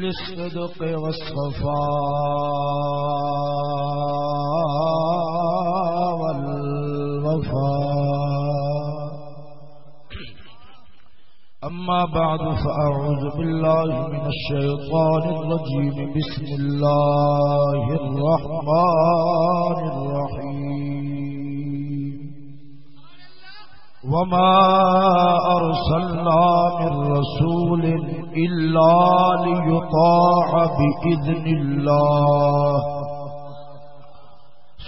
أولي الصدق والصفاء والوفاء. أما بعد، فأعوذ بالله من الشيطان الرجيم. بسم الله الرحمن الرحيم. وما أرسلنا من رسول إلا ليطاع بإذن الله.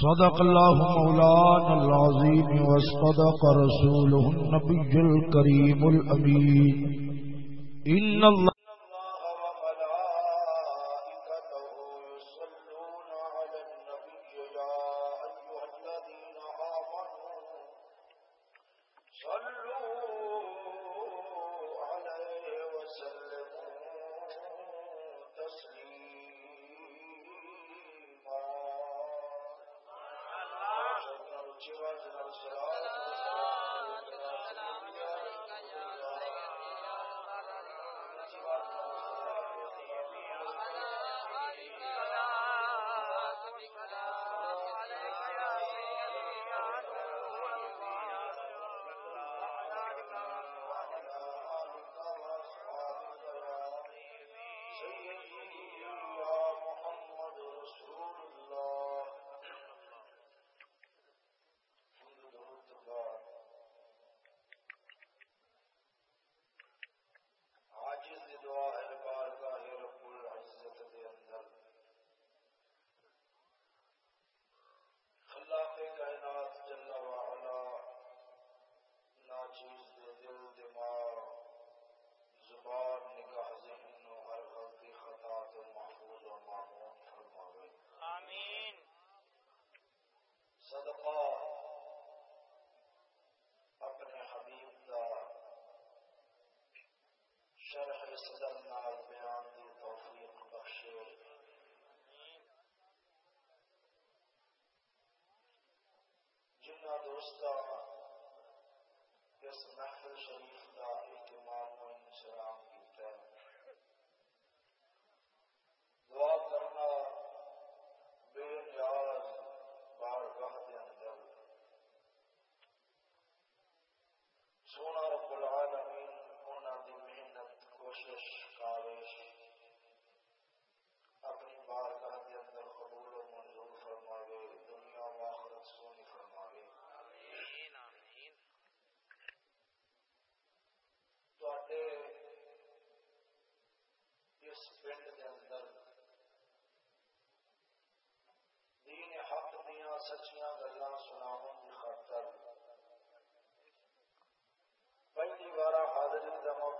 صدق الله مولانا العظيم وصدق رسوله النبي الكريم الأمين. إن الله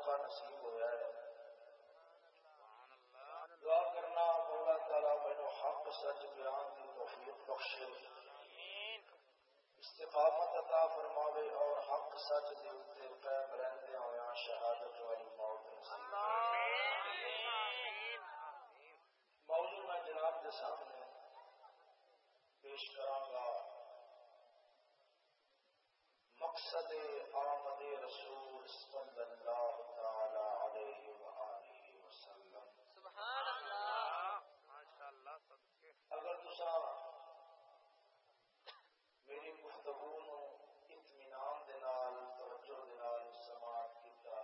موقع نصیب ہوا ہے دعا کرنا مولا تعالیٰ مینو حق سچ بیان کی توفیق بخشے۔ استقامت عطا فرماوے اور حق سچ کے اتنے قائم رہتے ہوا شہادت والی موت۔ موضوع میں جناب کے سامنے پیش کرا مقصد آمد رسول صلی اللہ تعالی علیہ وآلہ وسلم سبحان اللہ اگر تسا میری گفتگو اطمینان دنال توجہ دنال سماعت کیتا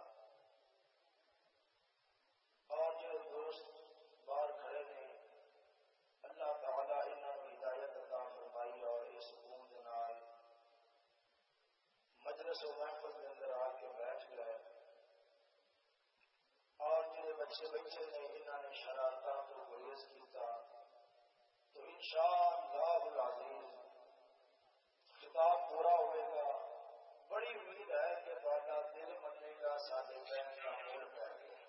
اور جو دوست باہر کھڑے نے اللہ تعالی انہوں ہدایت عطا فرمائی اور اس سکون دنال مجلس و محفل کے اندر آ کے بیٹھ گئے اور جڑے بچے بچے نے انہوں نے شرارتوں کو گریز کیا، تو انشاءاللہ العزیز خطاب پورا ہوئے گا بڑی امید ہے کہ تا دل مننے گا سارے بہن کا مول پہ گیا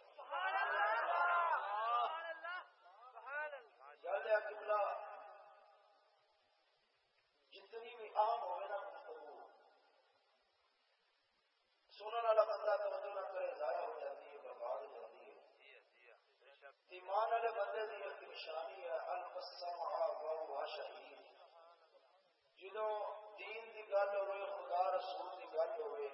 نشانی ہے القسم شہید جدو دین کی گل ہوئے خدا رسول کی گل ہوئے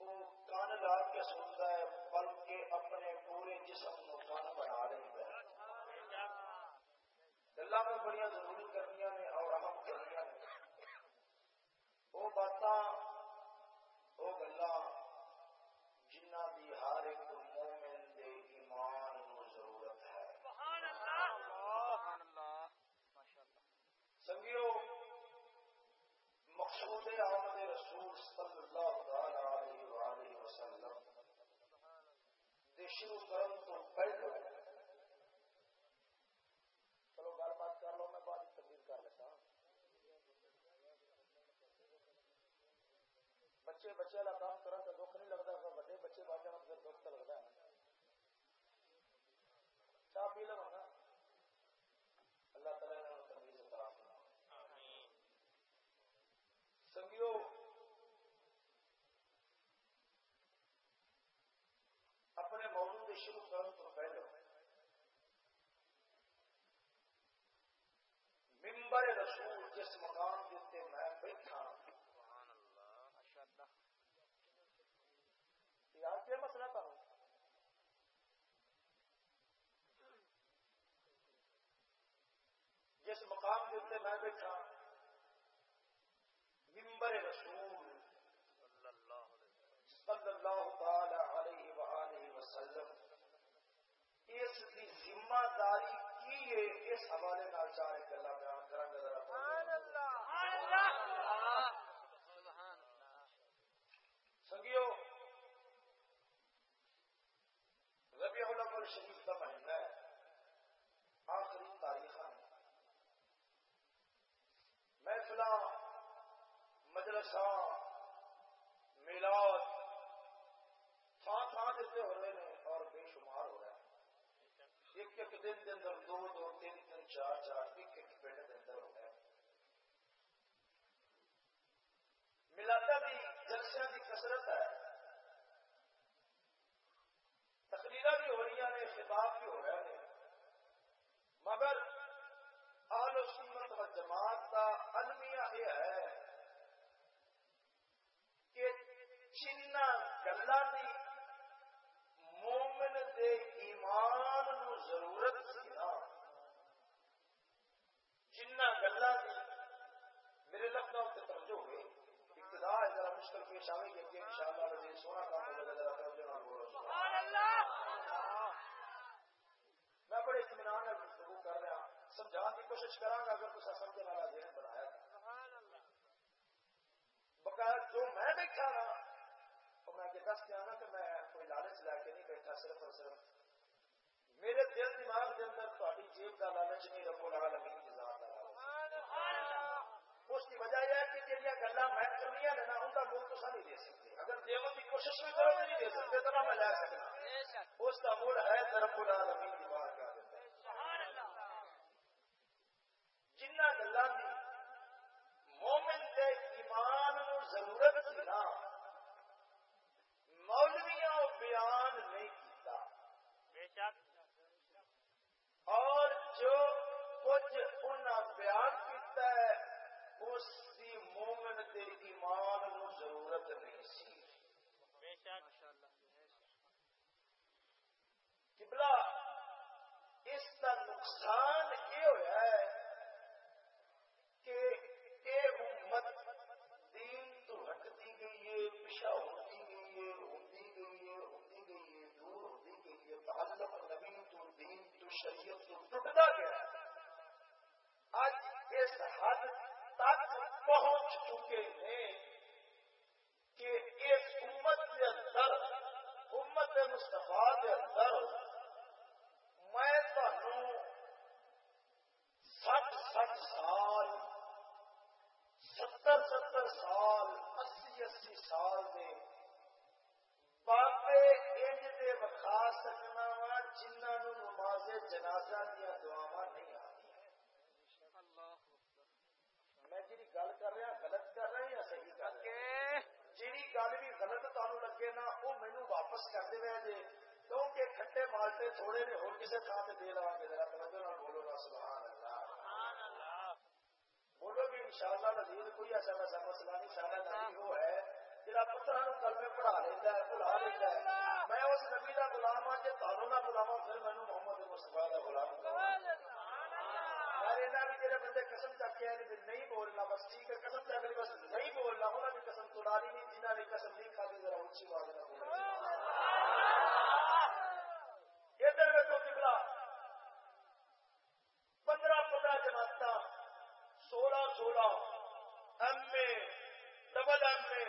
وہ کن لا کے سنتا ہے بلکہ اپنے پورے جسم کو کن بنا لیتا ہے گلا میں بڑی ضروری کرنی نے اور اہم کرنی نے وہ بات وہ گلا جنہ دی ہر ایک مومن دے ایمان کو ضرورت ہے سنگیو مقصود آمد رسول صلی اللہ علیہ وآلہ وسلم دے شروع کرن تو پہلو چلو گل بات کر لو میں بعد تبدیل کر لیتا بچے بچے والا کام کرن تو دکھ نہیں لگتا وڈے بچے بن جان پھر دکھ تو لگتا ہے۔ چاہ پی لو نا۔ اللہ تعالیٰ نے تمیز سنگیو اپنے موضوع کے شروع کرنے تو پہلے۔ ممبر رسول جس مقام کے میں بیٹھا یار کیا مسئلہ کروں جس مقام کے اتنے میں بیٹھا۔ ممبر رسول صلی اللہ تعالی علیہ وآلہ وسلم۔ اس کی ذمہ داری کی ہے اس حوالے نال چارے گلا بیان کریں گے سنگیو، ربیع الاول شریف کا مہینہ ہے آخری تاریخ محفل مجلساں میلاد۔ تھان تھان دیتے ہو رہے ہیں اور بے شمار ہو رہا ہے۔ ایک ایک دن کے اندر، دو دو تین تین چار چار ایک ایک پنڈ کے اندر ہو رہا ہے۔ ملادا بھی جلسے کی کسرت ہے۔ تقریر بھی ہو رہی ہیں، خطاب بھی ہو رہے ہیں۔ مگر آل و سنت و جماعت کا المیہ یہ ہے کہ چنا گلا دی مومن دے ایمان نو ضرورت سی نا جنہ گلا دی میرے توجہ ہوئے ابتدا ہے ذرا مشکل پیش آئے گی کہ انشاءاللہ رضی سونا کام ہو ذرا توجہ نہ بولو سبحان اللہ میں بڑے اطمینان ہے گفتگو کر رہا سمجھا کی کوشش کرا گا اگر تصا سمجھنے والا ذہن بنایا بقایا جو میں بیٹھا رہا دس کیا نا کہ میں کوئی لالچ لا کے نہیں بیٹھا صرف اور صرف۔ میرے دل دماغ کے اندر تاری جیب کا لالچ نہیں رکھو لگا لگی انتظار اس کی وجہ یہ ہے کہ جہاں گلا میں کرنی نے نا ان کا مول تو نہیں دے سکتے۔ اگر دیون کی کوشش بھی کرو نہیں دے سکتے تو میں لے سکتا اس کا مول ہے طرف العالمین کی بات کر جنہ گلا مومن کے ایمان نو ضرورت سی نا مولویا بیان نہیں کیتا اور جو کچھ انہیں بیان کیتا ہے اس کی مومن کے ایمان نو ضرورت نہیں سی قبلہ اس کا نقصان یہ ہوا ہے کہ اے امت دین تو ہٹتی گئی ہے پچھا ہوتی گئی ہے ہوتی گئی ہے ہوتی گئی ہے دور ہوتی گئی ہے تعلق نبی تو دین تو شریعت تو ٹوٹتا گیا آج اس حد تک پہنچ چکے ہیں کہ اس امت کے اندر امت مستفا کے اندر میں تمہوں سٹ سٹ سال ستر ستر سال اسی اسی سال دے بابے انج دے وکھا سکنا وا جنہوں نماز جنازہ دیا دعوا نہیں آتی میں جی گل کر رہا غلط کر رہا یا صحیح کر رہا جی گل بھی غلط تمہیں لگے نا وہ مینو واپس کر دے جی کیونکہ کھٹے مالٹے تھوڑے نے اور کسی تھان سے دے لوا گے ذرا توجہ بولو نا سبحان اللہ بولو گے ان شاء اللہ نزید کوئی ایسا ویسا مسئلہ نہیں سارا نبی وہ ہے۔ جہاں پتھر کلمے پڑھا لینا ہے بلا لینا ہے۔ میں اس نبی کا غلام ہاں جی تمہوں نہ بلاوا پھر مینو محمد مستفا کا غلام جڑے بندے قسم چک کے نہیں بولنا بس ٹھیک ہے قسم چک بس نہیں بولنا انہوں نے قسم توڑا لی نہیں جنہوں نے قسم نہیں کھا ذرا اونچی بات نہ ادھر میں تو نکلا پندرہ پندرہ جماعت سولہ سولہ M A double M A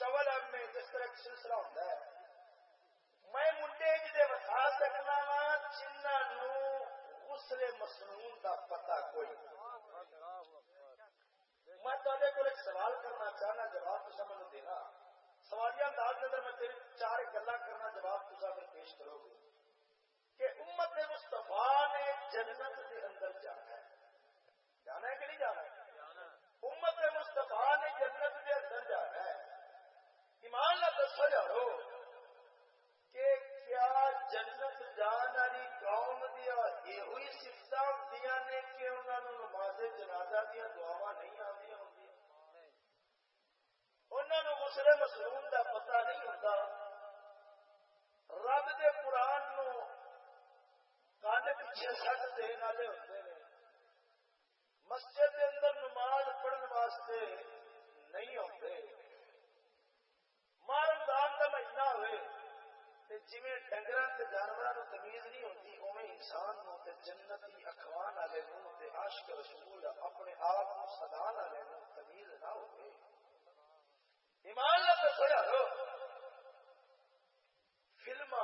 double M طرح سلسلہ ہوتا ہے۔ میں منڈے جی وسا سکنا وا جنہوں غسل مسنون کا پتا کوئی۔ میں تے کو ایک سوال کرنا چاہنا جواب تو سمجھ دینا۔ سوالیہ انداز اندر میں تیرے چار گلا کرنا جواب تو اگر پیش کرو گے۔ کہ امت مستفا نے جنت کے اندر جانا ہے۔ جانا ہے کہ نہیں جانا ہے؟ امت مستفا نے جنت کے اندر جانا ہے۔ ایمان نہ دسو جاؤ کہ کیا جنت جان والی قوم دیا یہ سفت ہوں نے کہ انہوں نے نماز جنازہ دیا دعوا نہیں آدی ہوں انہوں مسلے مسلم کا پتا نہیں ہوتا رب دے قرآن نو کن پیچھے سٹ دن والے ہوتے ہیں مسجد کے اندر نماز پڑھنے واسطے نہیں ہوتے مارن دان کا مہینہ ہوئے جی ڈنگر جانوروں تمیز نہیں ہوتی اوے انسان نو جنتی اخوان والے عاشق رسول اپنے آپ کو سدا والے تمیز نہ ہوئے ایمان دسیا لو فلم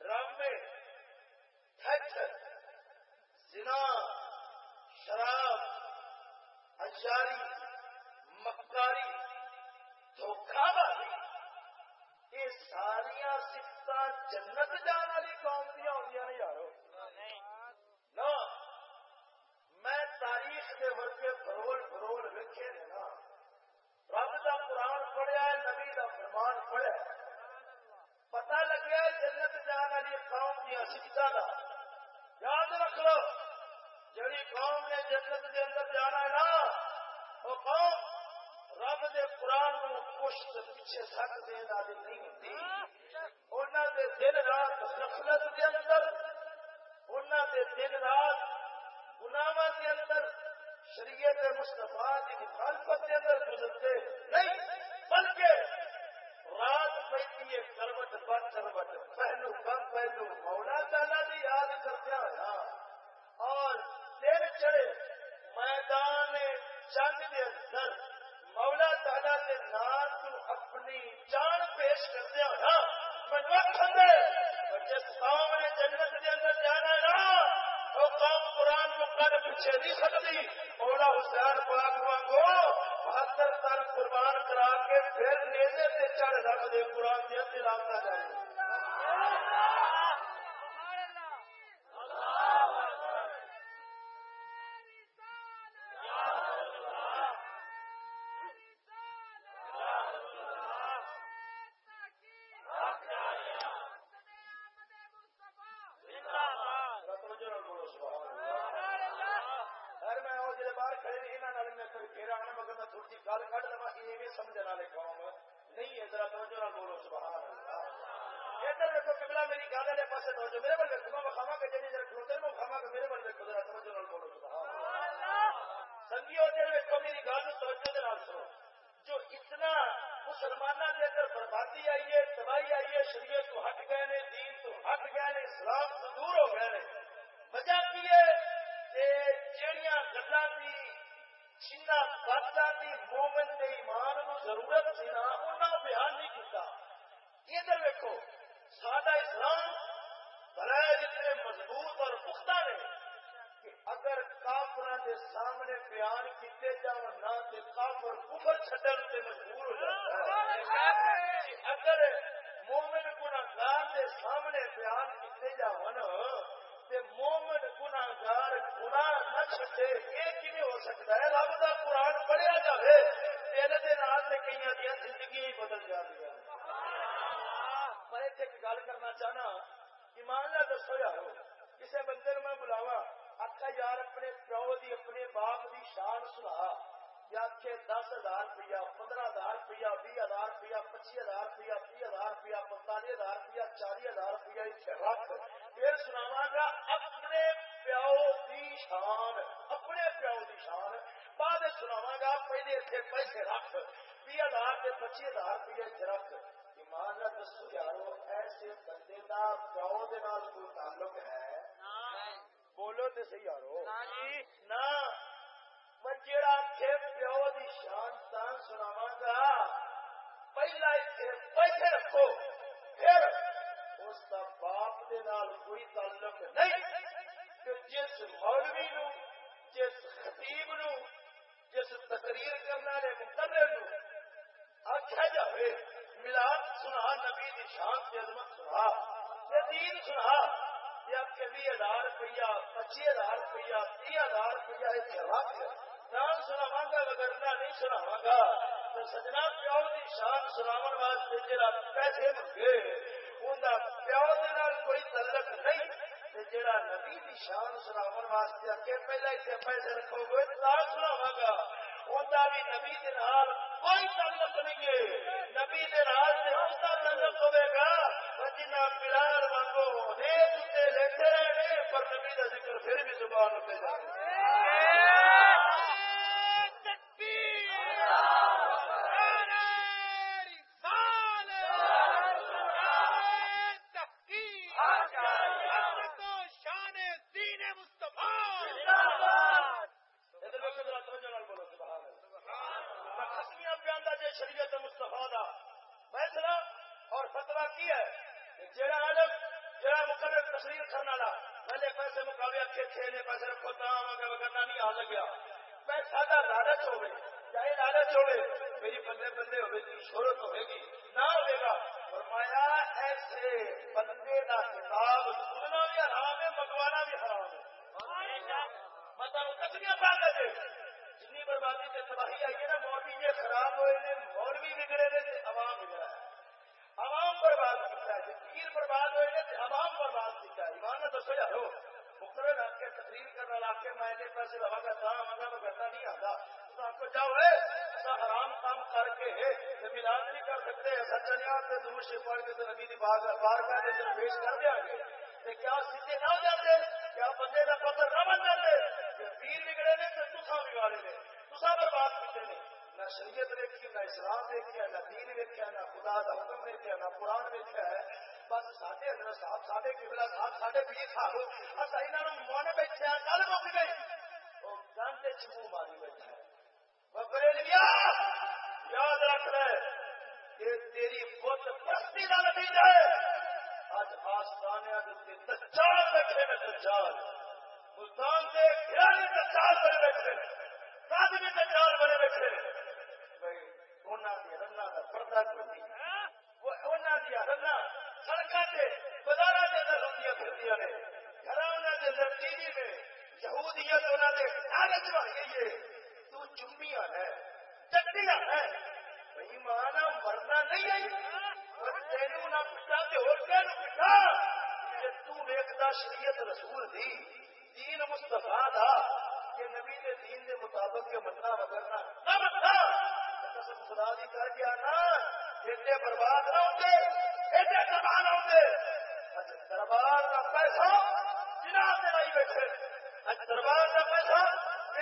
ڈرامے تھیٹر زنا شراب اجاری مکاری دھوکھا یہ ساریا سفت جنت جان والی قوم دیا ہوں یارو۔ نہ میں تاریخ کے ورگے فرول فرول ویکے نے نا۔ رب کا قرآن پڑھیا نبی کا فرمان پڑھیا پتا لگیا جنت جان والی قوم دیا سفت کا یاد رکھ لو جی قوم نے جنت کے اندر جانا ہے نا، وہ قوم رب دے قرآن پشت پیچھے سک دے والی نہیں ہوتی انہوں دے دن رات نفرت دے اندر انہوں دے دن رات گناواں دے اندر، شریعت مستفا کی مخالفت کے اندر گزرتے نہیں، بلکہ رات پہنتی ہے کروٹ بن کروٹ، پہلو کم، پہلو مولا تعالی کی یاد کرتے ہاں اور دن چڑھے میدان جنگ کے اندر مولا تعالی کے نام تو اپنی جان پیش کرتے ہو نا مجھے جس بھی ہزار سے پچی ہزار روپیے درخت ایمان نہ دسو یارو ایسے بندے کا پیو دے کوئی تعلق ہے؟ بولو تو صحیح یارو۔ نہ جی۔ جڑا پیو کرنے والے جائے ملاپ سنا نبی سنا سنا یا کبھی ہزار روپیہ پچی ہزار روپیہ تی ہزار روپیہ گا نہیں سناوا گا، تو سجنا پیو کی شان پیسے منگے انہیں پیو نہیں نبی شان سنا پہلے پیسے رکھو گے بھی نبی کے نال کوئی تعلق نہیں ہے۔ نبی کے نال سے اس کا تعلق ہوے گا۔ جنا بلال وانگو ہونے تے لیتے پر نبی کا ذکر پھر بھی زبان پہ جانا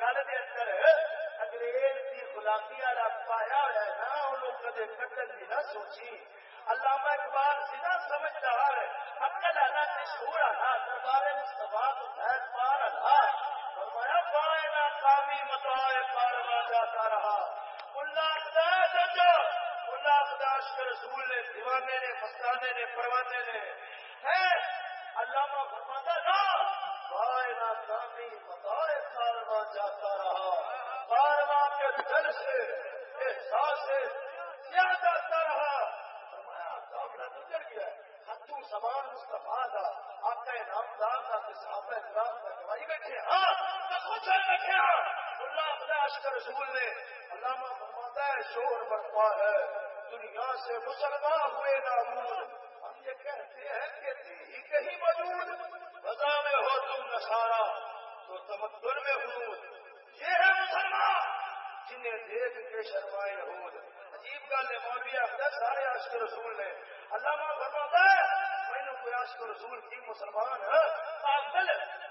گل دے اندر انگریز کی غلامی والا پایا ہوا ہے نا انہوں کدے کٹن کی نہ سوچی۔ علامہ اقبال سی نہ سمجھ رہا ہے اکل آنا مشہور آنا، دربار مصطفیٰ تو خیر پار آنا۔ فرمایا پائے کامی متائے کارواں جاتا رہا۔ اللہ جو اللہ خداش کے رسول نے، دیوانے نے مستانے نے، پروانے نے۔ ہے، علامہ فرماتا نا نا کامی متائے کارواں جاتا رہا۔ کارواں کے دل سے، احساس سے زیادہ رہا؟ فرمایا کامنا گزر گیا۔ ہاتھوں سامان مستفا کا آپ کا انعام انعامدار کا صحابہ اکرام کا گواہی بیٹھے۔ ہاں کچھ بیٹھے ہاں۔ اللہ خداش کا رسول نے علامہ فرماتا ہے، شور برپا ہے۔ دنیا سے مسلمان ہوئے نامود ہم یہ کہتے ہیں کہ ہی کہیں موجود۔ بتا میں ہو تم نشارا تو تمدن میں حدود یہ ہے مسلمان جنہیں دیکھ کے شرمائے حود عجیب گل ہے، مولوی احمد سارے عاشق رسول نے۔ علامہ فرماتا ہے، میں کوئی عاشق رسول کی مسلمان ہے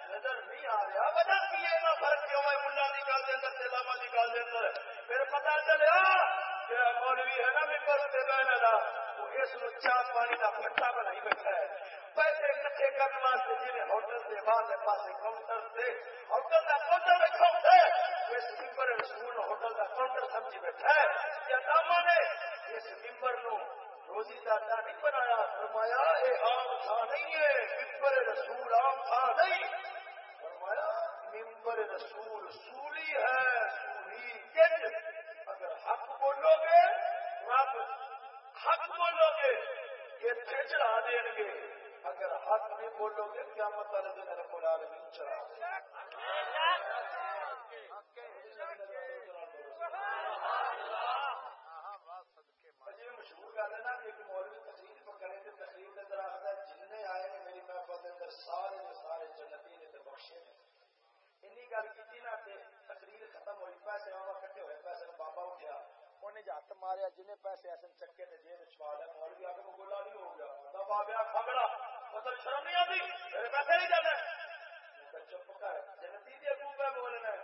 نظر نہیں آ رہا۔ وجہ کی ہے فرق کیوں ہے؟ ملا دی گل دے اندر علامہ دی گل دے اندر۔ پھر پتہ چلیا کہ مولوی ہے نا ممبر وہ اس پانی بنائی بیٹھا ہے۔ پیسے کٹھے کرنے واسطے جی ہوٹل کے کاؤنٹر سے، ہوٹل کا کاؤنٹر رکھا ہوتا ہے۔ اس ممبر رسول ہوٹل کا کاؤنٹر سمجھی بیٹھا ہے۔ یا نے اس ممبر نو روزی دادا نہیں بنایا، فرمایا یہ عام تھا نہیں ہے، ممبر رسول عام تھا نہیں۔ فرمایا، ممبر رسول سولی ہے اگر حق بولو گے، رب حق بولو گے، یہ تھے چڑھا دیں گے۔ اگر حق نہیں بولو گے کیا مطلب دن رب العالمین چڑھا مشہور گل ہے نا، ایک مولوی تقریر پر کرے تے تقریر کے اندر آخر جن نے آئے نے میری محفل کے اندر، سارے کے سارے جنتی نے بخشے نے اینی گل کی نا تقریر ختم ہوئی، پیسے آوا کٹے ہو گیا۔ انہیں جو ماریا جن پیسے ایسے چکے تے جیب چھوا لیا۔ مولوی آ کے گولا نہیں ہو گیا۔ دا بابیا کھگڑا مطلب شرم نہیں آتی؟ میرے پیسے نہیں جانا چپ کر جنتی دے ابو پہ بولنا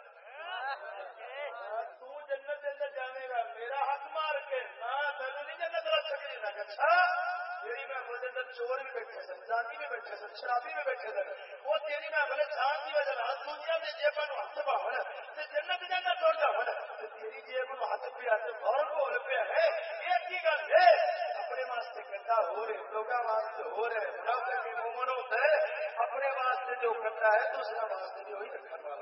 تو جنت کے اندر جانے گا۔ میرا ہاتھ مار کے نہ تینو نہیں جنت رکھ سکتی اچھا۔ تیری محفل کے اندر چور بھی بیٹھے سن زانی بھی بیٹھے سن شرابی بھی بیٹھے سن وہ تیری محفل شان کی وجہ؟ سے دنیا کے جیب نو ہاتھ پاون تے جنت جانا توڑ جاون تیری جیب نو ہاتھ پیا تے فورن بول پیا ہے۔ یہ کی گل ہے؟ اپنے واسطے کنڈا ہو رہے لوگوں واسطے ہو رہے منافع کے مومن ہوتا ہے۔ اپنے واسطے جو کرتا ہے دوسرا واسطے بھی وہی رکھنے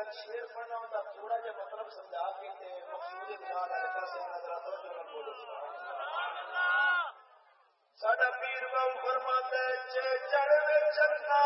والا شیر پڑھنا ہوتا تھوڑا جا مطلب سمجھا کے ساڈا پیر باؤ فرماتا ہے چڑھ چنگا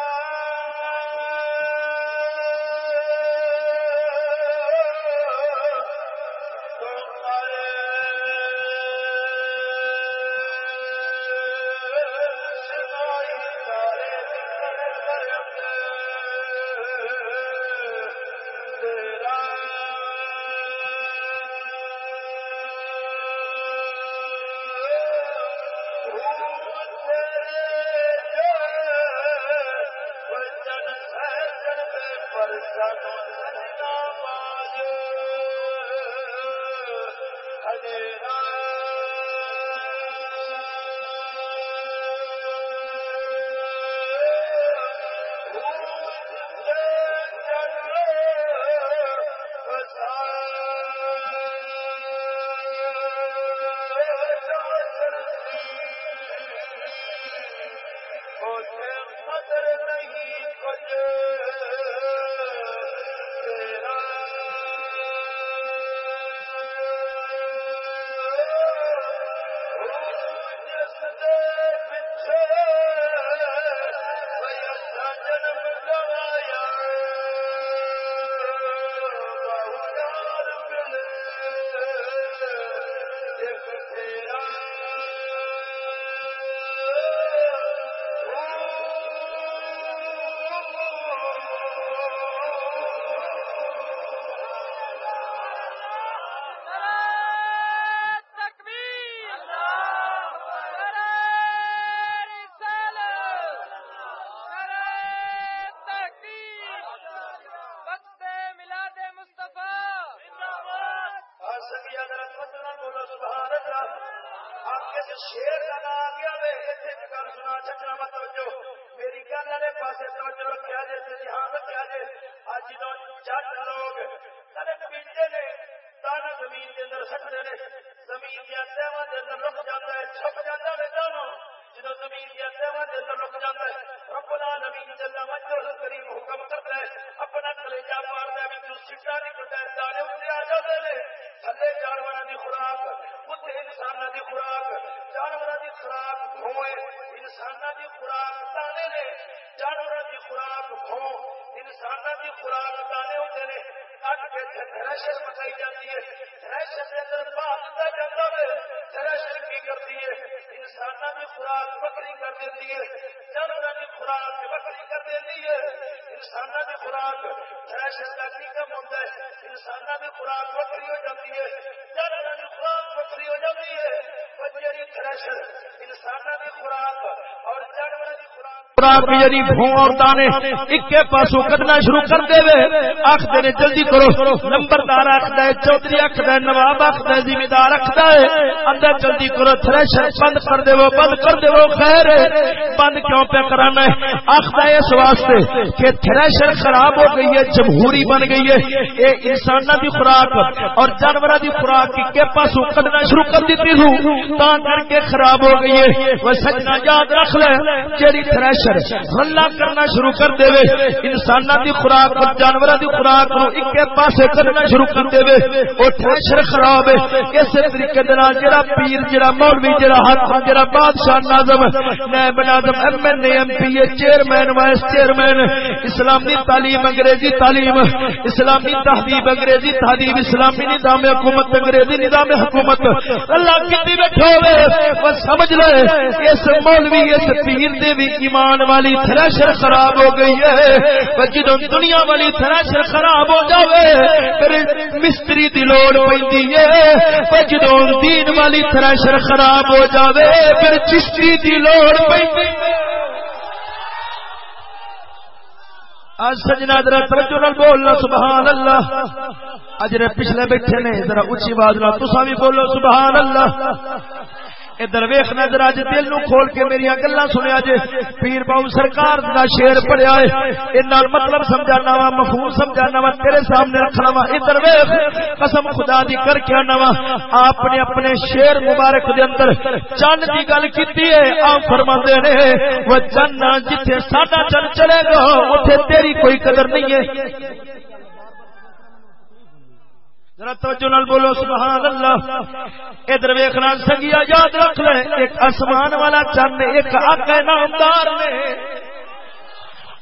خوراک یعنی بھون اور اکے شروع کر دے نے جلدی کرو۔ نمبردار ہے ہے، نواب ہے ذمہ ہے۔ اندر جلدی کرو۔ تھریشر بند کر دے بند کر خیر بند کیوں پہ کرانا ہے ہے اس واسطے کہ تھریشر خراب ہو گئی ہے، جمہوری بن گئی ہے۔ یہ انسان کی خوراک اور جانور کی خوراک کے پاسو کٹنا شروع کر دیتی ہوں تا کر کے خراب ہو گئی ہے۔ وہ سجنا یاد رکھ لے، جیڑی تھریشر حملہ کرنا شروع کر دے انسان دی خوراک اور جانور دی خوراک نو ایک پاس کرنا شروع کر دے وہ ٹھیشر خراب ہے۔ اسی طریقے جڑا پیر، جڑا مولوی، جڑا حاکم، جڑا بادشاہ ناظم، نائب ناظم، M N A, M P A, chairman, vice chairman اسلامی تعلیم انگریزی تعلیم، اسلامی تہذیب انگریزی تہذیب، اسلامی نظام حکومت انگریزی نظام حکومت۔ اللہ کتنی بیٹھے ہوئے پر سمجھ لے، اس مولوی، اس پیر دے بھی ایمان والی تھریشر خراب ہو گئی ہے۔ جدو دنیا والی تھریشر خراب ہو جائے پھر مستری دی لوڑ پی ہے۔ جدو دین والی تھریشر خراب ہو جائے پھر چشتی دی لوڑ پی آج سجنا ذرا توجہ نال بولنا سبحان اللہ اجرے پچھلے بیٹھے نے، ذرا اچھی آواز نال تساں بھی بولو سبحان اللہ ادھر ویخ نظر اج دل نو کھول کے میری گلا سنیا جے۔ پیر باؤ سرکار دا شیر پڑیا ہے ان مطلب سمجھانا وا، مفہوم سمجھانا وا، تیرے سامنے رکھنا وا۔ ادھر ویخ قسم خدا دی کر کے آنا وا۔ آپ نے اپنے شیر مبارک دے اندر چند دی گل کیتی ہے آپ فرما نے، وہ چند جتھے ساڈا چند چلے گا، اوتھے تیری کوئی قدر نہیں ہے بولو سبحان اللہ ادھر ویکھنا سنگیا یاد رکھ لے ایک آسمان والا چند ایک آقا نامدار نے۔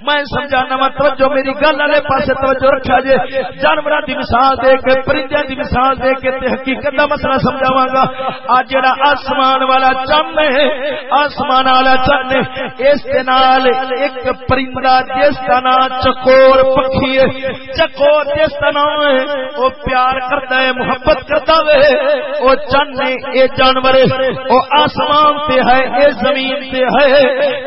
میں سمجھانا وا، توجہ میری گل والے پاس توجہ رکھا جے۔ جانور کی مثال دے کے پرندے کی مثال دے کے تے حقیقت کا مسئلہ سمجھاواں گا۔ اج جڑا آسمان والا چن ہے، آسمان والا چن اس دے نال ایک پرندہ جس کا نام چکور پکھی ہے۔ چکور جس کا نام ہے، وہ پیار کرتا ہے، محبت کرتا ہے۔ وہ چن ہے، اے جانور وہ آسمان تے ہے، اے زمین تے ہے۔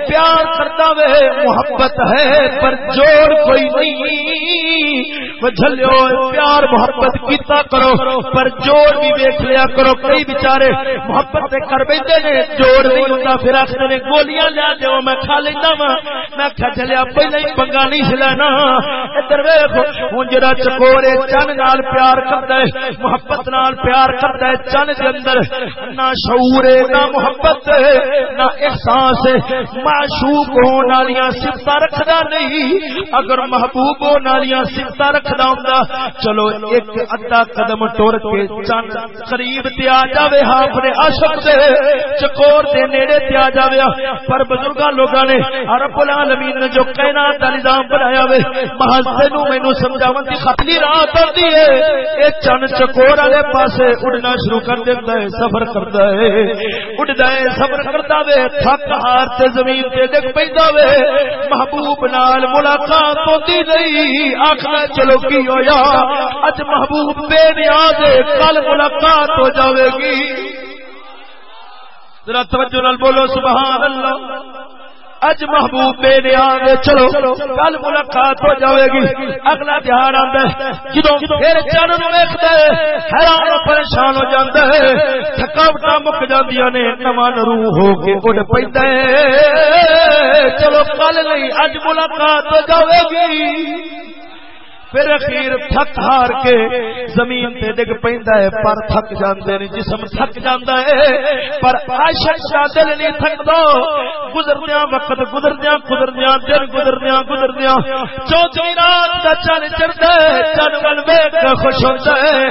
پیار کرتا ہے، محبت ہے۔ پر جوڑ کوئی نہیں۔ جلو پیار، محبت کیتا کرو۔ پر جوڑ بھی ویک لیا کرو۔ کئی بچارے محبت سے کر بیٹھے نے، جوڑ نہیں ہوتا پھر آخر نے، گولیاں لیا دو میں کھا لینا وا۔ میں کھا چلیا پہلے ہی پنگا نہیں چلانا ادھر ویخ ہوں جا چکورے چن نال پیار کرتا ہے، محبت نال پیار کرتا ہے، چن کے اندر نہ شعور نہ محبت نہ احساس ہے۔ معشوق ہونے والی سفت رکھتا نہیں، اگر محبوب نالیاں سکتا رکھنا ہوں چلو ایک ادھا قدم ٹور کے چند قریب تے آ جاوے ہاں اپنے عاشق دے چکور دے نیڑے تے آ جاوے ہاں۔ پر بزرگاں لوگاں نے ہاں، رب العالمین نے جو کائنات دا نظام بنایا وے، محض تینو مینوں سمجھاون دی خاطر رات آندی ہے۔ اے چن چکور والے پاسے اڑنا شروع کر دیندا ہے سفر کردا ہے۔ اڑدا ہے سفر کردا وے، تھک ہار تے زمین تے ڈگ پیندا وے۔ محبوب محبوب نال ملاقات ہوتی نہیں آخر چلو کی ہویا؟ اج محبوب بے نیاز کل ملاقات ہو جاوے گی۔ ذرا توجہ نال بولو، سبحان اللہ۔ اج محبوب بے نیاز چلو، کل ملاقات ہو جاوے گی۔ اگلا دھیان آندا ہے۔ جدوں پھر چن ہے، حیران پریشان ہو جاندا ہے۔ تھکاوٹ مک جاندیاں نے، نواں روح ہو کے اڑ پیندا ہے۔ چلو، کل نہیں، اج ملاقات ہو جاوے گی۔ پھر اخیر تھک ہار کے زمین تے ڈگ پیندا ہے، پر تھک جاندے نے، جسم تھک جاندا ہے۔ پر عاشق دا دل نہیں تھکدا۔ گزردیاں وقت گزردیاں گزردیاں دن گزردیاں گزردیاں چوتھی رات دا چن چڑھدا ہے، چن ول ویکھ کے خوش ہوندا ہے۔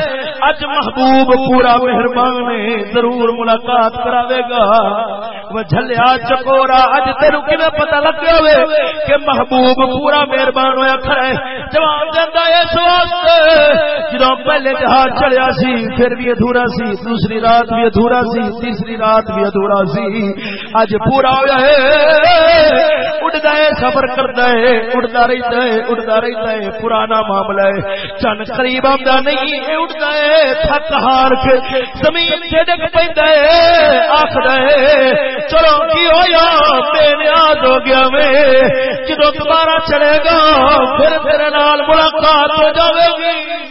اج محبوب پورا مہربان ہے ضرور ملاقات کراوے گا۔ وہ جھلیا چکورا، اج تینو کیویں پتہ لگ گیا کہ محبوب پورا مہربان ہویا کھڑا ہے۔ جواب دے اس وقت۔ جدو پہلے جہاز چڑھیا سی، پھر بھی ادھورا سی، دوسری رات بھی ادھورا سی، تیسری رات بھی ادھورا سی۔ اج پورا ہوا ہے۔ اڑتا ہے سفر کرتا ہے اڑتا رہتا ہے اڑتا رہتا ہے۔ پرانا معاملہ ہے۔ چن قریب آتا نہیں اڑتا ہے۔ تھک ہار کے زمین سے ڈگ پہ آخر ہے، چلو کی ہوا بے نیاز ہو گیا میں۔ جدو دوبارہ چلے گا، پھر میرے نال ملاقات ہو جاوے گی۔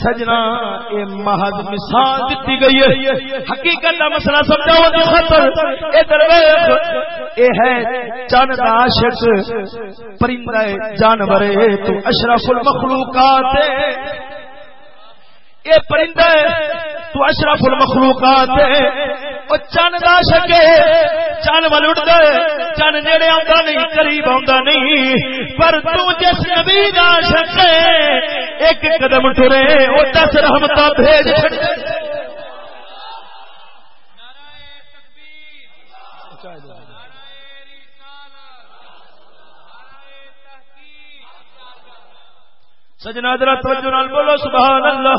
سجنا یہ محض مثال دیتی گئی ہے۔ حقیقت کا مسئلہ سمجھاؤ تو خطر اے درویش اے ہے چند عاشق، پرندہ جانور تو اشرف المخلوقات۔ یہ پرندہ ہے، تو اشرف المخلوقات ہے۔ او چن دا شکے چن ول اڑ ہے۔ چن نیڑے آندا نہیں، قریب آندا نہیں۔ پر تو جس نبی دا شکے ایک قدم ٹرے او دس رحمتاں بھیج چھڑے سجنا در توجہ نال بولو سبحان اللہ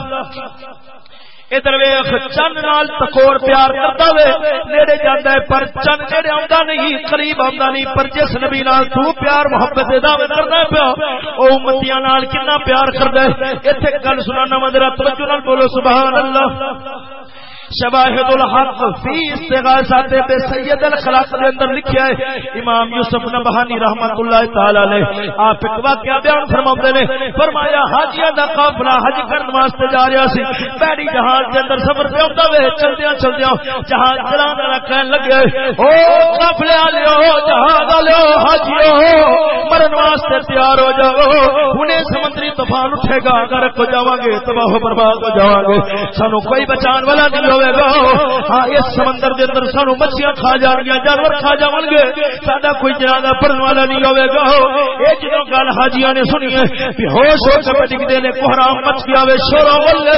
ادھر ویخ چند نال تکور پیار کرتا وے، نیڑے جانا ہے، پر چند نیڑے آتا نہیں، قریب آتا نہیں، پر جس نبی نال تو پیار، محبت دعوے کرنا پیا، او امتیاں نال کنا پیار کردا ہے۔ ایتھے گل سنانا مدرا توجہ نال بولو سبحان اللہ شواہد الحق فی استغاثات بے سید الخلاق دے اندر لکھیا ہے۔ امام یوسف نبہانی رحمت اللہ تعالی علیہ آپ ایک واقعہ بیان فرماتے نے۔ فرمایا، حاجیاں دا قافلہ حج کرن واسطے جا رہا سی۔ بیڑی جہاز دے اندر سفر پہ ہوندا وے، چلدیاں چلدیاں جہاز چلانے والا کہن لگے، او قافلے والےو جہاز والےو حاجیو، مرن واسطے تیار ہو جاؤ۔ ہنے سمندری طوفان اٹھے گا، اگر کو جاواں گے، تباہ و برباد ہو جاواں گے۔ سانو کوئی بچان والا نہیں ہوئے گا۔ ہاں اس سمندر دے اندر سانو مچھلیاں کھا جان گیا جانور کھا جان گے ساڈا کوئی جنازہ پڑھن والا نہیں ہوئے گا۔ اے جدوں گل حاجیاں نے سنی ہے کہ ہوش ہو کے ڈگدے نے کوہرام مچ گیا وے شورا ولے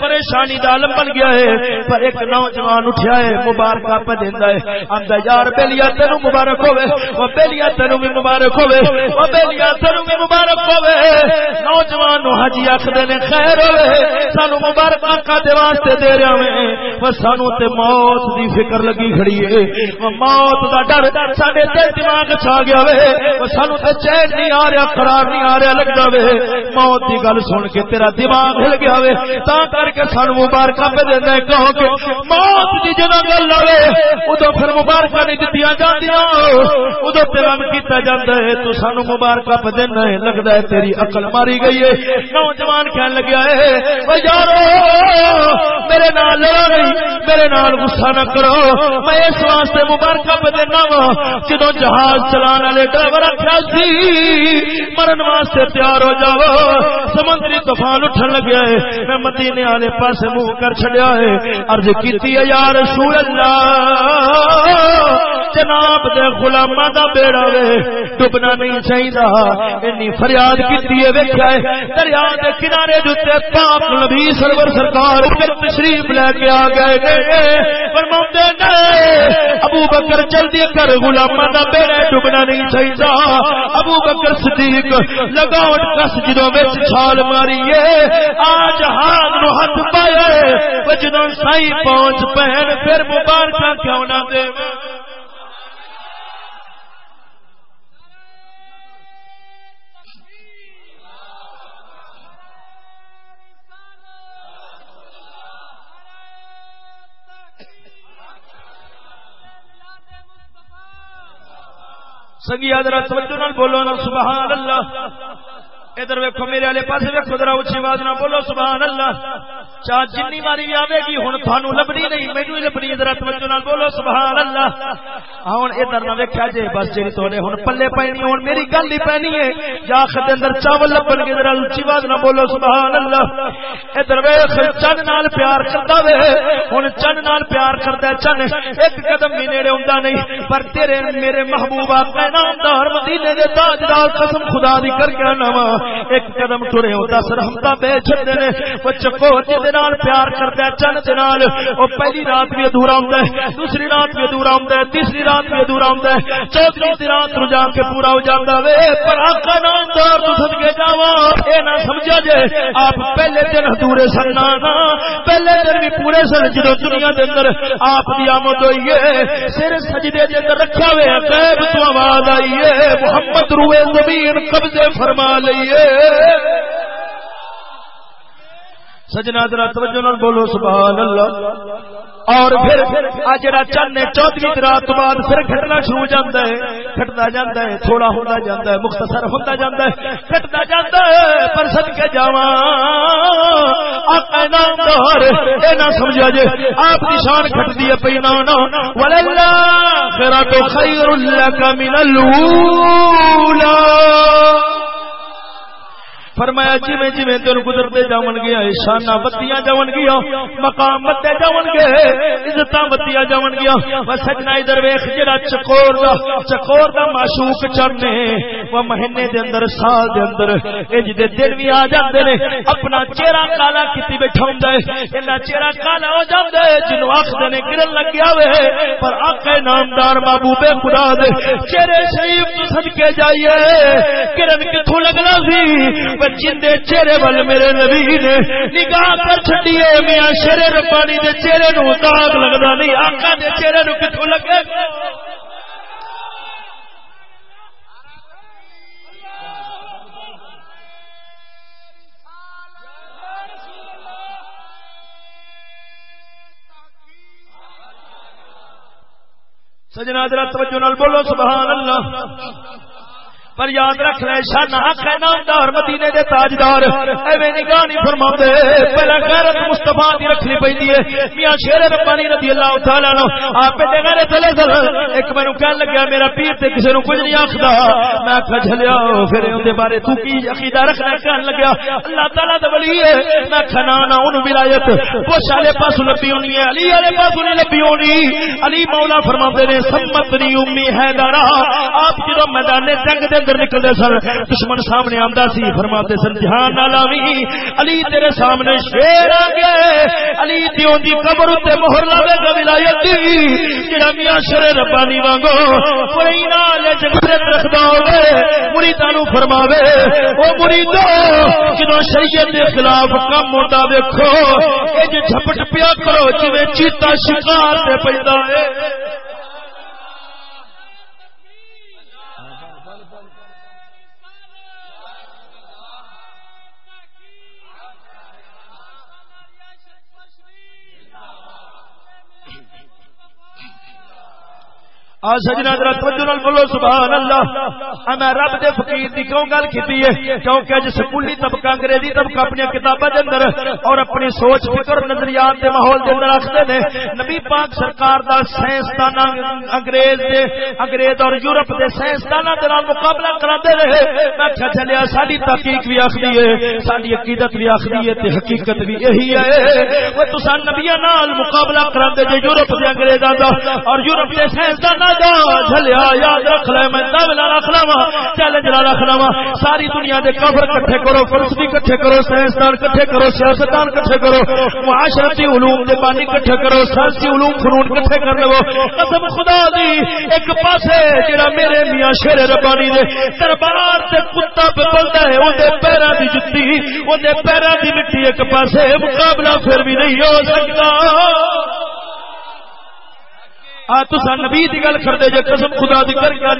پریشانی دا عالم بن گیا ہے۔ پر ایک نوجوان اٹھیا ہے مبارک پہ دیندا ہے۔ آندا یار بیلیا تینو مبارک ہوے او بیلیا تینو بھی مبارک ہوے او بیلیا تینو بھی مبارک ہوے نوجوان نو حاجی آکھدے نے خیر ہوے سانو مبارک آقا دے واسطے دے رہا میں سانو تے موت دی فکر لگی کھڑی ہے۔ موت دا ڈر ساڈے تے دماغ چھا گیا وے۔ سانو تے چین نہیں آ رہا، قرار نہیں آ رہا لگدا وے۔ موت دی گل سن کے تیرا دماغ ہل گیا وے۔ تا کر کے سانو مبارکاں پہ دیندا ہے، کہو کہ موت دی جدوں گل آوے اودوں پھر مبارکاں نہیں دتیاں جاندیاں۔ اودوں پیغام کیتا جاندا ہے، تو سانو مبارکاں پہ دینا ہے، لگدا ہے تیری عقل ماری گئی ہے۔ نوجوان کہن لگیا ہے، او یارو، میرے نال گئی میرے نال غصہ نہ کرو۔ میں اس واسطے مبارکہ پہ دینا وا جدو جہاز چلان والے ڈرائیور آخیا سی، مرن واسطے تیار ہو جاؤ۔ سمندری طوفان اٹھن لگیا ہے میں مدینے والے پاسے منہ کر چھڑیا ہے۔ عرض کیتی ہے، یا رسول اللہ جناب دے غلاماں دا بیڑا وے، ڈبنا نہیں چاہیے اینی فریاد کیتی ہے، ویکھیا ہے۔ دریا دے کنارے جتے پاک نبی سرور سرکار تشریف لے کے آ ابو بکر جلدی کر گلاما کا بیڑا ڈبنا نہیں چاہیے ابو بکر صدیق لگاؤ کس جدو چھال ماری آج ہاتھ نو ہاتھ پایا جدو سائی پہنچ پہن پھر مبارک کیوں نہ دے۔ سگی حضرت توجہ نال بولو نا سبحان اللہ۔ ادھر ویکو میرے والے پاس ویکو ذرا اچھی آواز نہ بولو سبحان اللہ چاہ جنی ماری بھی آئے گی ہوں تھانو لبنی نہیں مینو لبنی ادھر توجہ نال بولو سبحان اللہ ہوں ادھر نہ ویکیا جے، بس جی تھوڑے ہوں پلے پینی ہوں میری گل ہی پینی ہے۔ یا خد اندر چاول لبن گے، ذرا اچھی آواز نہ بولو سبحان اللہ ادھر ویخ چن نال پیار کرتا وے۔ ہوں چن نال پیار کرتا چن۔ ایک قدم بھی نیڑے ہوں نہیں، پر تیرے میرے محبوبہ کا نام دار، مدینے دے تاجدار قسم خدا دی کر کے نواں ایک قدم ٹرے ہو دس رحمت بے چھتے نے وہ چکور جی پیار کرتا ہے، چند دنال وہ پہلی رات بھی ادھورا ہوں دوسری رات بھی ادھورا ہوں تیسری رات بھی ادھورا ہوں چوتھی رات رجا کے پورا ہو جاتا وے۔ پر آقا نام دار تو سد کے جاوا اے نہ سمجھا جے، آپ پہلے دن ادھورے سن نا پہلے دن بھی پورے سن، جدو دنیا دے اندر آپ دی آمد ہوئی ہے۔ سر سجدے دے اندر رکھا ہوئے غیب تو آواز آئی ہے۔ محمد روئے زمین قبضے فرما لئیے سجنا درا توجہ نال بولو، سبحان اللہ۔ اور پھر آ جڑا چند چودویں رات بعد پھر کھٹنا شروع ہو جاتا ہے۔ کھٹتا جاتا ہے، تھوڑا ہوتا جاتا ہے، مختصر ہوتا جاتا ہے۔ کھٹتا جاتا ہے، پر سد کے جاوا نہ سمجھا جے، آپ کی شان کھٹتی ہے پی نہ وللہ خیرا تو خیر لک من الاولى فرمایا جی میں جی میں گزرتے جاون گیا شانہ بتی جاون گیا، مقام بتے جاون گے عزت بتی جاون گیا۔ وہ سجنا ادھر ویخ جڑا چکور دا چکور دا معشوق چڑھنے وہ مہینے دے اندر، سال دے اندر اج دے دن بھی آ جاندے نے، اپنا چہرہ کالا کیتی بیٹھا ہوندا ہے۔ انہاں چہرہ کالا ہو جاندا ہے جنوں آکھدے نے گرن لگ گیا وے پر آقا نامدار محبوب خدا دے، چہرے شریف تو صدکے جائیے۔ گرن کتھوں لگنا سی؟ جندے چہرے وال میرے نبی نے نگاہ کر چڈیے میاں شیر ربانی دے چہرے نو داغ لگتا نہیں، آقا دے چہرے نو کتوں لگے؟ سجنا درا توجہ نال بولو سبحان اللہ۔ پر یاد رکھ لے شان حق ہے نامدار مدینے دے تاجدار ایویں نگاہ نہیں فرماوندے۔ پہلا غیرت مصطفی دی رکھنی پیندی ہے۔ میاں شیر ربانی رضی اللہ تعالی عنہ، آپ دے غیرت لے دل ایک مینوں کہن لگا، میرا پیر تے کسے نو کچھ نہیں آکھدا۔ میں کہ جھلیا، پھر اون دے بارے تو کی عقیدہ رکھنا کہن لگا، اللہ تعالی دا ولی ہے۔ میں کھنا نہ اون ولایت۔ پوش والے پاس لبی ہونی ہے؟ علی والے پاس نہیں لبی ہونی۔ علی مولا فرماندے نے، سمت نی امی ہے دارا آپ جدوں میدان جنگ دے اندر نکلتے سن، دشمن سامنے آتا سی، فرماتے سن، جہان نالاوی علی تیرے سامنے شیر آ گئے علی دیوں دی قبر تے مہر لاوے گا ولایت دی۔ جڑا میاں شر ربانی وانگو، کوئی نال جبرت رکھدا ہوے مریداں نو فرماوے، او مریدو، جدوں شریعت دے خلاف کم ہوندا ویکھو، اے جھپٹ پیا کرو، جویں چیتا شکار تے پیندا ہے۔ سجنا در توجہ بولو سبحان اللہ میں رب دے فقیر دی کیوں گل کیتی ہے؟ کیونکہ اج سکولی طبقہ انگریزی طبقہ اپنی کتاباں دے اندر اور اپنی سوچ، فکر، نظریات دے ماحول دے اندر رکھدے نے۔ نبی پاک سرکار دا سائنسدان انگریز دے، انگریز اور یورپ دے سائنسداناں دے نال مقابلہ کراندے رہے۔ میں کہا چلیا، ساڈی تحقیق بھی آکھدی ہے، ساڈی عقیدت بھی آکھدی ہے تے حقیقت بھی یہی ہے۔ وہ تساں نبیاں نال مقابلہ کراندے جے یورپ دے انگریزاں دا اور یورپ دے سائنسداناں جھلیا، یاد رکھ لے، میں دل رکھ لوا چیلنج رکھ لوا ساری دنیا دے کفر کٹھے کرو فلسفی کٹھے کرو، سائنسدان کٹھے کرو، سیاستدان کٹھے کرو، معاشرتی علوم دے پانی کٹھے کرو، سائنسی علوم فنون کٹھے کر لو۔ قسم خدا دی، ایک پاسے جڑا میرے میاں شیر ربانی دے دربار سے کتا پہ بولتا ہے، اون دے پیراں دی جُتی، اون دے پیراں دی مٹی ایک پاسے، مقابلہ پھر بھی نہیں ہو سکتا۔ تسا نبی دی گل کردے جے قسم خدا دی کر کے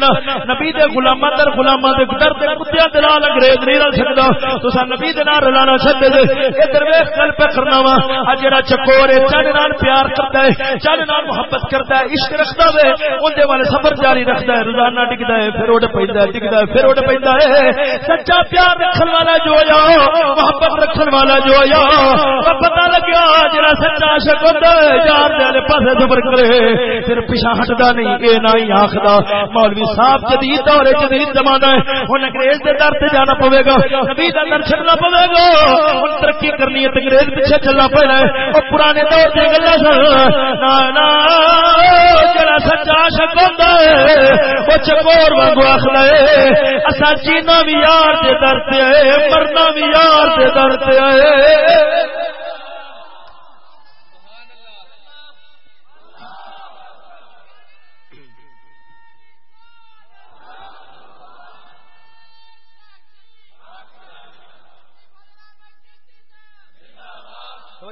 نبی دے غلاماں در غلاماں دے در دے کتےاں دے نال انگریز نہیں رل سکدا۔ تسا نبی دے نال رلانا چھڈ دے۔ ادھر ویکھ، گل پہ کرنا وا۔ اج جڑا چکور ہے چن نال پیار کردا ہے چن نال محبت کردا ہے، عشق رکھدا ہے اون دے والے صبر جاری رکھدا ہے، روزانہ ڈگدا ہے، پھر اڑ پیندا ہے، ڈگدا ہے، پھر اڑ پیندا ہے۔ سچا پیار رکھن والا جو یا محبت رکھن والا جو یا پتہ لگیا جڑا سچا عاشق ہوندا ہے، یار دے والے پاسے صبر کرے۔ پھر پیچھا ہٹتا نہیں یہ نہ ہی آخر مولوی صاحب جدید دور جدید زمانہ ہے ہوں انگریز کے در سے جانا پوے گا نبی کا در چلنا پوے گا ہوں ترقی کرنی ہے انگریز پیچھے چلنا پڑنا ہے اور پرانے دور سے گلا سن جڑا سچا شک ہوتا ہے وہ چکور واگو آخر ہے اصا جینا بھی یار کے در سے مرنا بھی یار کے در سے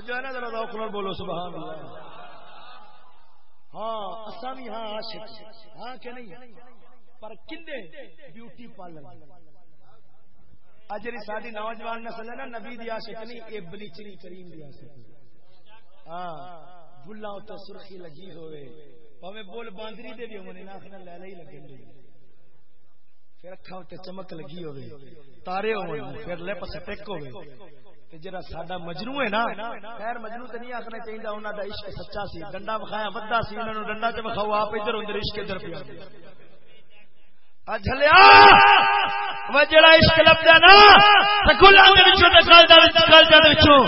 آئے جو ہے نا ذرا روک بولو، سبحان اللہ۔ ہاں اسا بھی ہاں عاشق ہاں کہ نہیں؟ پر کنے بیوٹی پارلر اج جی ساری نوجوان نسل ہے نا، نبی دی عاشق نہیں، اے بلیچری کریم دی عاشق ہاں بلا تو سرخی لگی ہوئے۔ پاوے بول باندری دے بھی ہونے نا اخنا لے لے لگے پھر اکھاں تے چمک لگی ہوئے۔ تارے ہوئے پھر لے پس ٹک ہوئے۔ جڑا ساڈا مجنو ہے نا، خیر مجنو تے نہیں آکھنا چاہیے انہاں دا عشق سچا سی، ڈنڈا بخایا ودا سی، انہاں نو ڈنڈا تے بخاؤ، آپ ادھر ادھر عشق ادھر پیا۔ اجھلیا وہ جڑا عشق لبدا نا سکولاں دے وچوں تے کالجاں وچ کالجاں دے وچوں۔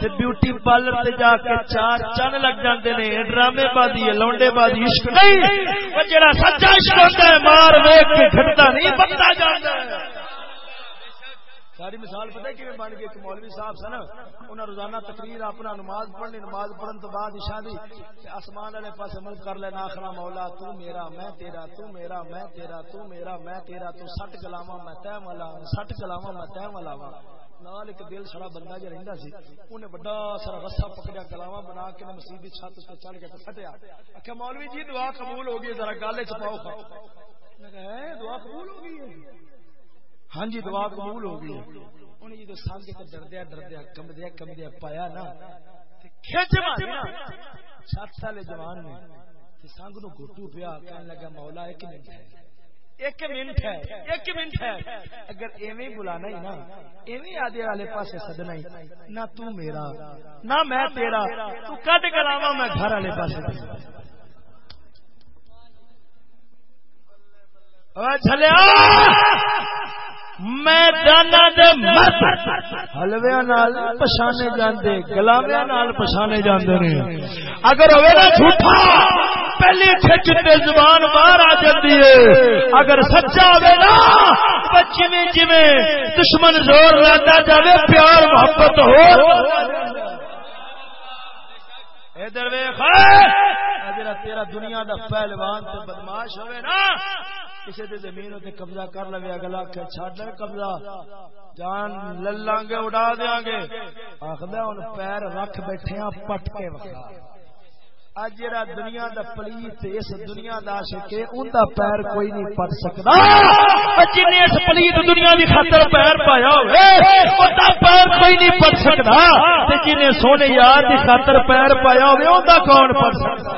تے بیوٹی پارلر تے جا کے چار چن لگ جاندے نے، ڈرامے بازی، لونڈے بازی، عشق نہیں۔ وہ جڑا سچا عشق ہوندا ہے، مار ویکھ کے گھٹتا نہیں بنتا جاندا ہے۔ ساری مثال پتہ کہ بن گئی؟ ایک مولوی صاحب سن، انہاں روزانہ تقریر اپنا نماز پڑھنی، نماز پڑھن تو بعد عشاء دی، تے آسمان والے پاس منہ کر لینا آخرا مولا، تو میرا، میں تیرا، تو میرا، میں تیرا، تو میرا، میں تیرا، تو سٹ گلاواں میں تے ملا سٹ گلاواں میں تے ملاواں۔ نال ایک دل سڑا بندہ جو رہندا سی اونے بڑا سارا رسا پکڑیا گلاواں بنا کے مسجد دی چھت تے چڑھ کے سٹیا کہ مولوی جی دعا قبول ہو گئی، ذرا گل وچ پاؤ کھا میں کہا دعا قبول ہو گئی ہے جی؟ ہاں جی دعا قبول ہو گئی انہیں جدو سنگ کے ڈردیا ڈردیا کمدیا کمدیا پایا نا۔ سات سال جوان نے۔ سنگ نو گھٹو پیا کہنے لگا مولا ایک منٹ ہے۔ ایک منٹ ہے ایک منٹ ہے۔ اگر ایویں بلانا ہی نا ایویں آدھے والے پاس سدنا ہی۔ نہ تو میرا نہ میں تیرا۔ تو کٹ کراوا میں گھر والے پاس چلیا میدانا دے نال پچھانے جاندے گلاوے نال پچھانے جاندے نے اگر ہوے نا جھوٹا پہلی کھچ تے زبان باہر آ جاندی ہے اگر سچا ہوے نا جویں جویں دشمن زور لاتا جاوے پیار محبت ہو ادھر ویخ اگر تیرا دنیا دا پہلوان تے بدماش ہوے نا کسی دے زمین تے قبضہ کر لوے، اگلا کہ چھڈ لے قبضہ۔ جان للاں گے، اڑا دیاں گے۔ آکھدا ہن پیر رکھ بیٹھے ہاں، پٹ کے وکھا۔ اج جڑا دنیا دا پلیت اس دنیا دا عاشق ہے، اون دا پیر کوئی نہیں پٹ سکدا جن اس پلیت دنیا دی خاطر پیر پایا ہوئے، اون دا پیر کوئی نہیں پٹ سکدا تے جن سونے یار دی خاطر پیر پایا ہوئے، اون دا کون پٹ سکدا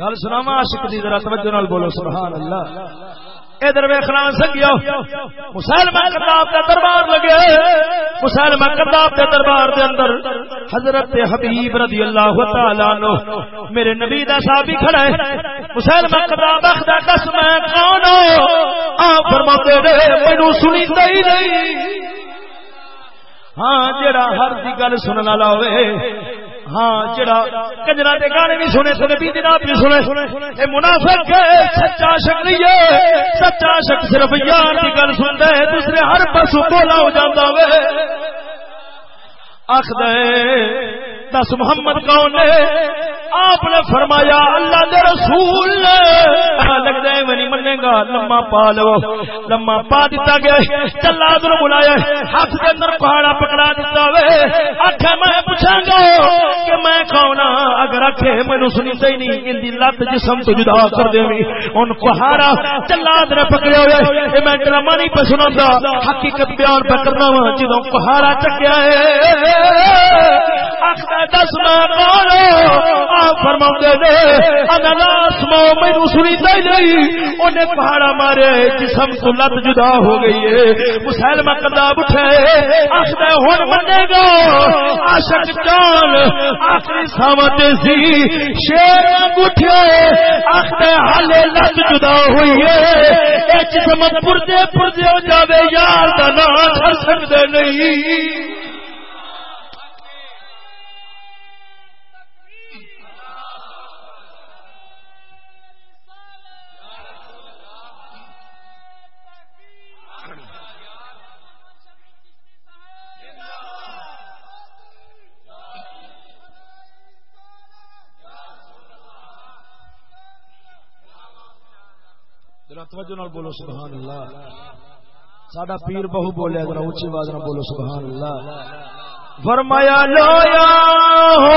گل سنا عاشق دی، ذرا توجہ نال بولو، سبحان اللہ۔ ادھر ویخنا سکیا مسلمان کتاب کا دربار لگے مسلمان کتاب کے دربار دے اندر حضرت حبیب رضی اللہ تعالی عنہ میرے نبی دا صحابی کھڑا ہے۔ مسلمان کتاب اخدا دس میں کون ہوں آ فرماتے رہے مینوں سنی ہی نہیں۔ ہاں جڑا ہر دی گل سنن والا ہوئے ہاں جڑا کجرا دے گانے بھی سنے سنے بھی دن بھی سنے۔ اے منافق ہے، سچا شک نہیں ہے۔ سچا شک صرف یار دی گل سندا ہے، دوسرے ہر پاسوں بولا ہو جاندا وے۔ آخد دس محمد کون نے آپ نے فرمایا، اللہ دے رسول نے لگتا ہے، میں نہیں منے گا لما پا لو لما پا دیتا گیا چلا ادھر بلایا ہاتھ کے اندر پہاڑا پکڑا دیتا وے۔ آخ میں پوچھا گا کہ میں کون ہاں؟ اگر آخ مینو سنی ہی نہیں، ان کی لت جسم تو جدا کر دے ان پہاڑا چلا ادھر پکڑے ہوئے میں ڈرامہ نہیں پہ سنا حقیقت بیان پہ کرنا وا جدو پہاڑا چکیا ہے۔ دس فرما نے پہاڑا مارے، جسم تو لت جدا ہو گئی ہے۔ مسلم کداب اٹھے آخر ہوں منے گا۔ آشک چال آخری سامت سی، شیر اٹھے۔ آخر ہالے لت جدا ہوئی ہے۔ جسم پردے پردے ہو جاوے، یار کا نام کر سکتے نہیں۔ توجہ نال بولو، سبحان اللہ۔ ساڈا پیر بہو بولیا، ذرا اونچی آواز نال بولو، سبحان اللہ۔ فرمایا لو یا ہو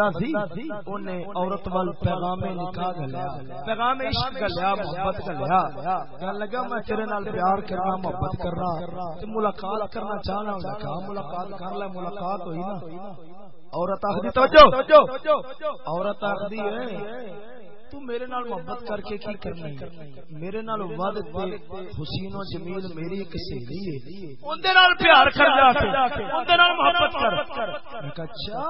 بندہ سی، اونے عورت وال پیغام نکاح گلیا پیغام عشق گلیا محبت گلیا کہنے لگا میں تیرے نال پیار کرنا، محبت کرنا، تے ملاقات کرنا چاہنا ہوں کہا ملاقات کر لے، ملاقات ہوئی نا۔ عورت آخری توجہ، عورت آخری ہے۔ تو میرے نال محبت کر کے کی کرنی میرے نال ود تے حسین و جمیل میری ایک سہیلی ہے اون دے نال پیار کر جا کے اون دے نال محبت کر میں کہا اچھا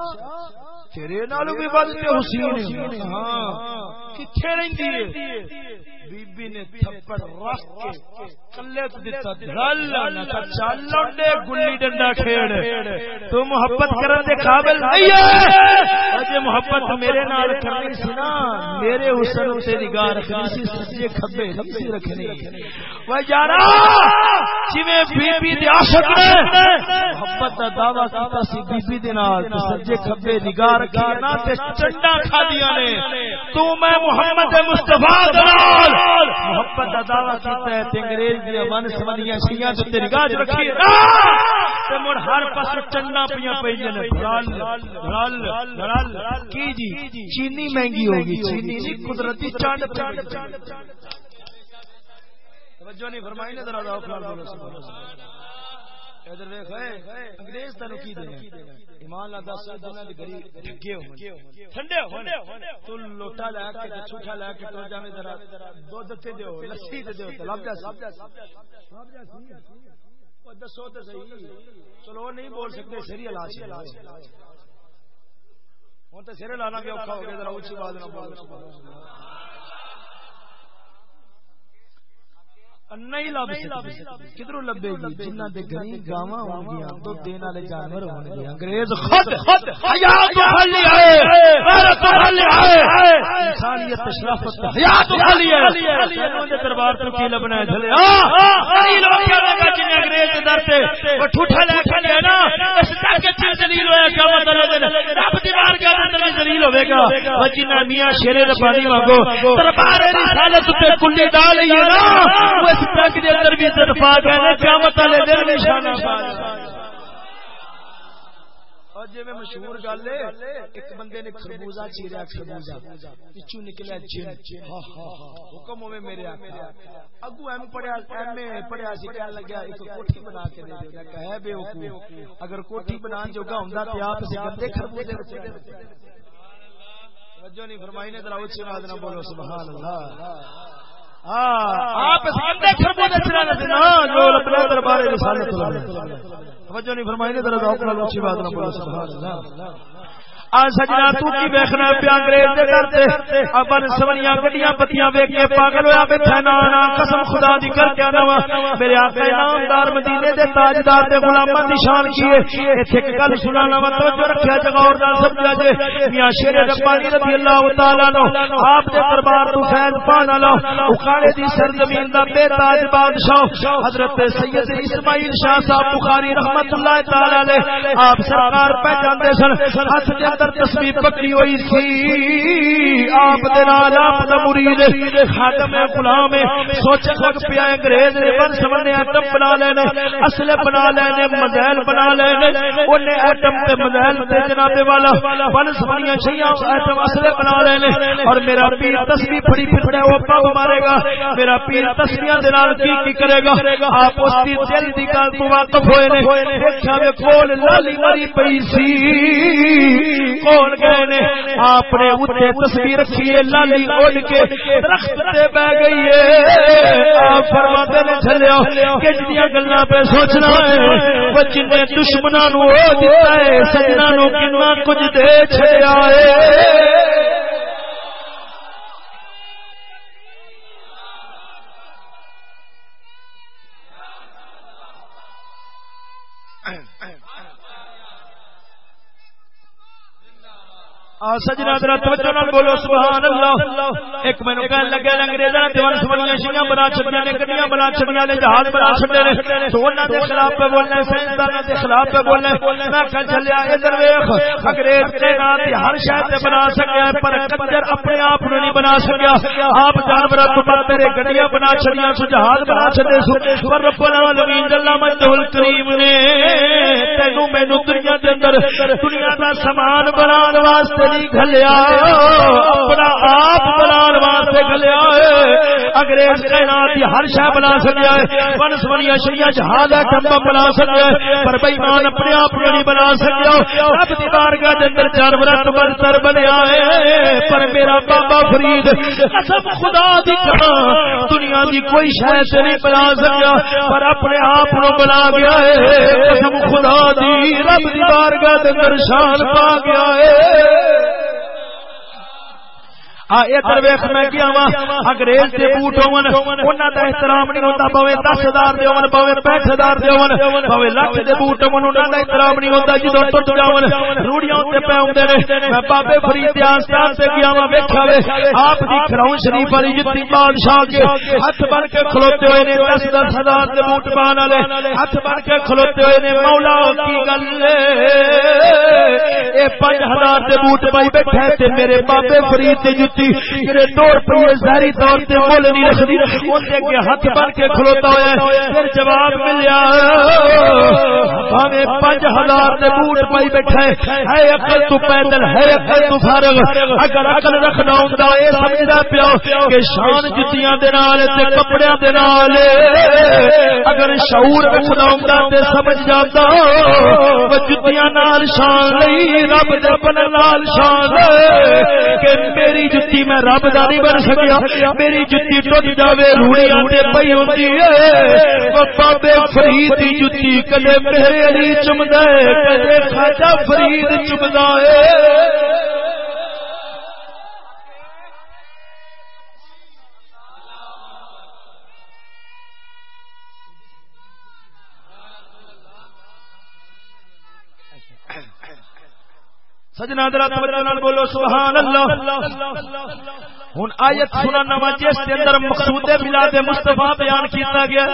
تیرے نال بھی ود تے حسین ہاں کتھے رہندی ہے نے تھپڑ رکھ کے کلے تو دیتا دھل نہ چل گلی ڈنڈا کھیڑ تو محبت کرن دے قابل نہیں ہے اجے محبت میرے نال کرنی سی نا میرے حسن تے نگاہ رکھنی سی سجے کھبے نہیں سی رکھنی وہ یارا جویں بی بی دے عاشق نے محبت دا دعویٰ کیتا سی بی بی دے نال تے سجے کھبے نگاہ رکھی نا تے چنڈا کھا دیاں نے۔ تو میں محمد مصطفی دے نال محبت کا دعوی کیتا ہے، تے انگریز دی من سمندیاں شیاں تے نگاہ رکھی نا تے مڑ ہر پاس چننا پیاں پئی جن دلال دلال دلال کی جی؟ چینی مہنگی ہوگی، چینی نہیں قدرتی چاند توجہ نہیں فرمائی نے ذرا ذوق نال بولو سبحان اللہ۔ انگریز تین کی دینا ایمان دس جنہوں نے گریب ڈگے ہو ٹھنڈے ہو تو لوٹا لے کے چھوٹا لے کے تو جانے ذرا دودھ تے دیو لسی تے دیو تے لب جا سب دسو تو صحیح۔ چلو نہیں بول سکتے سری علاج ہوں تو سر لانا بھی اوکھا ہو گیا ذرا اچھی بات نہ بولو نہیں لب کدھر لبے گی جنہ دے گھر گاواں ہون گیاں دو دین والے جانور ہون گے انگریز خود حیات خلی ہے غیرت خلی ہے انسانیت شرافت حیات خلی ہے انہوں دے دربار تو کی لبنا ہے چلے دلیل ہو گیا لگا جن انگریز دے در تے وہ ٹھوٹا لے کے گئے نا اس طرح کے چیز دلیل ہویا کیا مطلب ہے رب دیوار کا اندر دلیل ہوے گا وہ جنہ میاں شیر ربانی مانگو دربار رسالت تے کلی ڈال ہے نا ٹرک دے اندر بھی اتفاق ہے قیامت والے دن نشانہ جی میں مشہور گل ہے، ایک بندے نے خربوزہ چیریا، خربوزہ۔ پچھو نکلیا جن۔ حکم ہوے میرے آقا۔ اگو ایم پڑھیا، ایم اے پڑھیا سی لگا ایک کوٹھی بنا کے دے دے کہے بے وقوف، اگر کوٹھی بنان جوگا ہوندا تے آپ سے گندے خربوزے توجہ نہیں فرمائی نے، ذرا اونچی آواز نہ بولو سبحان اللہ۔ ہاں۔ آپ ہاں، فرمائی نے ذرا درد اچھی بات نہ بولو سبحان اللہ۔ سجنا کی پیا انگریز کرتے ابن سونیاں گڈیاں پتیاں کے پاگل بیٹھا نا قسم خدا دی کر کے آنا میرے آقا مدینے دے تاجدار دے غلاماں دی شان کیے ایتھے گل سنانا وا توجہ رکھیا سمجھا جے۔ میاں شیر ربانی رضی اللہ تعالی عنہ آپ دے دربار تو فیض پان والا اکاڑے دی سرزمین دا بے تاج بادشاہ۔ حضرت سید اسماعیل شاہ صاحب بخاری رحمتہ اللہ تعالی علیہ۔ آپ سرکار پہچاندے سن۔ ہاتھ دے اندر تصویر پکڑی ہوئی سی۔ آپ آپ مرید خاتم غلام سوچ لگ پیا انگریز نے بن سمنے ایٹم بنا لینے۔ اصل بنا لینے مزیل بنا لینے۔ انہیں ایٹم تے مزیل تے جناب والا۔ بن سمنیاں شیاں ایٹم اصل بنا لینے۔ اور میرا پیر تصویر پڑی پھڑے وہ پاپ مارے گا۔ میرا پیر تصویروں دے نال کی کی کرے گا؟ آپ اس دی دل دی گل تو واقف ہوئے نے۔ دیکھا وے کول لالی مری پئی سی۔ کون گئے نے۔ آپ نے اتنے تصویر رکھی ہے، لالی اڑ کے درخت تے بہ گئی ہے۔ آپ فرماتے نے چلیا کہ جنیاں گلاں پہ سوچنا ہے۔ وہ جن دشمناں نو او دتا ہے سجنا نو کنا کچھ دے چھڑیا ہے۔ سجنا توجہ نال بولو سبحان اللہ ایک مینوں کہن لگا انگریزاں شیاں بنا چھڑیاں نے، گڈیاں بنا چھڑیاں نے جہاز بنا چھڑے نے۔ تو انہاں دے خلاف پہ بولنا سائنسداناں دے خلاف پہ بولنا میں کہ چلیا، ادھر ویکھ، انگریز ہر شے تے بنا سکیا ہے، پر کنجر اپنے آپ نہیں بنا سکیا۔ آپ جانوراں تو گڈیاں بنا چھڑیاں سو جہاز بنا چھڑے سو۔ پر رب العالمین جل مجدہ کریم نے تینو مینوں دنیا دے اندر دنیا دا سامان بنان واسطے نہیں گلیا اپنا آپ بنا واسطے گلیا انگریز کائنات کی ہر شہ بنا سکیا ہے۔ بن سونی اشریا جہاز ٹمبا بنا سکیا ہے۔ پر بےمان اپنے آپ کو نہیں بنا سکیا۔ اب دیوار کا اندر جانور بنتر بنیا ہے۔ پر میرا بابا فرید، قسم خدا دی کہا دنیا دی کوئی شہ سے نہیں بنا سکیا۔ پر اپنے آپ کو بنا گیا ہے۔ قسم خدا دی، رب دیوار کا اندر شان پا گیا ہے۔ ادھر ویخ میں کیا وا انگریز کے بوٹ ہونا کا احترام نہیں ہوتا پوے دس ہزار دے ہون پوے پینٹ ہزار دے ہون پوے لکھ دے بوٹ ہون، انہاں دا احترام نہیں ہوتا جدوں ٹٹ جاون روڑیاں تے پے ہوندے نے میں بابے فرید دے آستان تے گیا ہاں، وا ویکھا وے، آپ دی کھراؤں شریف والی جتی بادشاہ کے ہاتھ بن کے کھلوتے ہوئے نے، دس دس ہزار دے بوٹ پان والے ہاتھ بن کے کھلوتے ہوئے نے، مولا کی گل اے پانچ ہزار دے بوٹ پائی بیٹھے تے میرے بابے فرید دی جتی میرے دو روپیے ظاہری طور سے مول نہیں رکھتی، ان کے ہاتھ بن کے کھلوتا ہوا پھر جواب ملیا بھاوے پانچ ہزار دے بوٹ پائی بیٹھا ہے اکل تو پیدل ہے اکل تو فارغ، اگر اکل رکھنا ہوں اے سمجھدا پیو کہ شان جتیاں دے نال تے کپڑیاں دے نال، اگر شعور رکھنا ہوں تے سمجھ جاندا، وہ جتیاں نال شان لئی رب دے بن نال شان، کہ میری جتی جتی میں رب دا نہیں بن سکیا، میری جتی ٹوٹ جاوے روڑی آتے پئی ہوندی اے۔ بابے فرید دی جتی کدے میرے علی چمدا اے، کدے خواجہ فرید چمدا اے۔ سجنا درا توجہ بولو سبحان اللہ ہن آیت سننا وا جس دے اندر مقصود میلاد مصطفی بیان کیتا گیا۔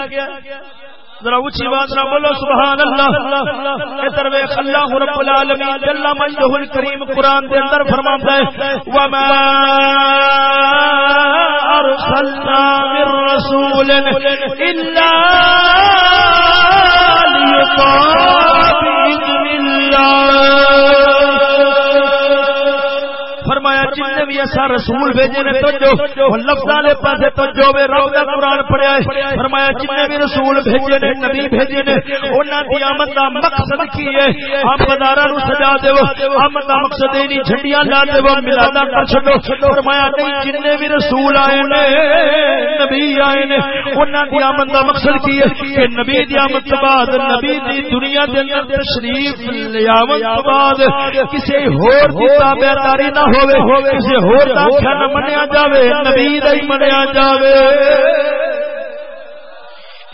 ذرا اونچی آواز نہ بولو سبحان اللہ ادھر ویکھ، اللہ رب العالمین جل مجدہ الکریم قران دے اندر فرماندا ہے، وما ارسلنا من رسول الا ليطاع باذن الله۔ جن بھی ایسا رسول بھیجے نے توجہ لفظ والے پاسے توجہ وے رب دا قران پڑھیا ہے۔ فرمایا جن بھی رسول بھیجے نے، نبی بھیجے نے، انہاں دی آمد دا مقصد کی ہے؟ ہم بازاراں نو سجا دیو آمد دا مقصد اے نہیں، جھنڈیاں لا دیو میلادا کر چھڈو۔ فرمایا نہیں جن بھی رسول آئے نے، نبی آئے نے، انہاں دی آمد دا مقصد کی ہے؟ کہ نبی دی آمد تو بعد، نبی دی دنیا دے اندر تشریف لے آمد تو بعد کسی ہور دی تابعداری نہ ہوے ہو کسی ہو منیا جائے نبی منیا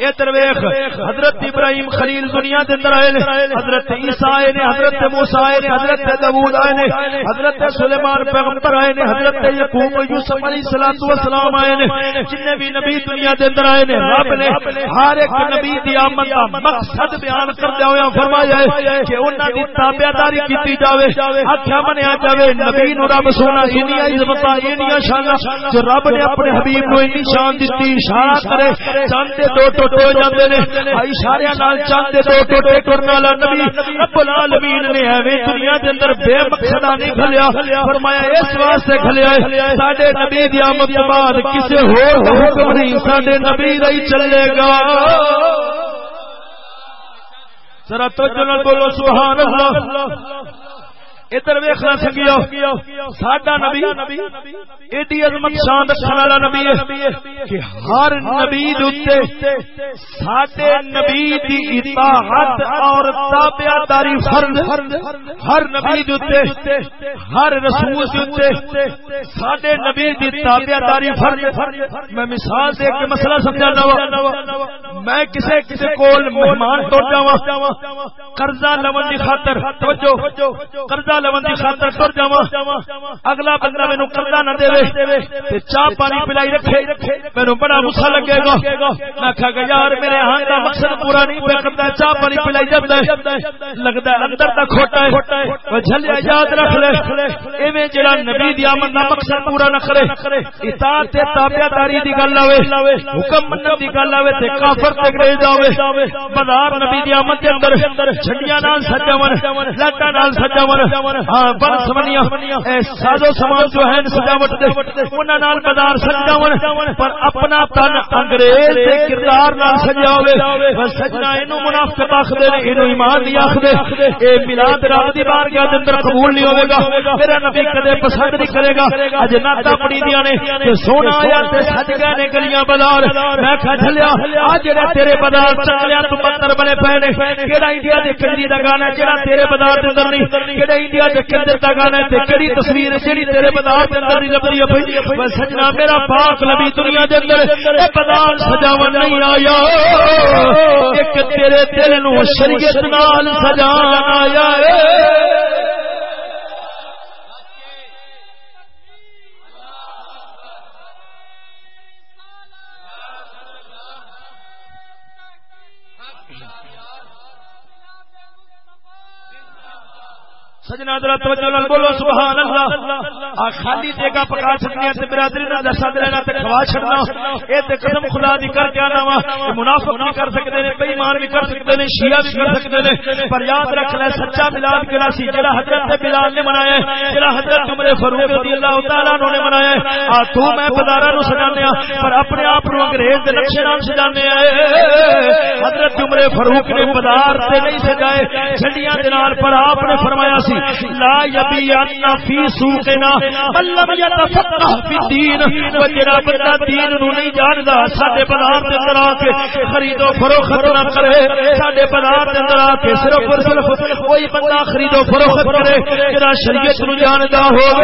جائے درویخ حضرت ابراہیم خلیل دنیا دے اندر آئے نے، حضرت عیسیٰ آئے نے، حضرت موسیٰ آئے نے، حضرت داؤد آئے نے، حضرت سلیمان پیغمبر آئے نے، حضرت یعقوب یوسف علیہ الصلوۃ والسلام آئے نے جن بھی نبی دنیا دے اندر آئے نے، رب نے ہر ایک نبی دی آمد دا مقصد بیان کردے ہوئے فرمایا ہے کہ انہاں دی تابعداری کیتی جاوے، آکھیا منیا جاوے، نبی نو رب سونا اینی عظمت اینی شان جو رب نے اپنے حبیب نو اینی شان دتی اشارہ کرے، چاندے دو ٹوٹے ہو جاندے نے۔ اشارے نال چاندے دو ٹوٹے کرن والا نبی۔ رب العالمین نے ایویں دنیا دے اندر بے مقصد نہیں کھلیا فرمایا، اس واسطے کھلیا ہے۔ ساڈے نبی دی آمد کے بعد کسے ہور حکم نہیں ساڈے نبی دا ہی چلے گا۔ ذرا تو جنل بولو، سبحان اللہ۔ ادھر ویخنا سکیا ساڈا نبی ایڈی عظمت شان رکھنے والا نبی ہے کہ ہر نبی ساڈے نبی دی اطاعت اور تابعداری فرض، ہر نبی ہر رسول ساڈے نبی دی تابعداری فرض۔ میں مثال دے کے مسئلہ سمجھانا وا، میں کسے کسے کول مہمان ٹر جاواں قرضہ لون دی خاطر، توجہ، قرضہ لون کی خاطر تر جاوا اگلا بندہ مینو کردا نہ دے تے چاہ پانی پلائی رکھے۔ مینو بڑا غصہ لگے گا۔ میں کہا گا یار میرے ہاں دا مقصد پورا نہیں پہ کرتا چاہ پانی پلائی جاتا ہے۔ لگتا ہے اندر دا کھوٹا ہے۔ وہ جھلیا یاد رکھ لے۔ ایویں جڑا نبی دی آمد دا مقصد پورا نہ کرے۔ اطاعت تے تابعداری دی گل آوے۔ حکم منن دی گل آوے تے کافر تے گرے جاوے بازار نبی دی آمد دے اندر، جھنڈیاں نال سجاون لاٹا نال سجاون۔ ہاں سمنیا سازو سامان جو ہے سجاوٹ دے۔ انہاں نال بازار پر اپنا تن انگریز دے کردار نال سجنا اینو منافق آکھدے نے اینو ایمان نہیں آکھدے اے میلاد رب دی بارگاہ دے اندر قبول نہیں ہوے گا۔ میرا نبی کدے پسند نہیں کرے گا۔ اج ناتا پڑی دیاں نے تے سونا آیا تے سج گئے نے گلیاں بازار۔ میں آ جڑا تیرے بازار چلیا تو پتھر بنے پے نے کیڑا انڈیا دے کنجری دا گانا جڑا تیرے بازار دے اندر نہیں کیڑا انڈیا تصویر جیڑی تیرے بدار دے اندر لبی ہے سجنا میرا پاک لبی دنیا دے اندر اے بدار سجاون نہیں آیا۔ ایک تیرے دل نو شریعت نال سجا آیا۔ اے سجنا درا توجہ نال بولو سبحان اللہ آ خالی جگہ پکا چھڈنی تے برادری نال دسا دینا تے کھوا چھڈنا اے تے قسم خدا دی کر کے آنا وا منافق نہیں کر سکدے نے بے ایمان بھی کر سکدے نے، شیعہ بھی کر سکدے نے۔ پر یاد رکھ لے، سچا میلاد کیڑا سی جڑا حضرت بلال نے منایا ہے، جڑا حضرت عمر فاروق رضی اللہ تعالی عنہ نے منایا ہے۔ آ تو میں بازاراں نو سجانے پر اپنے آپ نو انگریز دے نقشے نال سجانے آئے حضرت عمر فاروق نے بازار تے نہیں سجائے، جھنڈیاں دے نال پر آپ نے فرمایا سی لا یبیعن فی سوقنا. من لم یتفقه فی الدین. و جڑا بندہ دین نو نہیں جاندا، ساڈے بازار دے اندر آ کے خرید و فروخت نہ کرے. ساڈے بازار دے اندر آ کے صرف اور صرف کوئی بندہ خرید و فروخت کرے، جڑا شریعت نو جاندا ہوے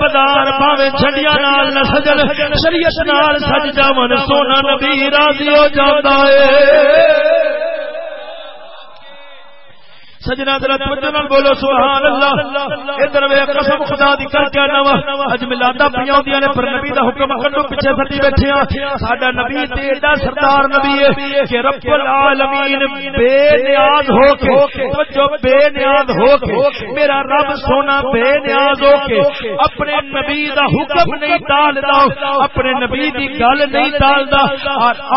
بازار پاوے جھنڈیاں نال نہ سجن، شریعت نال سج جاون، سونا نبی راضی ہو جاندا ہے۔ سجنا درا توجہ نال بولو، سبحان اللہ۔ ادھر وے قسم خدا دی کر کے نوا اج میلادا پیا ہوندیاں نے، پر نبی دا حکم کڈو پیچھے سٹی بیٹھے ہاں ساڈا نبی تے ایڈا سردار نبی ہے کہ رب العالمین بے نیاز ہو کے، توجہ، بے نیاز ہو کے، میرا رب سونا بے نیاز ہو کے، اپنے نبی دا حکم نہیں ٹالدا اپنے نبی دی گل نہیں ٹالدا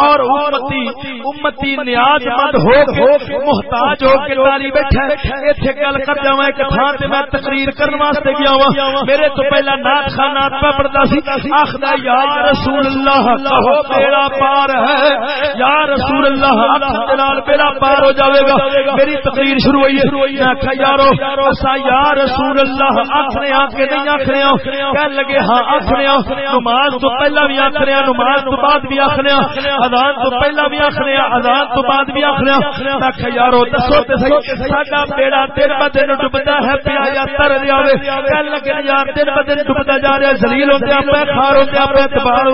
اور امتی امتی نیاز مند ہو کے، محتاج ہو کے ٹالی بیٹھے اتنے گل کر جا ایک تھان سے میں تقریر کرنے واسطے گیا وا میرے تو پہلا نات خان پہ پڑتا سی آخر یا رسول اللہ کہو بیڑا پار ہے۔ یا رسول اللہ بیڑا پار ہو جاوے گا۔ میری تقریر شروع ہوئی ہے۔ میں آخیا یارو، اسا یا رسول اللہ آخنے آ کے نہیں آکھ آخنے ہاں۔ کہنے لگے ہاں آخنے ہاں۔ نماز تو پہلا بھی آکھ آخنے ہاں، نماز تو بعد بھی آکھ آخنے اذان تو پہلا بھی آکھ آخنے اذان تو بعد بھی آکھ آخنے میں آخیا یارو، دسو تے صحیح ساڈا بیڑا دن ب دن ڈبدا ہے پیا یا تر جاوے کہن لگے یار دن ب دن ڈبدا جا رہا ذلیل ہوتے پہ خار ہوتے پہ اعتبار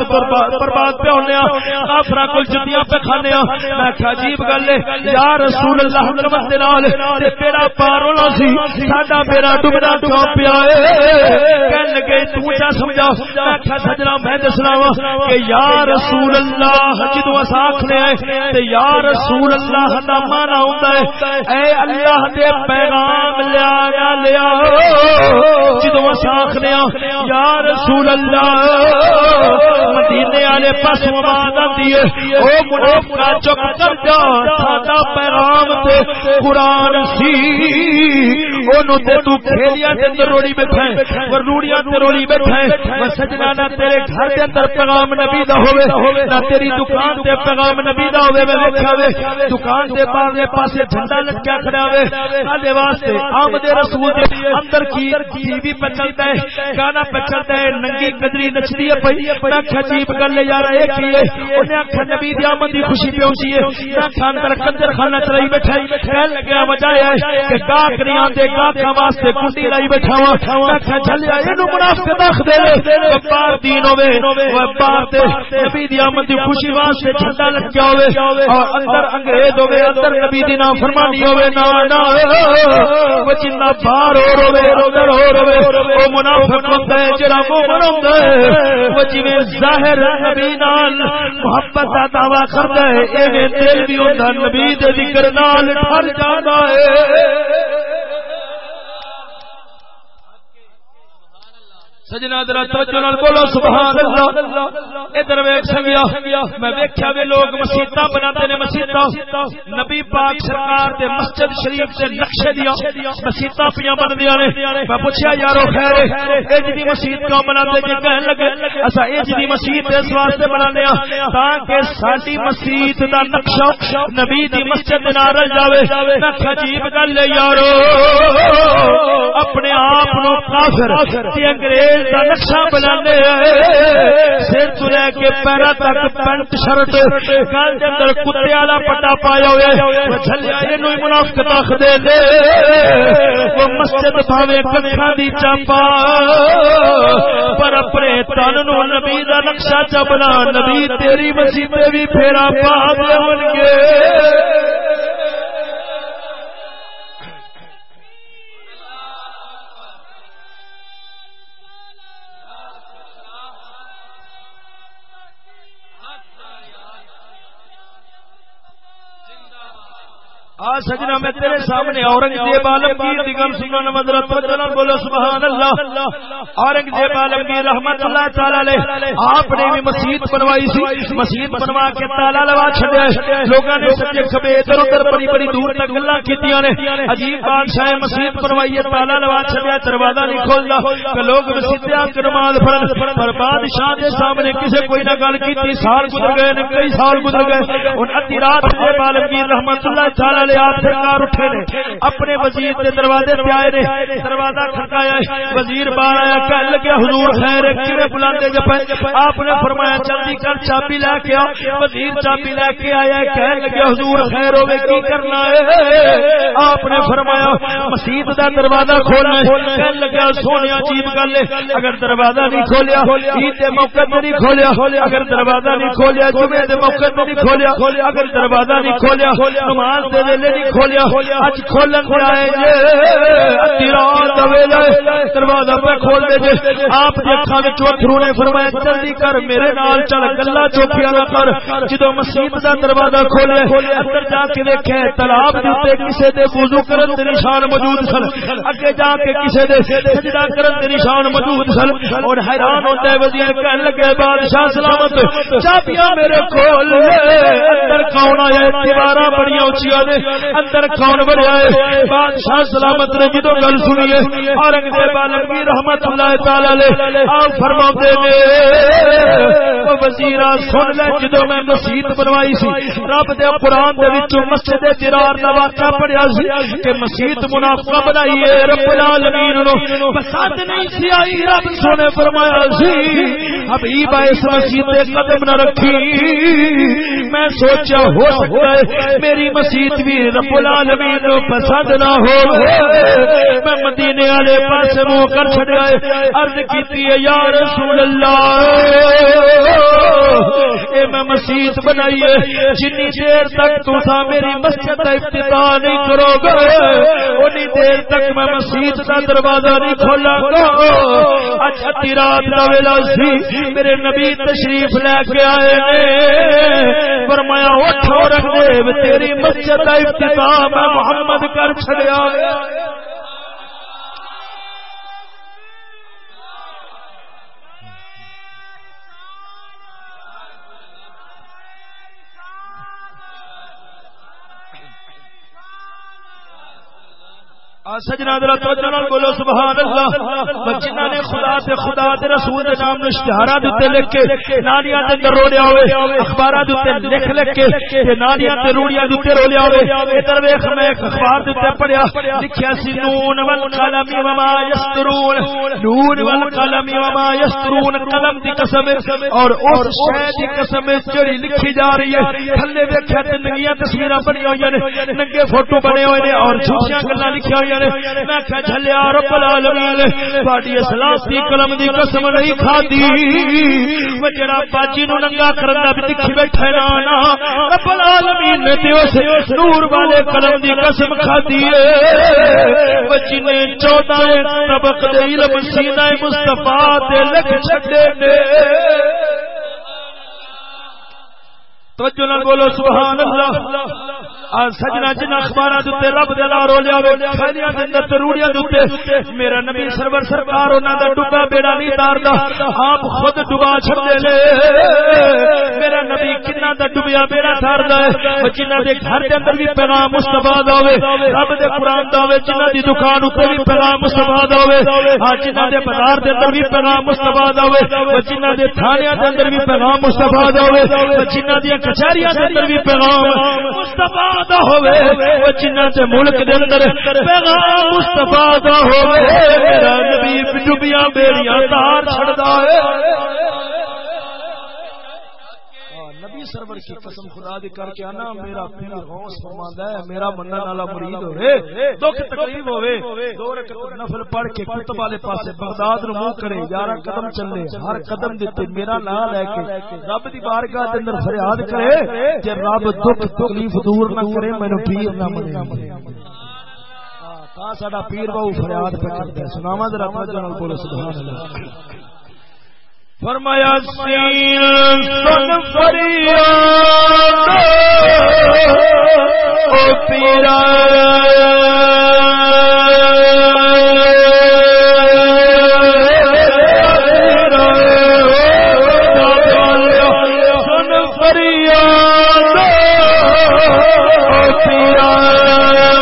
برباد پہ ہونے کافر کل جتیاں پہ کھانے میں کیا عجیب گل ہے یا رسول اللہ رحمت دے نال تے بیڑا پار ہونا سی ساڈا بیڑا ڈبدا کیوں پیا کہن لگے تو کیا سمجھا میں کیا سجنا میں دسنا وا کہ یا رسول اللہ جدو اس آکھنے تے یا رسول اللہ دا معنی ہوندا ہے اے اللہ دے پیغام لیا لیا جدو ساخنے یا رسول اللہ، مدینے والے پاس آواز آتی ہے۔ او منافقا چک کر جا، ساڈا پیغام تے قرآن سی۔ اونوں تے تو کھیلیا تے اندر روڑی بیٹھا ہے ورنوڑیاں تے روڑی بیٹھا ہے۔ میں سجنا نہ تیرے گھر دے اندر پیغام نبی دا ہوے نہ تیری دکان تے پیغام نبی دا ہوے میں ویکھا وے۔ دکان دے باہر پاسے جھنڈا لٹکیا کھڑا وے۔ سارے واسطے آمد رسول دے اندر کی ٹی وی پہ ہے، گانا پہ چلتا ہے، ننگی قدری نچدی ہے پئی۔ میں عجیب گل یار، اے کی ہے؟ اونے اکھ نبی دی آمد دی خوشی پہنچی ہے۔ میں کھان کر کنجر خانہ چلائی بیٹھا ہے۔ کہن لگا وجہ ہے کہ گاہک نہیں آندے، گاہکاں واسطے کنڈی لائی بیٹھا ہوں میں کہ جھلیا، اینو منافق رکھ دے لے۔ وپار دین ہوے وپار تے نبی دی آمد دی خوشی واسطے جھنڈا لٹکیا ہوے اور اندر انگریز ہوے اندر نبی دی نافرمانی ہوے جنا باہر ہو روے ہو روے وہ منافق ہے، جڑا مومن ہے۔ وہ جویں ظاہر نبی نال محبت کا دعوی کرتا ہے، ایویں دل بھی نبی دے ذکر نال ٹھر ہے۔ سجنا درا توجہ نال بولو، سبحان اللہ۔ ادھر ویکھ سنگیا میں ویکھیا وے لوگ مسجداں بناتے نے مسجداں نبی پاک سرکار دے مسجد شریف دے نقشے دیا مسجداں پیاں بندیاں نے۔ میں پوچھیا، یارو خیر اے جی مسجد کیوں بناتے جے جی کہن لگے، اسا اے جی مسجد اس واسطے بنانے ہاں تاکہ ساڈی مسجد دا نقشہ نبی دی مسجد دے نال رل جاوے۔ میں عجیب گل ہے، یارو۔ اپنے آپ نو کافر تے انگریز کا نقشہ بنا سر تو لے کے پیرا تک پینٹ شرٹ گل اندر کتے والا پٹا پایا ہوا چلیا یہ منافق تخ دے دے۔ وہ مسجد بھاوے ککھا دی چاپا۔ پر اپنے تن نو نبی دا نقشہ چ بنا نبی تیری مسیح بھی پھیرا پا دے گے آ سجنا میں تیرے سامنے اورنگزیب عالمگیر دی گل سنن مدرت وجنا بولو سبحان اللہ۔ اورنگزیب عالمگیر رحمت اللہ تعالی علیہ۔ آپ نے بھی مسجد بنوائی سی۔ مسجد بنوا کے تالا لوا چھڈیا لوگاں نے سجے کھبے ادھر ادھر بڑی بڑی دور تک گلاں کیتیاں نے۔ عجیب بادشاہ مسجد بنوائی ہے، تالا لوا چھڈیا دروازہ نہیں کھولدا کہ لوگ مسجد آ کے نماز پڑھن پر بادشاہ دے سامنے کسے کوئی نہ گل کیتی، سال گزر گئے نے، کئی سال گزر گئے۔ ان ادھی رات عالم عالمگیر رحمت اللہ تعالی والے آپ سرکار اٹھے نے، اپنے وزیر کے دروازے پہ آئے نے، دروازہ کھڑکایا وزیر باہر آیا کہنے لگا حضور خیر کیویں بلاندے جب آپ نے فرمایا، جلدی کر، چابی لے کے آ وزیر چابی لے کے آیا کہنے لگا حضور خیر ہوے کی کرنا ہے؟ آپ نے فرمایا، مسجد دا دروازہ کھولنا ہے۔ کہنے لگا سونے عجیب گل ہے۔ اگر دروازہ نہیں کھولیا، عید دے موقع تے نہیں کھولیا۔ اگر دروازہ نہیں کھولیا جمعے دے موقع تے نہیں کھولیا۔ اگر دروازہ نہیں کھولیا، نماز دے ویلے نہیں کھولیا اج کھولن پہ جے رات ویلے دروازہ پہ کھول دے جے۔ آپ دی اکھاں وچ اتھرو نے فرمایا جلدی کر، میرے نال چل، گلا چوکیاں نہ کر۔ جدوں مسجد دا دروازہ کھولے اندر جا کے ویکھے تالاب دے اوپر کسے دے وضو کرن دے نشان موجود سن۔ اگے جا کے کسے دے سجدہ کرن دے نشان موجود سن۔ اور حیران ہوندا ہے وزیر کہن لگے، بادشاہ سلامت، چابیاں میرے کول اندر کون آیا؟ دیواراں بڑی اونچیاں نے۔ اندر کون بنیا ہے؟ بادشاہ سلامت نے جدو گل سنی ہے اورنگزیب عالمی رحمت اللہ تعالی آپ فرما دے وزیر سن لے جدو میں مسجد بنوائی سی، رب دے قرآن دے وچوں مسجد درار دا واقعہ پڑھیا سی کہ مسجد منافقہ بنائی ہے، رب العالمین نو۔ پسند نہیں سی آئی، رب سونے فرمایا سی، حبیب اس مسجد دے قدم نہ رکھی۔ میں سوچا ہو سکتا ہے، میری مسجد بھی رب العالمین نو پسند نہ ہو میں مدینے والے پاس منہ کر چھڑیا ہے، عرض کیتی ہے، یا رسول اللہ، اے میں مسجد بنائی ہے، جنی دیر تک تو تسا میری مسجد کا افتتاح نہیں کرو گے، اونی دیر تک میں مسجد کا دروازہ نہیں کھولا گا۔ اج ادھی رات کا ویلا سی، میرے نبی تشریف لے کے آئے نے فرمایا اٹھ رکھ دے تیری مسجد کا افتتاح میں محمد کر چھڑیا سجنا دل توجہ نال بولو سبحان اللہ جنہ نے خدا تے خدا تے رسول دے نام نو اشتہاراں دے لکھ کے، نالیاں دے اندر رولیا ہوئے، اخباراں دے لکھ لکھ کے، تے نالیاں تے روڑیاں دے رولیا ہوئے۔ ادھر ویکھ، میں ایک اخبار دے پڑھیا، لکھیا سی، نون والقلم وما یسترون نون والقلم وما یسترون قلم دی قسم اور اس شے دی قسم جڑی لکھی جا رہی ہے۔ تھلے ویکھیا تے ننگیاں تصویراں بنی ہوئی نے ننگے فوٹو بنے ہوئے نے اور جھوٹیاں گلاں لکھی ہوئی میں کہ جھلیا رب العالمین تہاڈی اسلام دی قلم دی قسم نہیں کھادی۔ وہ جڑا باجی نو ننگا کرن دا بھی دکھی بیٹھا نا نا۔ رب العالمین نے تے اس نور والے قلم دی قسم کھادی ہے۔ وہ جنے 14 طبق دے علم سینہ مصطفی تے لکھ چھڈے نے۔ توجہ نال بولو، سبحان اللہ۔ سجنا جن اخباراں دے اخبار رب دلا رو لیا روڑیاں میرا نبی سرور سرکار انہاں دا ڈبا بیڑا نہیں تاردا، آپ خود ڈبا چھڑے لے۔ میرا نبی کنا دا ڈبیا بیڑا تاردا ہے جنہ دے گھر دے اندر بھی پیغام مصطفی دا ہوے رب دے قران دا ہوے جنہ دی دکان اوپر بھی پیغام مصطفی دا ہوے ہاں جنہ دے بازار دے اندر بھی پیغام مصطفی دا ہوے جنہ دے تھانیاں دے اندر بھی پیغام مصطفی دا ہوے جنہ دی کچہریاں دے اندر بھی پیغام مصطفی دا ہوے او جنہ تے ملک دے اندر پیغام مصطفی دا ہوے میرا نبی ڈبیاں بیڑیاں تار چھڑدا ہے۔ سرور کی قسم خدا دی کر کے آنا میرا پیر غوث فرماندا ہے میرا منن والا مرید ہوے دکھ تکلیف ہوے دو رکعت نفل پڑھ کے کتب والے پاسے بغداد نو منہ کرے 11 قدم چلے ہر قدم دے میرا نام لے کے رب دی بارگاہ دے اندر فریاد کرے کہ رب دکھ تکلیف دور نہ کرے مینوں پیر نہ منے ساڈا پیر بہو فریاد پہ کردا ہے سناواں ذرا بولو سبحان اللہ۔ فرمایا سین سن فریاد او پیرا۔ سن فریاد او پیرا۔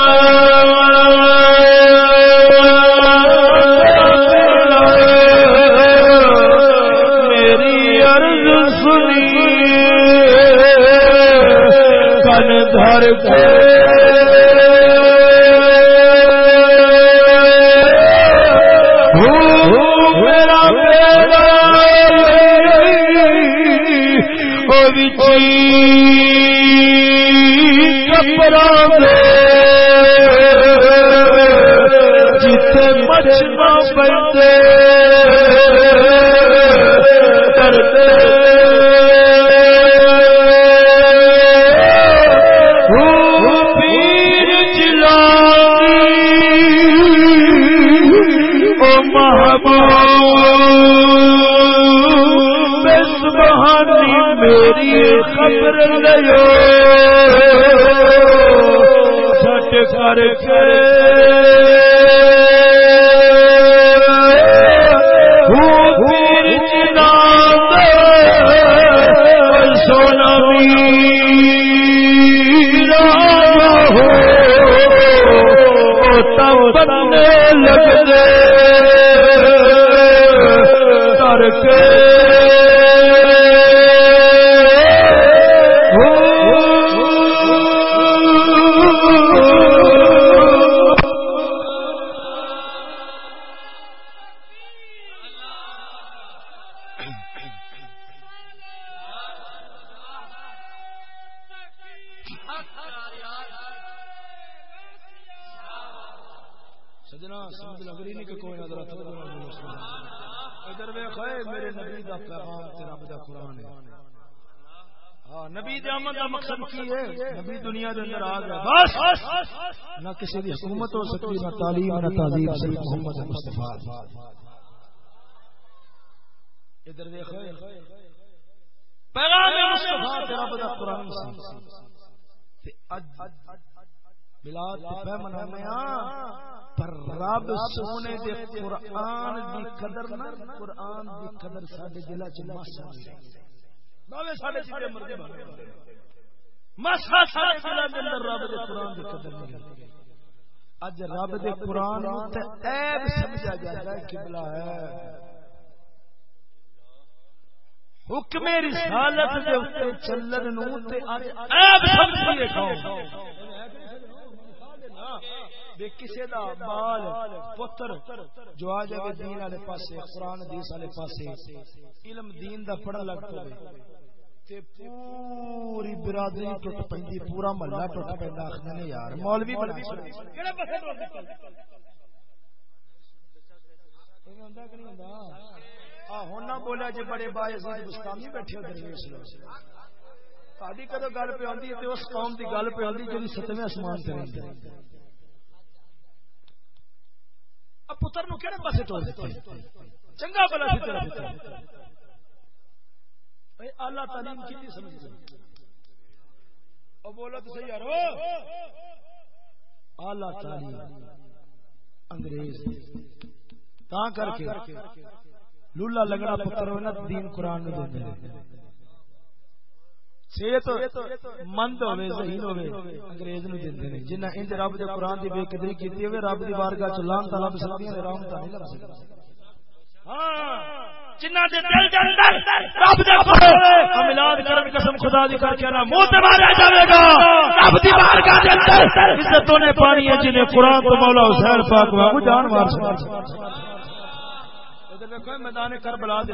گھر جیتے مچھنا پہ۔ کر دیو چھٹ کر کے سونا ہو کسی بھی حکومت ہو سکتی نہ تعلیم نہ تعلیم صرف محمد مصطفیٰ۔ ادھر دیکھو پیغام مصطفیٰ تیرا بدا قرآن ملاد پہ منانے پر رب سونے دے قرآن دی قدر نہ قرآن دی قدر ساڈے دل چ ماسا نہیں۔ مرضی مسا دے اندر رب دے دی قدر نہیں اج رب دے عیب سمجھا ہے قبلہ ہے۔ حکم رسالت دے چلن نو تے اج عیب بے کسے دا بال پتر جو آ جائے دین والے پاسے قرآن حدیث والے پاسے علم دین دا پڑھن لگ پے تے پوری برادری ٹوٹ پی پورا محلہ ٹوٹ پہ آخر نے یار مولوی بنا ہونا بولیا جی بڑے بائے بیٹھے درویش ساری کدو گل پہ آتی ہے اس قوم کی گل پہ آتی جی ستویں آسمان سے پتر نو کہڑے پاسے توڑ چنگا بلا اللہ تعلیم کی سمجھ اور بولو تو صحیح یار اللہ تعلیم انگریز تا کر کے لولا لگڑا پتر ہونا، دین قرآن میں دے۔ صحت مند ہوے ذہین ہوے انگریز نو دیندے نے جنہ انج رب دے قرآن دی بے قدری کیتی ہوے رب دی بارگاہ چ لان تعالی نہیں سکدا ہاں جنہ دے دل دے اندر رب دے ملاد کرن قسم خدا دی کر کے نا منہ تے ماریا جاوے گا رب دی بارگاہ دے اندر عزتوں نے پانی ہے جنہیں قران تو مولا حسین پاک واگو جان مار سکتا دیکھو میدان کربلا دے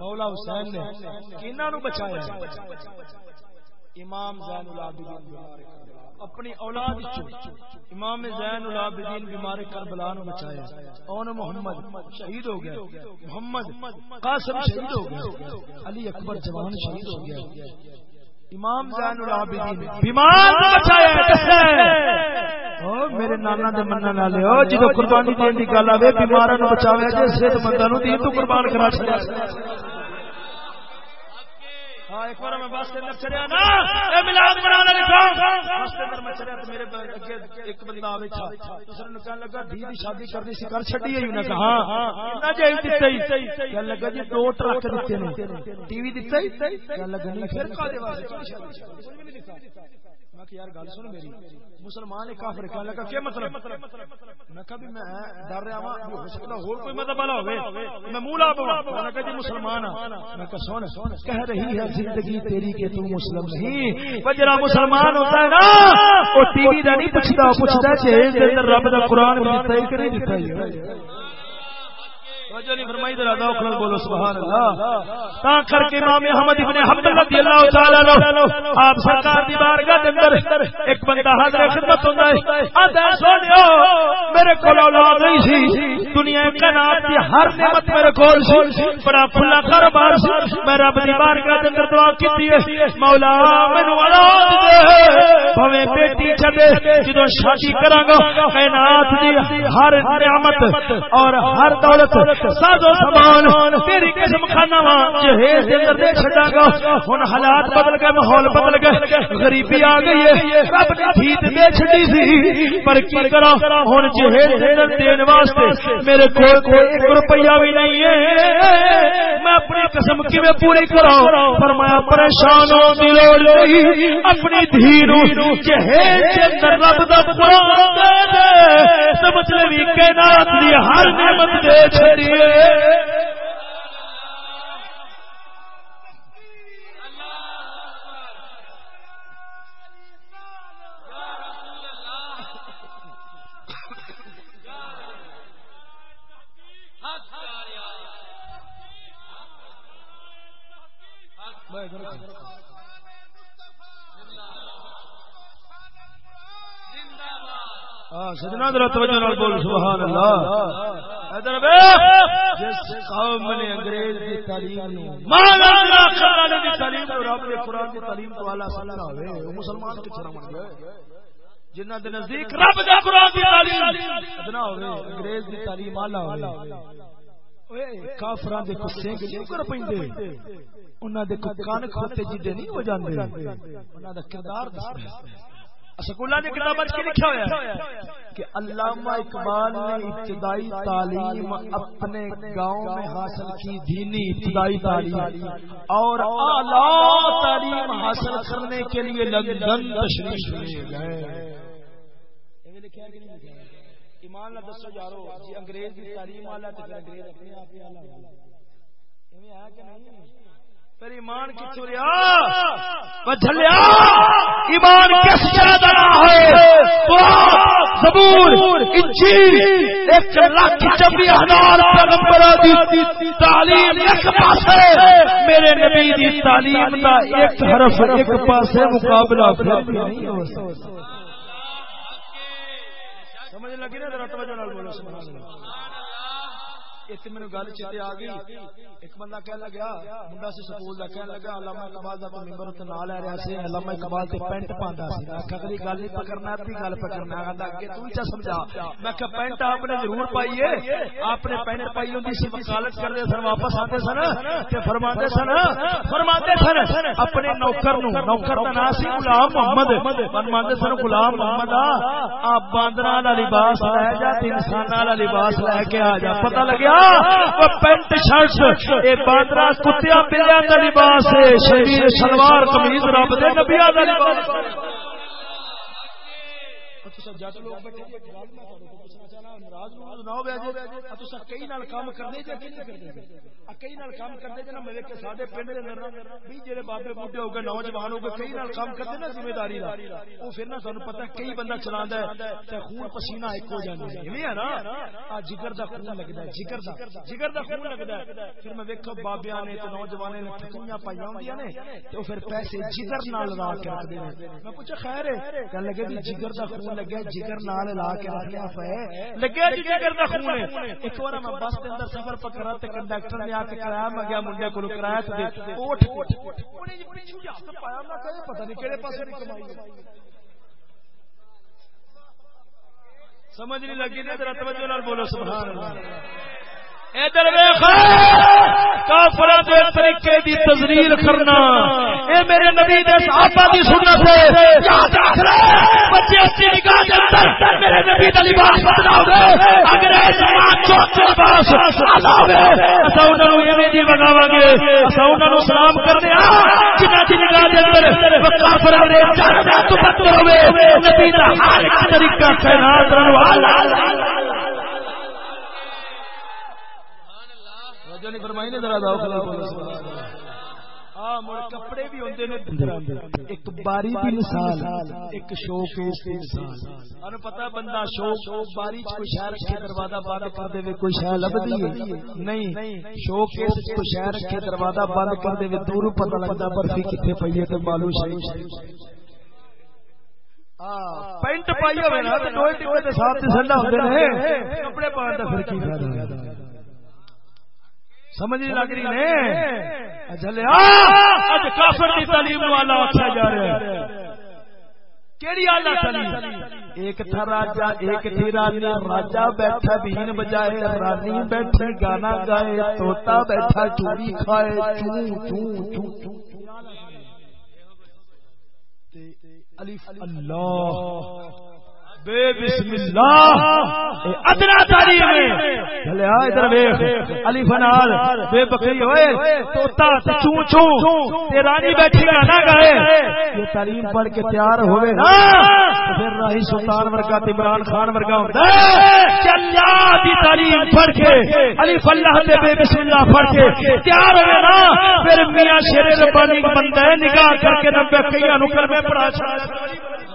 مولا حسین نے کیناں نو بچایا امام زین العابدین بیمار اپنی اولاد امام زین العابدین بیمار کربلا نو بچایا اون محمد شہید ہو گیا۔ محمد قاسم شہید ہو گیا۔ علی اکبر جوان شہید ہو گیا۔ امام زین العابدین. بیمار بچایا او میرے نانا دے منن والے او جدو قربانی دین دی گل آوے بیماراں نو بچاویا جے صحت منداں نو دین تو قربان کرا چھڑیا۔ ہاں، ایک بار میں بس اندر چلیا نا اے میلاد منانے لکھا بس اندر میں چلیا تو میرے اگے ایک بندہ آوے تھا دوسرے نے کہنے لگا دی دی شادی کرنی سی، کر چھڈی ہے۔ انہاں کہا ہاں کتنا جے دتے کہنے لگا جی دو ٹرک دتے نے ٹی وی دتا ہی۔ کہنے لگا نہیں پھر کا دے واسطے شادی میں کہ یار گل سن میری مسلمان کافر کہنے لگا کیا مطلب? میں کہا بھی میں ڈر رہا ہوں ہو سکتا اور کوئی مطلب والا ہوے میں منہ لا پوا میں کہا جی مسلمان میں کہا سن کہہ رہی ہے زندگی تیری کہ تو مسلم نہیں وہ جڑا مسلمان ہوتا ہے نا وہ ٹی وی دا نہیں پوچھتا پوچھتا ہے کہ رب دا قرآن بھی دتا ہے کہ نہیں دتا ہے فرمائی بولو سبحان اللہ کر کے امام احمد ابن حنبل رضی اللہ تعالی عنہ، آپ سرکار دی بارگاہ دے اندر ایک بندہ حاضر خدمت ہوندا ہے۔ میرے کول اولاد نہیں سی۔ دنیا کائنات دی ہر نعمت میرے کول سی۔ بڑا کھلا کاروبار سی۔ میں رب دی بارگاہ دے اندر دعا کیتی ہے۔ مولا، مینوں اولاد دے۔ بھویں بیٹی چھڈے جدوں شادی کراں گا، کائنات دی ہر نعمت اور ہر دولت سازو سامان تیری قسم کھانا وا جہیز دے اندر دے چھڈا گا۔ ہن حالات بدل گئے، ماحول بدل گئے۔ غریبی آ گئی ہے، رب نے ٹھیک دے چھڈی سی۔ پر کی کرا ہن جہیز دے اندر دین واسطے میرے کول کوئی ایک روپیہ بھی نہیں ہے۔ میں اپنی قسم کیویں پوری کراں؟ فرمایا، پریشان ہو، دی لوڑ نہیں۔ اپنی دھی نو جہیز دے اندر رب دا قران دے دے۔ سمجھ لے کائنات دی ہر نعمت دے چھڈی سجنا در توجہ نال بول، سبحان اللہ۔ ادھر بے، جس قوم نے انگریز کی تعلیم نو مولا اللہ قرآن دی تعلیم نو رب کے قرآن کی تعلیم تو والا سمجھا ہوئے، وہ مسلمان کی طرح بن گئے جنہ دے نزدیک رب دا قرآن کی تعلیم ادنا ہوئے، انگریز کی تعلیم آلہ ہوئے۔ کافران دے کسے کیوں کر پیندے انہاں دے کان کھوتے جدے نہیں ہو جاندے۔ انہاں دا کردار دس رہے۔ سکولہ نے کتاب کی لکھا ہوا ہے کہ علامہ اقبال نے ابتدائی تعلیم اپنے گاؤں میں حاصل کی دینی ابتدائی تعلیم اور اعلی تعلیم حاصل کرنے کے لیے لندن تشریف لے گئے۔ ایمان نہ دسو یارو جی انگریز کی تعلیم والا تو انگریز اپنے آپ ہی اعلی ہے کہ نہیں؟ ایمان کی چوریا ایمان کس ہے؟ زبور ایک لاکھ چبی ہزار تعلیم ایک پاس میرے نبی دی تعلیم کا ایک حرف ایک پاس مقابلہ سمجھ لگی نا توجہ بولو اتنے میرے گل چیتے آ گئی۔ ایک بندہ کہہ لگا، منڈا سے سکول دا کہہ لگا، علامہ اقبال دا تو ممبر تے نال آ رہا سی، علامہ اقبال تے پینٹ پاندا سی۔ میں کہ اگلی گل نہیں پکڑنا ادھی گل پکڑنا۔ آندا کہ تو چا سمجھا؟ میں کہ پینٹ آپ نے ضرور پائی ہے۔ آپ نے پینٹ پائی ہوندی سی، وکالت کردے سن، واپس آندے سن تے فرماندے سن فرماندے سن، اپنے نوکر نو نوکر دا نام سی، غلام محمد۔ فرماندے سن، غلام محمد آ باندراں دا لباس لے جا، تے انساناں دا لباس لے کے آ جا۔ پتہ لگیا؟ پینٹ شرٹ باندرا کتیا پلیا کا لباس شریر، شلوار کمیز رب دے نبیا کا لباس جٹ لوگ کئی نال کام کرنے جے کئی نال کام کرتے جنا میرے کے سارے پنڈ دے اندر بھی جڑے بابے بوٹے ہو گئے، نوجوان ہو گئے، کئی نال کام کرتے نا ذمہ داری دا۔ او پھر نا تانوں پتہ کئی بندہ چلاندا ہے تے خون پسینہ ایک ہو جاندا ہے۔ ایویں ہے نا؟ ا جگر دا خون لگدا ہے، جگر دا جگر دا خون لگدا ہے۔ پھر میں ویکھو بابیاں نے تے نوجواناں نے ٹھکیاں پائیاں ہوندیاں نے تے پھر پیسے جگر نال لا کے رکھ دے میں پوچھا خیر ہے؟ کہ لگے جگر دا خون لگیا جگر نال لا کے رکھیا پے۔ لگیا جگر دا خون ہے ایک بار میں بس دے اندر سفر پکڑا تے کنڈکٹر نے آ کے کرایہ منگیا منڈے کو کرایہ تے اوٹ پتہ نہیں کہڑے پاسے کمائی سمجھ نہیں لگی ذرا توجہ نال بولو سبحان اللہ ادھر ویکھ کافراں دے طریقے دی تذلیل کرنا اے میرے نبی دے صحابہ دی سنت ہے یاد رکھ لے بچے اسی نگاہ دے اندر میرے نبی دا لباس بدلاو دے اگر اے زمان چوک دے لباس اللہ دے اسا انہاں نو ایویں دی بگاواں گے۔ اسا انہاں نو سلام کرنے آ۔ جنہاں دی نگاہ دے اندر کافر دے چہرے تو بدتر ہوے نبی دا ہر ایک طریقہ کائنات رہن والا فرمائی نے ذرا داؤ کپڑے بھی ہوندے نے ایک باری دی مثال، ایک شو کیس دی مثال۔ ان پتہ بندہ شو باری چ کوئی شہر رکھے، دروازہ بند کر دے کوئی شے لبدی ہے نہیں شو کیس کوئی شہر رکھے، دروازہ بند کر دے دور پتہ لگدا برفی کتے پئی ہے تے معلوم شے پینٹ پائی ہوے نا، تے ڈوئے ٹکے دے ساتھ تے سنڈا ہوندے نے۔ کپڑے پاؤں دا پھر کی فائدہ۔ سمجھ لگ رہی نے؟ کافر کی تعلیم والا اچھا جا رہا ہے۔ کیڑی آلہ تعلیم؟ ایک تھا راجا ایک تھی رانی۔ راجا بیٹھا بین بجائے رانی بیٹھی گانا گائے توتا بیٹھا چوری کھائے چوں چوں چوں۔ چوں اللہ۔ بے بسم اللہ ادنا تعلیم چلے آ ادھر دیکھ علی فنال۔ بے بکری ہوئے۔ توتا چوں چوں۔ تے رانی بیٹھی گانا گائے یہ تعلیم پڑھ کے تیار ہوئے نا۔ پھر راہی سلطان ورگا عمران خان ورگا ہوندا چلا دی تعلیم پڑھ کے۔ علی فلاح تے بے بسم اللہ پڑھ کے تیار ہوئے نا۔ پھر میاں شیر ربانی بندہ نگاہ کر کے نبے کئی نو کلمے پڑھا چھڑا۔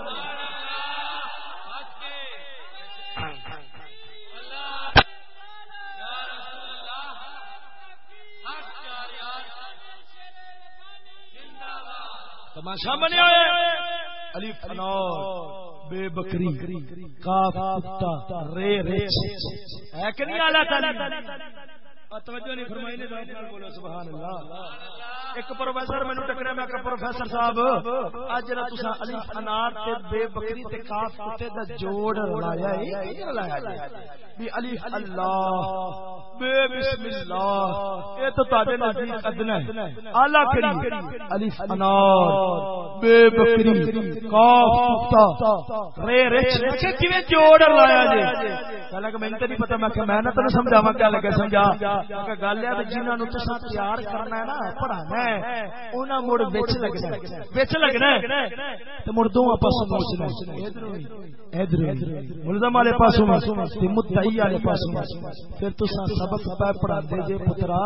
تماشا بنیا علی فنور بے بکری کاف کتا رے رچ ہے کہ نہیں اعلی تعلیم؟ توجہ نہیں فرمائی نے بولو سبحان اللہ۔ ایک پروفیسر مینوں ٹکریا میں کہ پروفیسر صاحب اج جڑا تساں علی انار تے بے بکری تے کاف کتے دا جوڑ لایا ہے یہ لایا بھی علی اللہ بے بسم اللہ یہ تو تاڈے نزدیک ادنا ہے۔ اعلی کری الف انار بے بکری کاف کتا رے رچ کیویں جوڑ لایا جی؟ کہ مینوں تے نہیں پتہ میں کہ میں نہ تینوں سمجھاواں کیا لگے سمجھا؟ کہ گل ہے جنہاں نو تساں تیار کرنا ہے نا پڑھانا ہے انہاں مڑ وچ لگنا ہے وچ لگنا ہے تے مڑ دوواں پاسوں پہنچنا ہے ادھر ملزم والے پاسوں تے متعی والے پاسوں پھر تساں سبق پہ پڑھا دے جے پترا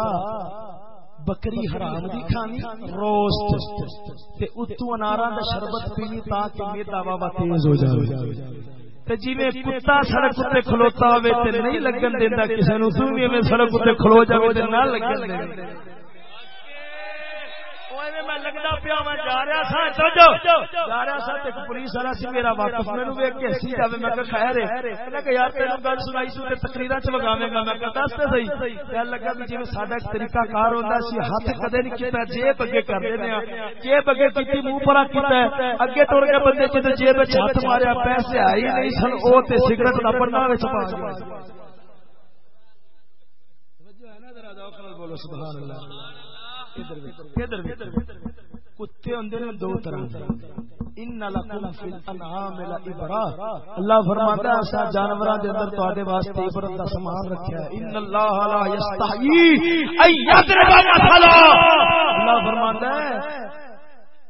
بکری حرام دی کھانی روسٹ تے اتو اناراں دا شربت پینی تاکہ میدا وا تیز ہو جائے جی کتا سڑک تے کھلوتا ہوے تے نہیں لگن دیندا، کسے نو تو سڑک تے کھلو جاوے تے نہ لگن دیندا۔ میں پیا میں جا رہا سا جا رہا سا پولیس والا سی میرا واقف کے ہسی میں خیر ہے۔ میں کہ یار تینوں گل سنائی سو چ گا۔ میں کہ دس تے صحیح۔ لگا بھی جی ساڈا طریقہ کار ہوندا سی، ہاتھ کدے نہیں کیتا، جیب اگے کر دینے ہاں جیب اگے کیتی، منہ پرا کیتا ہے۔ اگے ٹر کے بندے جے جیب وچ ہاتھ ماریا، پیسے آئی نہیں سن، او تے سگرٹ دا پڑنا وچ پا گیا۔ توجہ ہے نا، ذرا ذوق بولو، سبحان اللہ۔ کتے ہوندے نے دو طرح ان لکم فی الانعام لعبرا اللہ فرماتا ہے اسا جانوراں دے اندر تواڈے واسطے عبرت دا سامان رکھیا ہے۔ ان اللہ لا یستحی ای یضرب مثلا۔ اللہ فرماتا ہے،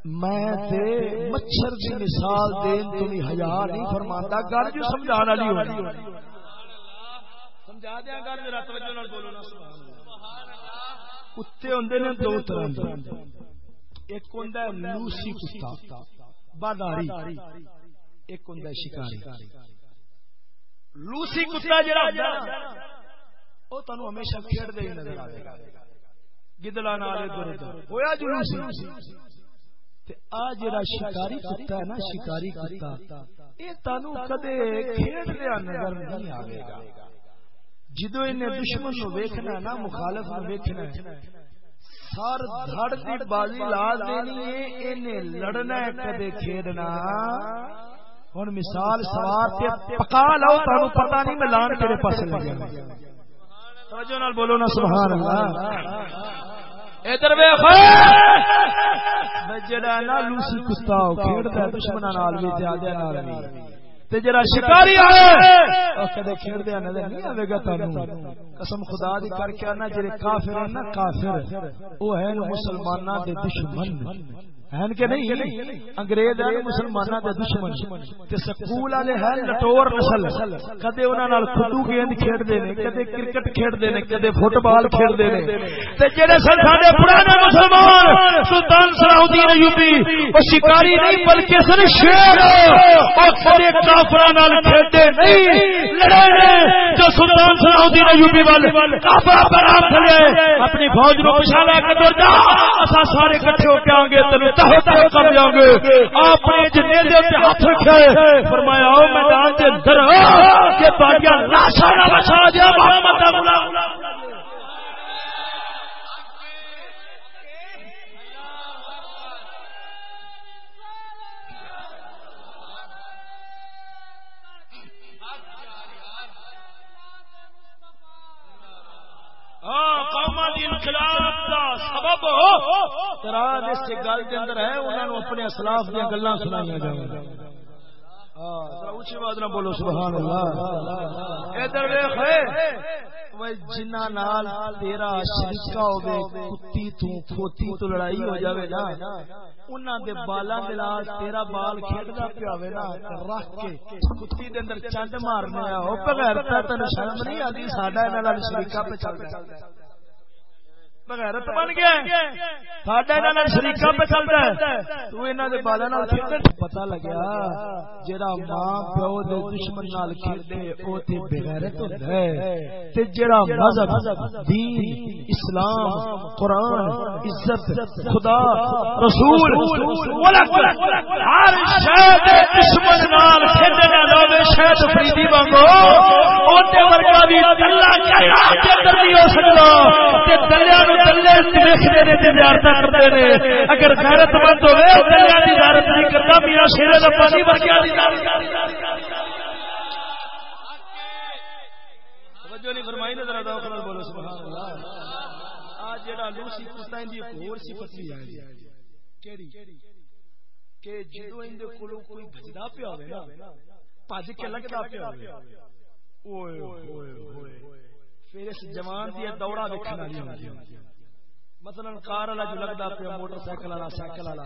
میں تے مچھر دی مثال دین تو نہیں حیا نہیں فرماتا گل جو سمجھان والی ہونی۔ سمجھا دیاں گل، ذرا توجہ نال بولو نا، سبحان اللہ۔ کتے ہوں نے دو طرح دے۔ ایک ہوں لوسی کتا، باداری۔ ایک ہوں شکاری۔ لوسی کتا جڑا وہ تمہیں ہمیشہ کھیڑ دے نظر آئے گا۔ گدلا نال ادھر ادھر ہویا جو لوسی؟ آ جڑا شکاری کتا ہے نا، شکاری کتا یہ تانوں کدے کھیڑ دیا نظر نہیں آئے گا۔ جدو ان دشمن نو ویکھنا نا، مخالف نو ویکھنا ہے۔ سر دھڑ دی بازی لا دینی ہے اینے لڑنا ہے کدے کھیڈنا۔ ہن مثال سوار تے پکا لو تانوں پتہ نہیں میں لان کیڑے پاسے لگا توجہ نال بولو نا، سبحان اللہ۔ ادھر ویکھ۔ جڑا نا، لوسی کتا کھیڑتا ہے دشمنا نال بھی زیادہ نال بھی تے جڑا شکاری ہے او کدے کھیڑدیا نظر نہیں آوے گا تانوں۔ قسم خدا دی کر کے انا جڑے کافر ہیں نا کافر۔ او مسلماناں دے دشمن۔ ہیں کہ نہیں? انگریز ہیں۔ دشمن تے سکول والے ہیں لٹور نسل۔ کدے انہاں نال خدو گیند نے کدے کرکٹ نے۔ کدے فٹ بال نے۔ تے جڑے سن ساڈے پرانے مسلمان سلطان صلاح الدین ایوبی او شکاری نہیں بلکہ سن شیر۔ او کدے کافراں نال کھیڈے نہیں لڑے نے جو سلطان صلاح الدین ایوبی وال کافر اپنی فوج نو پچھا لے کے دور جا اسا سارے اکٹھے ہو کے آ گے تینوں کر جاؤں آپ نے جنیزے پہ ہاتھ رکھے فرمایا میدان کے اندر یہ باقیہ لاشا نہ بچا دیا محمد اپنے اسلاف دیا گلا سنائی جائیں۔ ہاں، بولو، سبحان اللہ۔ ادھر جنہ نال تیرا شریکا ہوے کتی تو کھوتی تو لڑائی ہو جاوے نا، انہاں دے بالاں دے نال تیرا بال کھیڈدا پیا ہوے نا، رکھ کے کتی دے اندر چنڈ مارنے او بغیر تے شرم نہیں آندی جی، ساڈا انہاں نال شریکا پہ چلدا۔ بغیرت بن گیا ساڈا شریقا پہ چلتا ہے۔ تو انہوں نے بالا پتا لگیا جہاں ماں پیو دے دشمن نال کھیلے وہ تے بغیرت ہوتا ہے۔ تے جڑا مذہب، دین، اسلام، قرآن، عزت، خدا، رسول ہر شاید دشمن نال کھیلنے لاوے شاید فریدی وانگو اوتے ورگا بھی اللہ کے اندر نہیں ہو سکتا تے دلیاں دلیا نو اگر غیرت مند ہوئے نہیں کرتا۔ میرا شیر ورگیا فرمائی بولو، سبحان اللہ۔ آج جڑا لوسی دی کیڑی؟ کہ ان دے کوئی بھجدا پیا ہوے نا بھج کے لگدا پیا ہوے اوئے ہوئے ہوئے۔ پھر اس جوان دی دورہ ویکھن والی ہوندی ہے مثلا کار والا جو لگتا پیا، موٹر سائیکل والا سائیکل والا۔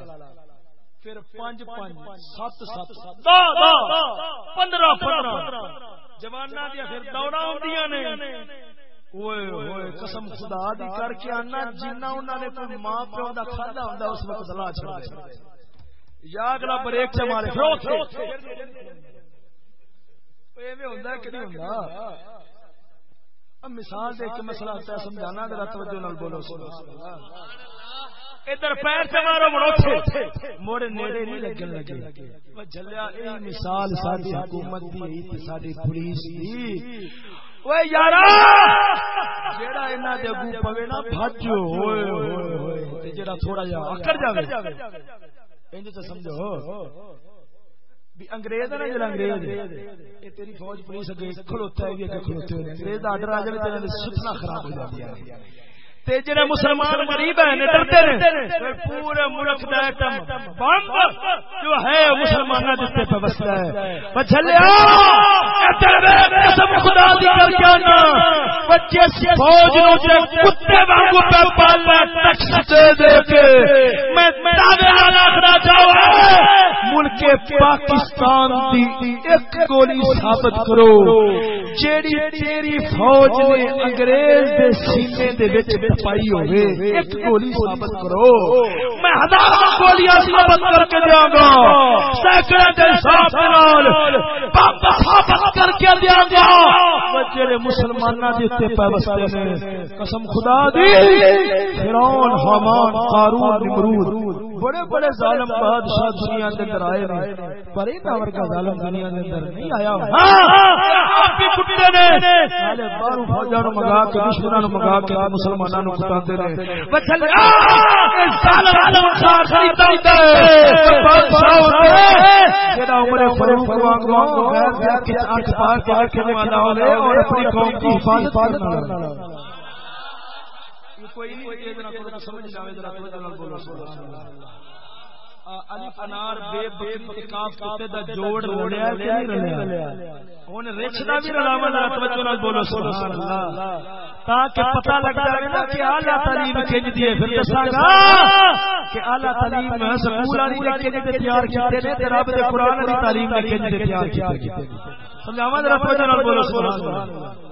پھر پانچ پانچ سات سات پندرہ پندرہ۔ جوانا دیا پھر دوڑا آدی نے۔ قسم خدا دی کر کے آنا جنا انہوں نے کوئی ماں پیو کا کھانا ہوں اس وقت لا چڑا یا اگلا بریک چ مارے ہوتا کہ نہیں مثال دے کے مسئلہ ہے سمجھانا ذرا توجہ نال بولو ادھر پیر سے مارو موڑے نیڑے نہیں لگن لگے۔ جلیا اے مثال ساری حکومت دی ساری پولیس دی۔ اوے یارا! جیڑا انہاں دے اگوں پوے نا اوئے ہوئے ہوئے۔ تے جیڑا تھوڑا جا اکڑ جاوے۔ انج تے سمجھو۔ انگریز ہے نا انگریز تیری فوج پولیس اگے کھلوتا ہے کھلوتے انگریز آ جائے خراب ہو جاتی ہے تے جڑے مسلمان غریب ہیں ڈرتے نے پورے ملک دا ایٹم بم جو ہے مسلماناں دے تے وسدا ہے۔ بچلیا قسم خدا دی کر کے نا بچے فوج نو جے کتے وانگو پہ پالنا ٹیکس دے دے کے۔ میں دعوے نال اخرا جاؤ ملک پاکستان دی ایک گولی ثابت کرو۔ جیڑی تیری فوج نے انگریز دے سینے دے وچ پائی ہوئے ایک گولی ثابت کرو۔ میں ہزاروں گولیاں ثابت کر کے دیا گا۔ سینکڑے دن صاف نال ثابت کر کے دیا گا۔ جڑے پیوستے نے قسم خدا دی۔ فرعون حامان قارون نمرود بڑے بڑے ظالم بادشاہ دنیا کے اندر آئے نے پر ایک اور کا ظالم دنیا کے اندر نہیں آیا۔ آپ بھی کتے نے۔ سارے باہروں فوجاں نو منگا کے دشمناں نو منگا کے مسلماناں نو جڑا عمر فاروق غیر والا ہو اور اپنی قوم کی حفاظت کرنے والا کوئی نہیں سمجھ جاوے ذرا بولو سبحان اللہ۔ الف انار بے بے کاف کتے دا جوڑ رلیا کہ نہیں رلیا ہن رچ دا بھی رلاوا ذرا توجہ نال بولو سبحان اللہ تاکہ پتہ لگ جائے نا کہ اعلی تعلیم کنج دی ہے پھر دساں گا کہ اعلی تعلیم سکول والی کنج تے تیار کیتے نے تے رب دے قران دی تعلیم نے کنج تے تیار کیتے سمجھاواں ذرا توجہ نال بولو سبحان اللہ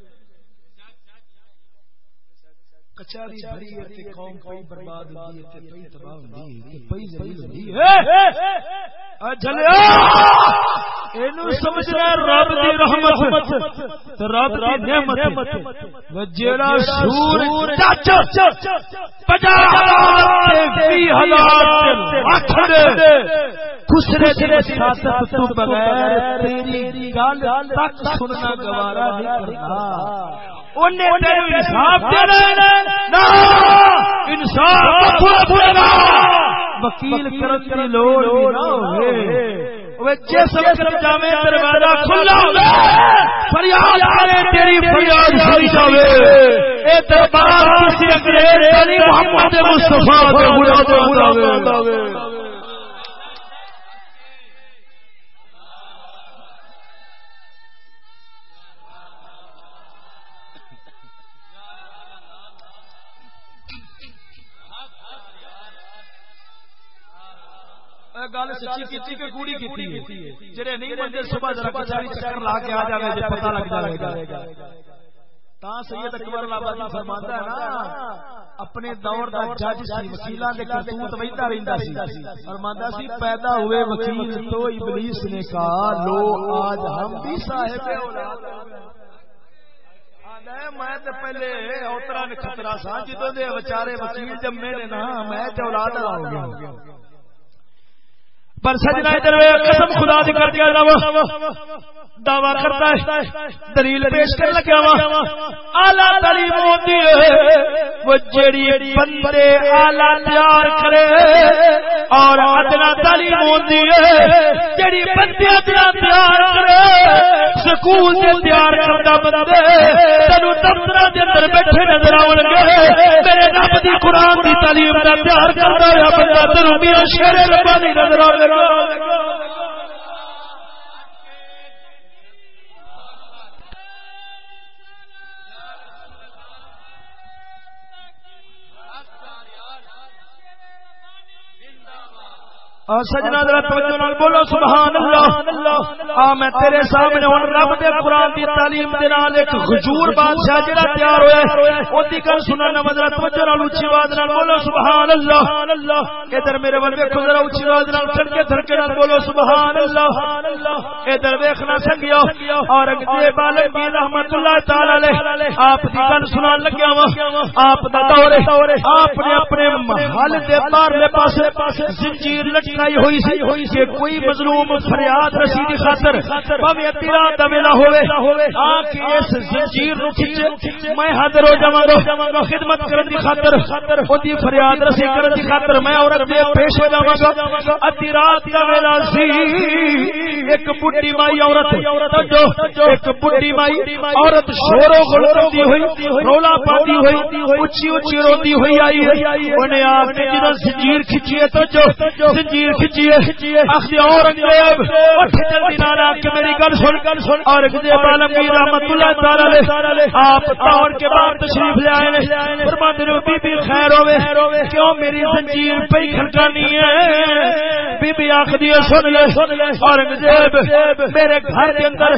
کچاری بھری ہے قوم کوئی برباد ہوئی ہے کوئی تباہ ہوئی ہے کوئی ذلیل ہوئی ہے۔ جلیا! اینو سمجھنا رب دی رحمت، تے رب دی نعمت۔ و جیڑا سور چچ پجا تے ہزار اٹھ دے۔ خسرے دے ساتھ تو بغیر تیری گل تک سننا گوارا نہیں کرنا۔ انہیں تیرے حساب دینا کرتا انصاف وکیل جس دروازہ کھلا فریاد تیری فریاد سنی جاوے اے دربار کسی انگریز محمد مصطفیٰ دے مراد گل سچی کیتی کہ کوڑی کیتی جڑے نہیں منجے صبح ذرا کچاری چکر لا کے آ جاوے تے پتہ لگ جائے گا تا سید اکبر آبادی فرماندا ہے نا اپنے دور دا جج سی وکیلاں دے کرتوت ویندا رہندا سی فرماندا سی پیدا ہوئے وکیل تو ابلیس نے کہا لو آج ہم بھی صاحب اولاد میں تے پہلے اوترا خطرہ سا جدوں دے بیچارے وکیل جمے نے نا میں تے اولاد آ گیا پر سجنا ادھر قسم خدا دی کر دیا جاوا دعوی کرتا ہے، دلیل پیش کر لگا وا اعلی تعلیم ہوتی ہے، وہ جڑی بندے اعلی تیار کرے اور ادنا تعلیم ہوتی ہے جڑی بندے ادنا تیار کرے، سکول دے تیار کردا بندے تینو دفتر دے اندر بیٹھے نظر آون گے۔ میرے رب دی قران دی تعلیم دا تیار کردا ہے بندہ تینو میاں شیر ربانی نظر آوے گا سجنا ذرا توجہ نال بولو سبحان اللہ آ، میں تیرے سامنے ہن رب دے قران دی تعلیم دے نال ایک غجور بادشاہ جڑا تیار ہویا او دی گل سنن ذرا توجہ نال اونچی آواز نال بولو سبحان اللہ ادھر میرے ول ویکھو ذرا اونچی آواز نال کر کے دھڑکے نال بولو سبحان اللہ ادھر ویکھنا سنگیو، اور اگے بالک دی رحمت اللہ تعالی علیہ، آپ دی گل سنان لگیا وا آپ دا دور ہے۔ آپ نے اپنے محل دے باہرلے پاسے زنجیر لٹکی بنائی ہوئی سی کہ کوئی مظلوم فریاد رسید خاطر پویں ادی رات دا ویلا ہوے ہاں کہ اس زنجیر نو کھچے، میں حاضر ہو جاواں گا، خدمت کرن دی خاطر اودی فریاد رسی کرن دی خاطر میں عورت دے پیش ہو جاواں گا۔ ادی رات دا ویلا سی، ایک بڈھی مائی عورت جو ایک بڈھی مائی عورت شور و غل کرتی ہوئی، رولا پاتی ہوئی، اونچی اونچی روتی ہوئی آئی ہے۔ انہیں آ کے جدوں زنجیر کھچی ہے تو جو زنجیر کھچیے اورنگزیب جلدی نال نالا کہ میری گل سن گل سن اورنگزیب عالمگیر رحمت اللہ تعالی آپ طور کے بعد تشریف لے آئے نے فرماتے نے بی بی خیر ہوے کیوں میری زنجیر پہ کھڑکانی ہے؟ بی بی آخدی ہے، سن لے اورنگزیب میرے گھر کے اندر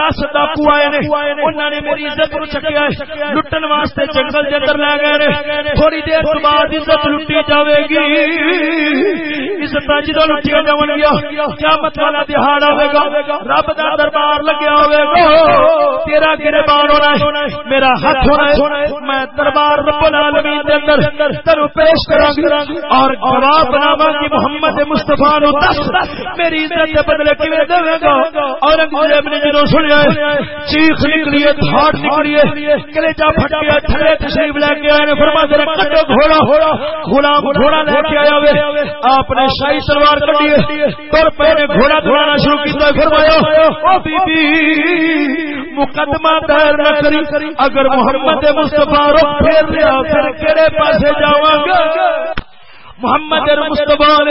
دس ڈاکو آئے نے انہوں نے میری عزت نو چکیا ہے، لٹن واسطے جنگل کے اندر لے گئے نے، تھوڑی دیر بعد عزت لٹی جاوے گی، عزت جدو لٹیا جان گیا۔ قیامت والا دہاڑ آئے گا رب کا دربار لگیا ہوئے گا تیرا گربان ہونا ہے۔ میرا ہاتھ ہونا ہے۔ میں دربار رب العالمین دے اندر تینو پیش کراں گی اور گواہ بناواں گی محمد مصطفی نو دس۔ میری عزت دے بدلے کیویں دے گا؟ اورنگزیب نے جدو سنیا چیخ نکلی ہے، دھاڑ نکلی ہے۔ کلیجا پھٹ گیا تھلے تشریف لے کے آئے نے فرما دے کٹو گھوڑا۔ غلام گھوڑا لے کے آیا ہوئے۔ آپ نے شاہی سلوار کٹی تر پہ نے گھوڑا دوڑانا شروع کیا فرمایا، او بی بی مقدمہ دائر نہ کری، اگر محمد مصطفیٰ رخ پھیر لیا، پھر کہڑے پاسے جاواں گا؟ محمد مستبان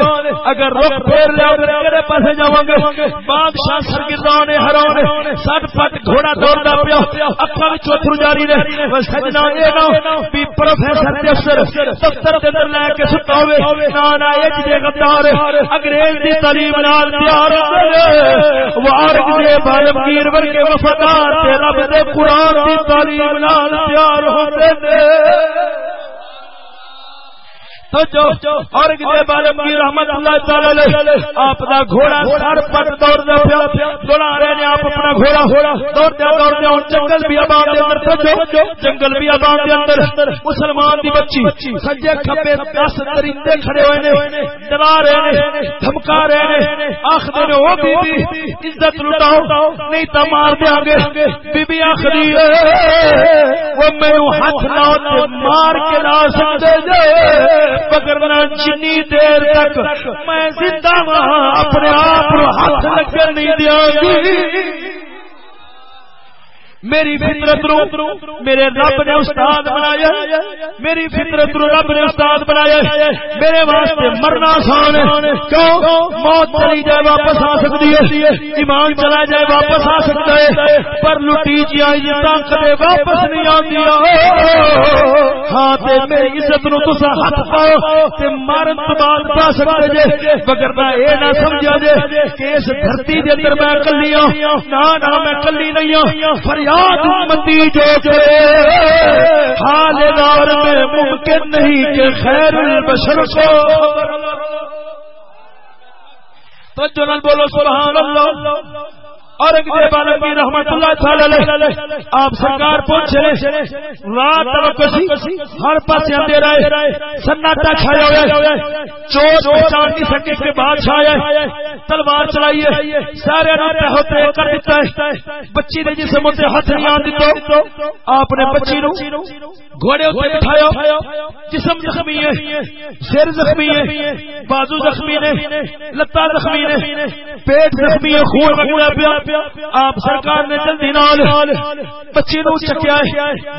اگر رخ پھیر لیا کہڑے پاسے جاواں گے، بادشاہ سرگردان حران سٹ پٹ گھوڑا دوڑدا پیا، اکھاں وچ اتھر جاری نے سجنا اے نا بھی پروفیسر تے افسر دفتر دے اندر لے کے ستا ہوے نا نا اج دے غدار انگریز دی تعلیم نال تیار وارک دے بالمگیر ورگے وفادار، تے رب دے قران دی تعلیم نال تیار ہوندے نے اور رحمت اللہ تعالی آپ دا گھوڑا سر دے پیا، دوڑا رہے نے آپ اپنا گھوڑا گھوڑا ہن جنگل بھی آباد دے اندر جنگل بھی آباد دے اندر، مسلمان دی بچی سجے کھبے 10 درندے کھڑے ہوئے نے، ڈرا رہے نے، دھمکا رہے نے آکھدے نے او بی بی عزت لٹاؤ، نہیں تا مار دے گے بی بی وہ مینوں ہاتھ لاؤ مار کے لا سکتے جے۔ پکڑنا جنی دیر تک میں زندہ وہاں اپنے آپ ہاتھ لگن نہیں دیا گی۔ میری فطرت رو میرے رب نے استاد بنایا میری فطرت رو رب نے استاد بنایا میرے واسطے مرنا آسان کیوں؟ موت چلی جائے واپس آ سکتی ہے۔ ایمان چلا جائے واپس آ سکتا ہے۔ پر لٹی جی آئی کدے واپس نہیں آتی ہاں تے میری عزت نو تسا ہاتھ پاؤ تے مرن تو بعد پا سکتے جے۔ مگر میں اے نہ سمجھا جے کہ اس دھرتی دے اندر میں کلی ہوں نہ نہ میں کلی نہیں ہوں فریاد یاد امتی جو کرے، حال دار میں ممکن نہیں کہ خیر البشر کو۔ تو جنل بولو، سبحان اللہ۔ اورنگزیب اور رحمت اللہ تعالی علیہ۔ آپ سرکار پہنچے رات کسی ہر پاس اندھیرا ہے سناٹا چھایا ہوا ہے۔ چوٹ پہچان نہیں سکے کے بادشاہ ہے۔ تلوار چلائیے سارے راتے ہوتے کر دیتا ہے۔ بچی نے جسم سے ہاتھ نہیں آن دیتا۔ آپ نے بچی نو گھوڑے ہوتے بٹھایا۔ جسم زخمی ہے۔ سر زخمی ہے۔ بازو زخمی نے۔ لتا زخمی نے۔ پیٹ زخمی ہے۔ خون وغیرہ پیا۔ پیا، آپ سرکار نے جلدی نال بچی نو چکیا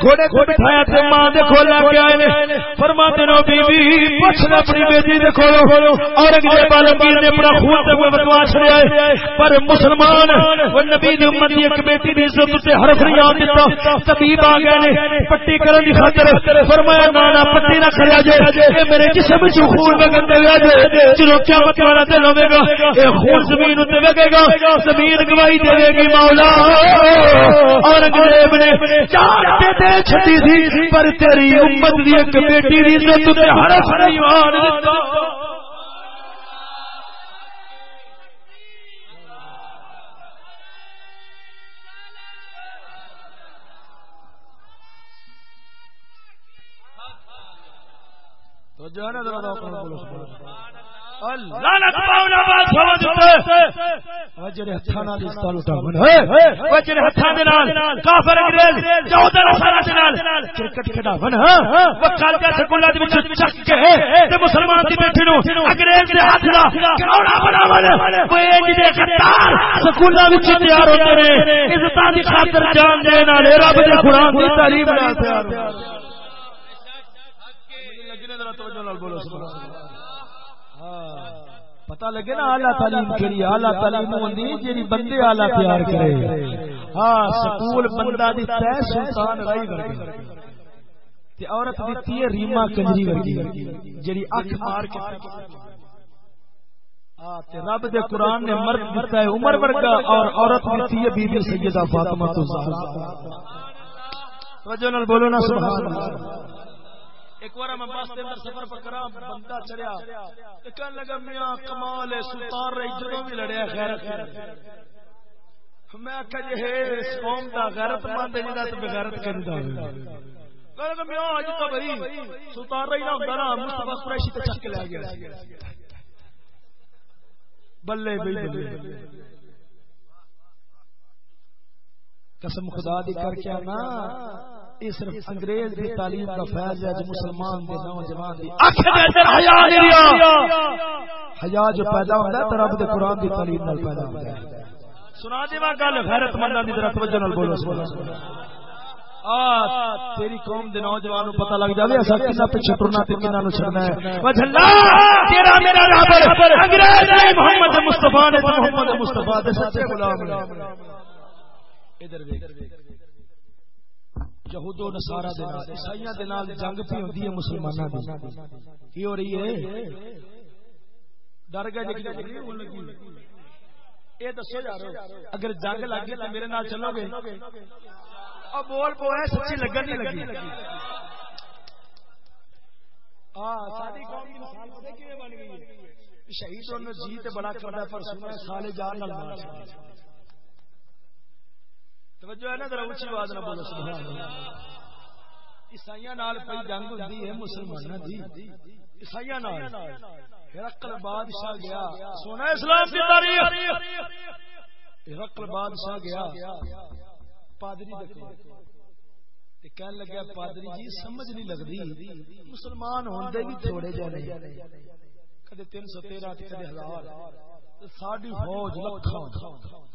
گھوڑے کو بٹھایا تے ماں دے کول لا کے آئے نے۔ فرما دے نو بی بی پوچھ لے اپنی بیٹی دے کولو اور اگلے بالمگیر نے اپنا خون تے کوئی بتوا چھڑیا ہے، پر مسلمان، وہ نبی دی امت دی ایک بیٹی دی عزت تے حرف نہیں آ دیتا طبیب آ گئے نے، پٹی کرن دی خاطر فرمایا نا نا پٹی نہ کریا جے، اے میرے جسم وچ خون وگن دے جے۔ چلو قیامت والا دن ہوے گا، اے خون زمین تے وگے گا، زمین گواہی دے دے گی مولا. اور غریب نے چار دے چھٹی تھی پر تیری امت دی ایک بیٹی دی عزت تے ہر ایمان دیتا. تو جو ہے نا ذرا بولو، سبحان اللہ. لعنت پاونا بات سمجھتے جڑے ہتھاں نال استال اٹھاون او جڑے ہتھاں دے نال کافر انگریز چودہ سال دے نال کرکٹ کھڈاون ہاں وہ کل کا سکولا دے وچ چک کے تے مسلمان دی بیٹھی نو انگریز دے ہاتھ دا کروڑا بناون او انج دے قطار سکولا وچ تیار ہوندے نے عزتاں دی خاطر جان دے نال رب دے قران دی تعلیم نال تیار بولو سبحان اللہ پتا لگے نا آلہ تعلیم کے لیے آلہ تعلیم ہوندی جیڑی بندے آلہ پیار کرے۔ ہاں سکول بندہ دی تے سلطان رائی ورگی۔ تے عورت دتی ہے ریما کنجری ورگی۔ جیڑی اکھ مار کے ہاں، تے رب دے قرآن نے مرد دیتا ہے عمر ورگا اور عورت دیتی ہے بی بی سیدہ فاطمہ تو زہرا۔ توجہ نال بولو نا سبحان اللہ۔ ایک بار میں بس اندر سفر پکڑا، بندہ چڑیا کہنے لگا، میاں کمال ہے، سلطان رہی، جدوں بھی لڑیا خیر میں آخا جی ہے قوم دا غیرت مند ہے جہاں تو بغیرت کرتا ہے میاں اج تو بھائی، سلطان رہی نہ ہوتا نا، مصطفی قریشی تے چک لیا گیا۔ بلے بھائی بلے۔ قسم خدا دی کر کے نا یہ صرف انگریز دی تعلیم کا فیض ہے جو مسلمان دے نوجوان دی اکھ دے اندر حیا نہیں حیا جو پیدا ہوندا ہے رب دے قران دی تعلیم نال پیدا ہوندا ہے۔ سنا دیواں گل غیرت منداں دی طرف توجہ نال بولو۔ سبحان اللہ تیری قوم دے نوجوان پتہ لگ جائے اسا کنا پیچھے ٹرنا تے کنا نو چھڑنا ہے۔ وجھلا تیرا میرا رہبر انگریز نہیں محمد مصطفی نے محمد مصطفی دے سچے غلام ادھر دیکھ یہود و نصارا دے نال، عیسائیاں دے نال جنگ پی ہوندی ہے مسلماناں دی۔ کی ہو رہی ہے؟ ڈر گئے جے کہ ہون لگی۔ اے دسو یار اگر جنگ لگ گئی تے میرے نال چلو گے۔ اب بول پو ہے سچی لگن نہیں لگی۔ ہاں ساری قوم دی مثال پتہ کیویں بن گئی؟ ہے شہید انہوں جی تے بڑا کردا پر سنا سالے جان نال مار۔ توجہ ہے نا، ذرا اونچی آواز نہ بولو، سبحان اللہ۔ عیسائیاں نال پئی جنگ ہوندی ہے، مسلماناں دی۔ عیسائیاں نال۔ ہرقل بادشاہ گیا۔ سونا اسلام کی تاریخ۔ ہرقل بادشاہ گیا۔ پادری دیکھو۔ کہنے لگا پادری جی سمجھ نہیں لگتی مسلمان ہوندے بھی تھوڑے جانے کدے تین سو تیرہ، کدے ہزار۔ ساڈی فوج لکھاں۔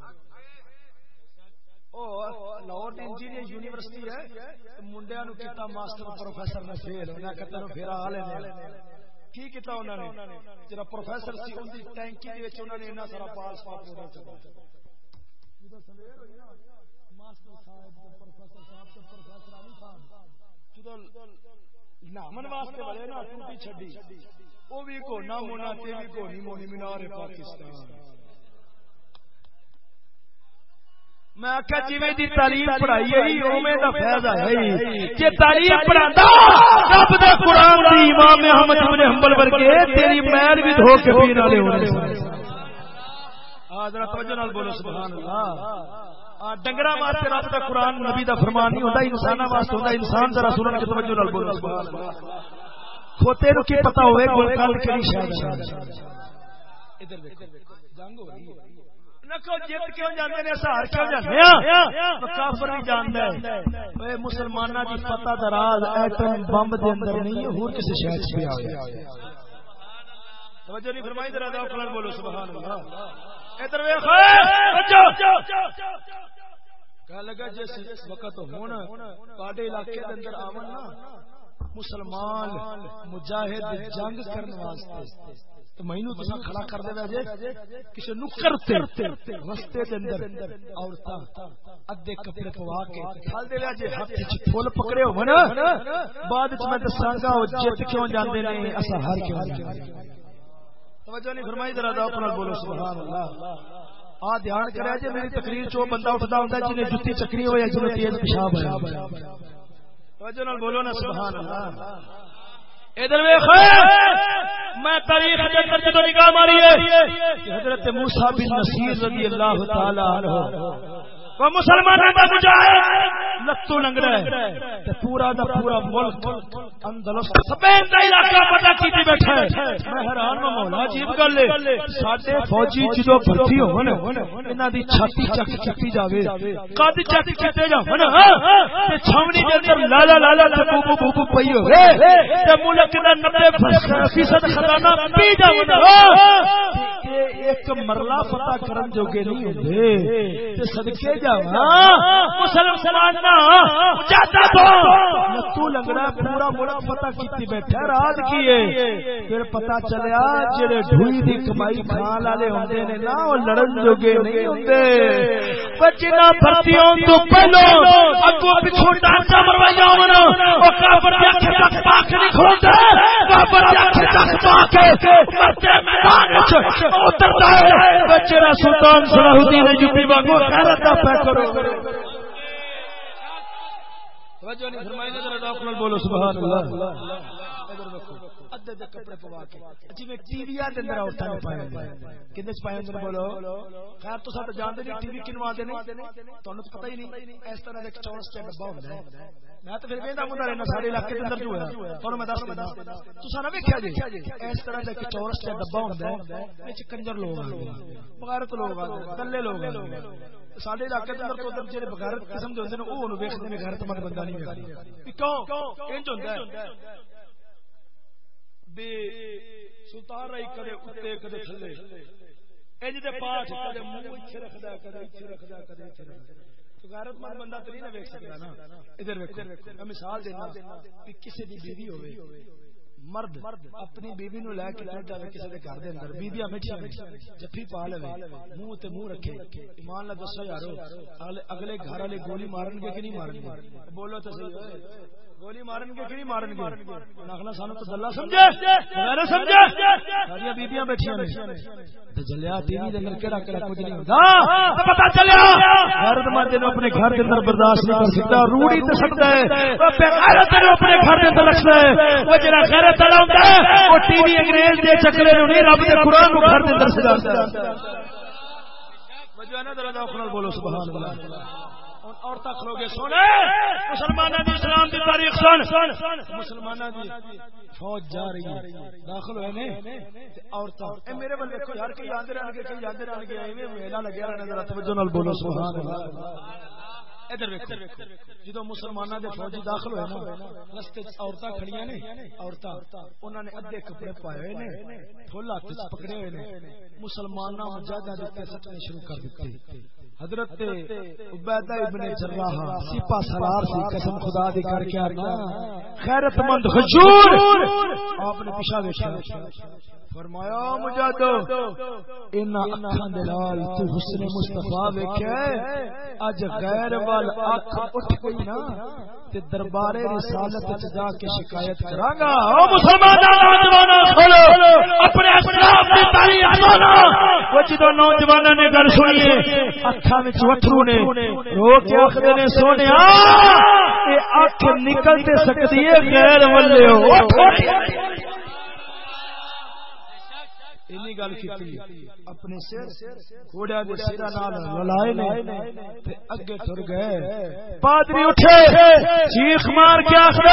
ہوں لاہور انجینئر یونیورسٹی ہے منڈیا نو کیتا ماسٹر پروفیسر نے فیل انہیں کہتا نو پھیرا آ لینے کی کیتا انہوں نے جرا پروفیسر سی ان دی ٹینکی دے وچ انہوں نے اتنا سارا پاس پاس ہو چکا ماسٹر صاحب تے پروفیسر صاحب تے پروفیسر علی صاحب جدو نامن واسطے والے نا ٹوٹی چھڈی او بھی کو نہ مونا تے بھی کو نہیں مونی مینار پاکستان میں آخیا جی دی تعلیم پڑھائی ہے اوے دا فائدہ ہے۔ کہ تعلیم پڑھاندا رب دے قران دی امام احمد بن حنبل ورگے تیری میل بھی دھو کے پین والے ہونے حضرت توجہ نال بولو سبحان اللہ۔ ڈنگرا واسطے رب دا قران نبی دا فرمان نہیں ہوندا انساناں واسطے ہوندا انسان ذرا سنن کے توجہ نال بولو سبحان اللہ۔ کھوتے نو کی پتہ ہوے گل کل کری شاید ادھر دیکھو۔ جنگ ہو رہی ہے۔ مسلمان کی فتح دراز ایٹم بمب دے اندر نہیں ہور کسی شہر سے آ گیا۔ توجہ نہیں فرمائی ذرا دعا کلن بولو سبحان اللہ۔ ادھر ویکھ۔ کہہ لگا جس وقت ہون تواڈے علاقے دے اندر آون نا مسلمان مجاہد جنگ کرنے واسطے۔ تو مینو تسا کھڑا کر دے جے کسی نکر تے رستے دے اندر عورتاں ادھے کپڑے پوا کے کھال دے جے، ہاتھ وچ پھول پکڑے ہو نا۔ بعد وچ میں دساں گا او جت کیوں جاندے نے اسا ہر کیوں توجہ نہیں فرمائی، ذرا دا اپنا بولو، سبحان اللہ۔ آ دھیان کرے جے، میری تقریر چو بندہ اٹھدا ہوندا جنے جُتی چکری ہوئے جنے تیز پیشاب ہے توجہ نال بولو نا، سبحان اللہ۔ ادھر میں تاریخ کے اندر جدو نگاہ ماری ہے حضرت موسا بن نصیر رضی اللہ تعالی عنہ۔ وہ مسلمان کا مجاہد۔ لتو لنگ رہا ہے۔ پورا دا پورا ملک اندلس سپین دا علاقہ پتہ کیتی بیٹھا ہے۔ میں حیران ہوں مولا عجیب گل ہے۔ ساڈے فوجی جدو بھرتی ہون انہاں دی چھاتی چک چکی جاوے۔ قد چک کیتے جاون تے چھاونی دے اندر لالا لالا تے بو بو بو پئی ہوے تے ملک دا 90% خزانہ پی جاون ایک مرلہ پتہ کرن جوگے نہیں ہوندے تے صدقے جا مسلمان لگنا پورا ملک ملک کیتی بیٹھا راج کیے پھر پتا چلیا، جڑے ڈھوئی دی کمائی کھان والے ہوندے نے نا او لڑن جوگے نہیں ہوندے۔ بچنا بھرتیوں تو پہلو اگو پچھو ڈانچا مروائی ہون۔ او کافر دی اکھ تک پاک نہیں کھولدا کافر دی اکھ تک پاک مرتے میدان وچ اتردا ہے۔ بچنا سلطان صلاح الدین ایوبی وانگو غیرت دا پہ کرو؟ توجہ نہیں فرمائی نے ذرا ڈاکٹر بولو، سبحان اللہ۔ ادھے دے کپڑے پوا کے۔ جی میں ٹی وی دے اندر عورتاں نے پائے ہوندے کنے چ پائے اندر بولو۔ خیر، تو سب جانتے نہیں ٹی وی کنو آتے نے۔ تانوں تو پتہ ہی نہیں، اس طرح ایک چورس تے ڈبا ہوندا ہے۔ میں تو پھر ویندا ہوندا رہنا سارے علاقے دے اندر جو ہے تانوں میں دس دینا۔ تساں نہ ویکھیا جی اس طرح دا ایک چورس تے ڈبا ہوندا ہے، وچ کنجر لوگ آندے بغیرت لوگ آندے دلے لوگ آندے سارے علاقے کے اندر تو ادھر جڑے بغیرت قسم دے ہوندے نے او اونوں ویکھدے نے، غیرت مند بندہ نہیں ہے کیوں؟ انج ہوندا ہے۔ بے سلطان رائی کدے اتے، کدے تھلے۔ انج دے پاٹ کدے منہ ایتھے رکھدا کدے ایتھے رکھدا کدے ایتھے رکھدا تو غیرت مند بندہ تو نہیں نہ ویکھ سکدا نا۔ ادھر ویکھو۔ میں مثال دینا کہ کسی دی بیوی ہوے مرد اپنی بیوی نو لے کے چل جائے کسی کے گھر دے اندر بیویاں میٹھیاں جفی پا لے منہ تے منہ رکھے۔ ایمان نال دسو یارو اگلے گھر والے گولی مارن گے کہ نہیں مارن گے بولو تو صحیح۔ گولی مارن گے کہ نہیں مارن گے نخلا سانو تو دلہ سمجھے؟ میرے سمجھے؟ ساری بیبییاں بیٹھیاں نے۔ تے جلیا ٹی وی دے اندر کیڑا کیڑا کچھ نہیں ہوندا پتہ چلیا۔ غیرت مند نو اپنے گھر دے اندر برداشت نہیں کر سکتا۔ روڑی تے سکتا ہے۔ او بے غیرت نو اپنے گھر دے اندر رکھدا ہے۔ او جڑا غیرت والا ہوندا ہے او ٹی وی انگریز دے چکلے نو نہیں رب دے قران نو گھر دے اندر سجاتا ہے۔ وجہ نہ درا بولو سبحان اللہ۔ عورتیں کھلو گے سونے۔ دی اسلام دی تاریخ سن۔ دی فوج جا رہی ہے۔ داخل ہوئے نے۔ عورتاں۔ اے میرے بل دیکھو یار کئی آندے رہن گے کئی آندے رہن گے۔ ایویں میلہ لگیا رہنا۔ ذرا توجہ نال بولو، سبحان اللہ۔ ادھر ویکھو۔ جدو مسلمانوں دے فوجی داخل ہوئے نا، رستے وچ عورتاں کھڑیاں نے، عورتاں، انہاں نے ادھے کپڑے پائے ہوئے نے پھول ہاتھ وچ پکڑے ہوئے نے، مسلماناں مجاہداں دے تے سچنے شروع کر دتے حضرت عبیدہ ابن جراح سپا سرار سی، قسم خدا دی کر کے آنا خیرت مند حضور، آپ نے پیچھے دیکھا فرمایا مجاہدو ان اکھاں دے نال تو حسن مصطفی ویکھیا اج غیر وال اکھ اٹھ گئی نا تے دربار رسالت وچ جا کے شکایت کراں گا۔ او مسلماناں نوجواناں کھولو۔ اپنے دی تاریخ سنو نوجواناں نے گل سنی اکھاں وچ وٹھرو نے۔ رو کے آکھدے نے سونیا اے اکھ نکل تے سکدی ہے غیر ولے ہو گل کی اپنے گھوڑیا کے سرا نال نے اگے تر گئے۔ پادری اٹھے۔ چیخ مار کے آخر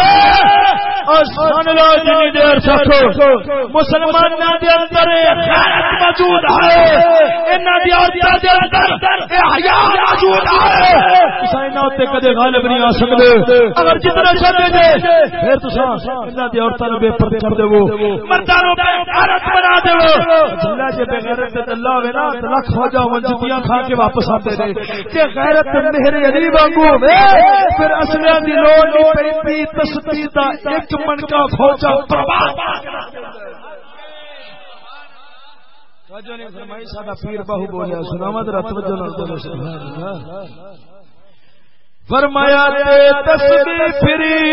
اور سن لو جنی دیر سکو مسلمان دے اندر خیرت موجود ہے۔ انہاں دی عورتاں دے اندر حیا موجود ہے۔ تساں نہ تے کدے غالب نہیں آ سکدے۔ اگر جتنا چاہتے جے پھر تساں انہاں دی عورتاں نو بے پردے کر دیو مرداں نو بے غیرت بنا دیو اللہ جے بے غیرت تے اللہ ہوے نا، تے لکھ ہو جاؤ منجتیاں کھا کے واپس آتے نے۔ کہ غیرت مہر علی وانگو ہوے پھر اصلیاں دی لوڑ نہیں پیندی تسبیح دا ایک منکا فوجا برباد۔ توجہ نہیں فرمائی، ساڈا پیر باہو بولیا، سناواں ذرا توجہ نال بولو، سبحان اللہ۔ فرمایا تے تسبیح پھری۔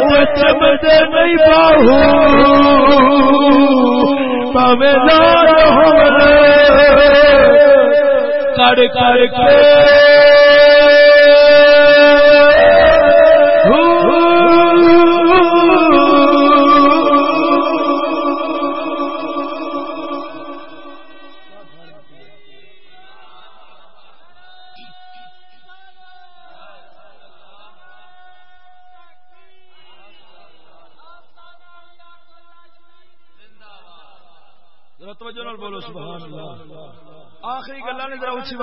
نہیں باہو۔ پاوے لال کر کے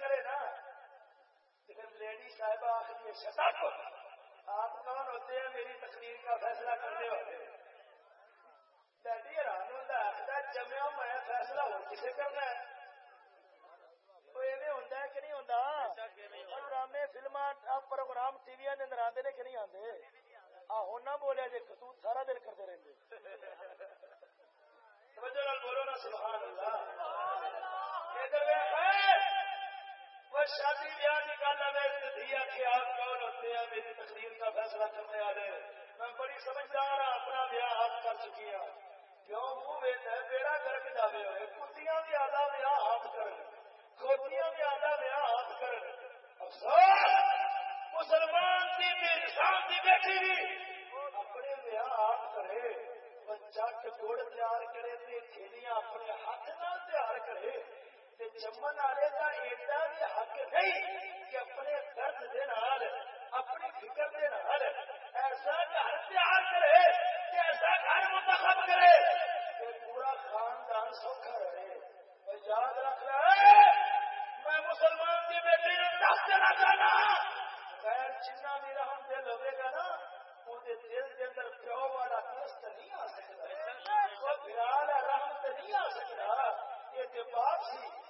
کرے نا پھر لیڈی صاحب آخری شتا کو آپ کون ہوتے ہیں میری تقریر کا فیصلہ کرنے ہوتے ہیں حیران ہوتا آخر جمیا میں فیصلہ ہو کسے کرنا ہے؟ ڈرامے فلما پروگرام ٹی وی اندر آتے کہ نہیں آتے آہو نہ بولیا جی خطوط سارا دل کرتے رہتے بولو نا، سبحان وہ شادی بیاہ کی گل ہے میری تقریر کا فیصلہ کرنے والے میں بڑی سمجھدار ہاں، اپنا بیاہ آپ کر چکی ہوں کیوں؟ منہ ویسا بیڑا گرک جاوے ہوئے۔ کتیاں بھی آدھا بیاہ آپ کر بھی آدھا بیاہ آپ کر مسلمان کی بیٹی بھی اپنے بیاہ آپ کرے؟ جٹ گڑ تیار کرے تھیلیاں اپنے ہاتھ نال تیار کرے۔ جمن والے کا ایڈا بھی حق نہیں کہ اپنے درد دے نال، اپنی فکر دے نال ایسا گھر تیار کرے، کہ ایسا گھر منتخب کرے کہ پورا خاندان سوکھا رہے۔ اور یاد رکھنا ہے، میں مسلمان کی بیٹی نے دس دینا چاہنا غیر ہاں۔ جنہ بھی رحم دل ہوے گا نا دل کے اندر پیو والا دوست نہیں آ سکتا۔ رحمت نہیں آ سکتا۔ یہ باپ سی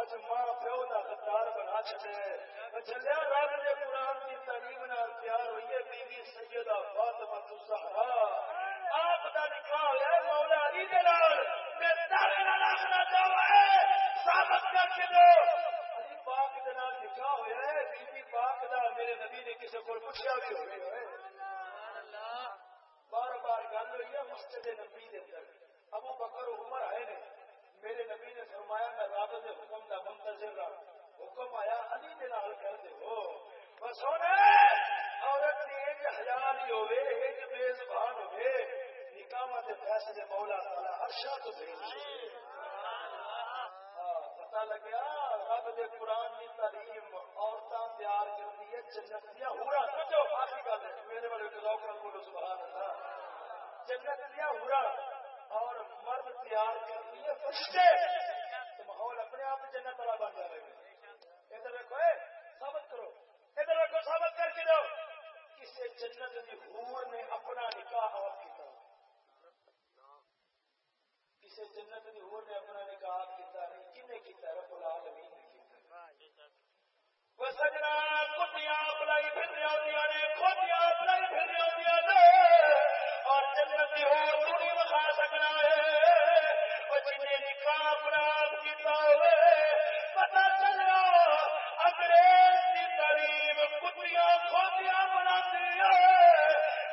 اج ماں پیو کا غدار بنا چلے چلیا رب نے قرآن کی تعلیم تیار ہوئی ہے بی بی سیدہ فاطمہ الزہرا آپ کا نکاح ہوا مولا علی دے نال۔ میں تارے نال آخنا چاہوں ثابت کر کے دو۔ علی پاک دے نال نکاح ہوا ہے بی بی پاک دا، میرے نبی نے کسی کو پوچھا بھی ہوئے بار بار گل ہوئی ہے مسجد نبی دے اندر۔ ابو بکر عمر آئے نے۔ میرے نبی نے فرمایا، میں رب دے حکم دا منتظر رہا حکم آیا، علی دے نال کر دے ہو بس ہونے عورت دی ایک ہزار ہی ہوئے ایک بے زبان ہوئے نکاح دے فیصلے مولا تعالی عرشا تو بھیج ہاں، پتا لگیا، رب دے قرآن کی تعلیم عورتیں تیار کرتی ہے، جنت دیا ہورا سمجھو آخری گل ہے۔ میرے والے ذوق نال بولو، سبحان اللہ۔ جنت دیا ہورا۔ اور مرد تیار کرتی ہے، فرشتے! تو ماحول اپنے آپ جنت والا بن جائے گا۔ ادھر دیکھو ثابت کرو۔ ادھر دیکھو ثابت کر کے دو کسی جنت کی ہور نے اپنا نکاح اور کیا کسی جنت کی ہور نے اپنا نکاح کیتا نہیں، کنے کیتا رب العالمین نے کیتا وہ سجنا کتیاں اپلائی پھر آدیاں نے، کھوتیاں اپلائی پھر آدیاں نے۔ اور جنت کی ہور تو نہیں بخا سکنا ہے۔ اپرادھ نکاح پتا کیتا ہوئے انگریز کی تعلیم کتیاں کھوتیاں بنا دیا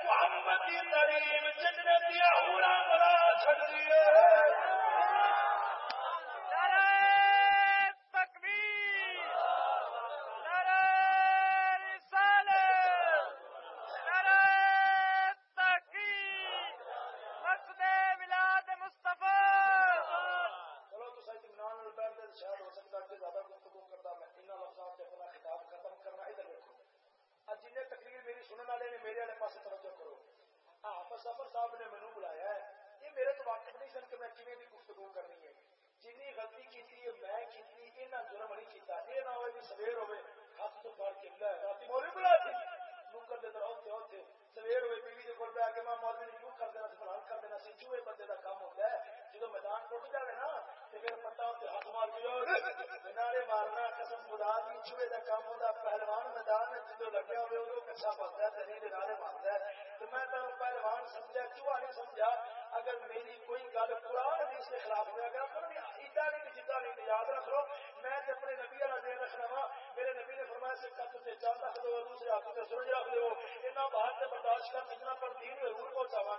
محمد کی تعلیم جنت دیا ہورا بنا چھڑ دیے سفر صاحب نے مینو بلایا ہے یہ میرے تو واقف نہیں سن کہ میں کھے بھی گفتگو کرنی ہے جن غلطی کی میں کی جرم نہیں کیتا یہ نہ ہوئے سویر ہوئے ہاتھ تو پڑ کے رات مولی بلا دی نوکر دے ہوتے ہوتے سویر ہوئے بیوی کے کول پہ کے میں مولوی نے یوں کر دینا فلان کر دینا سی چوہے بندے کا کام ہوتا ہے جب میدان جائے نا۔ نارے مارنا قسم خدا دی چوہے کام پہلوان میدان لگیا ہوئے ہے نارے ہے میں پہلوان سمجھا نہیں سمجھا اگر میری کوئی گل حدیث خلاف ایڈا نہیں جدا نہیں یاد رکھ لو میں اپنے نبی والا دین رکھنا وا میرے نبی نے فرمایا چاند رکھ دو دوسرے ہاتھ سے رکھ برداشت کر پر دین ضرور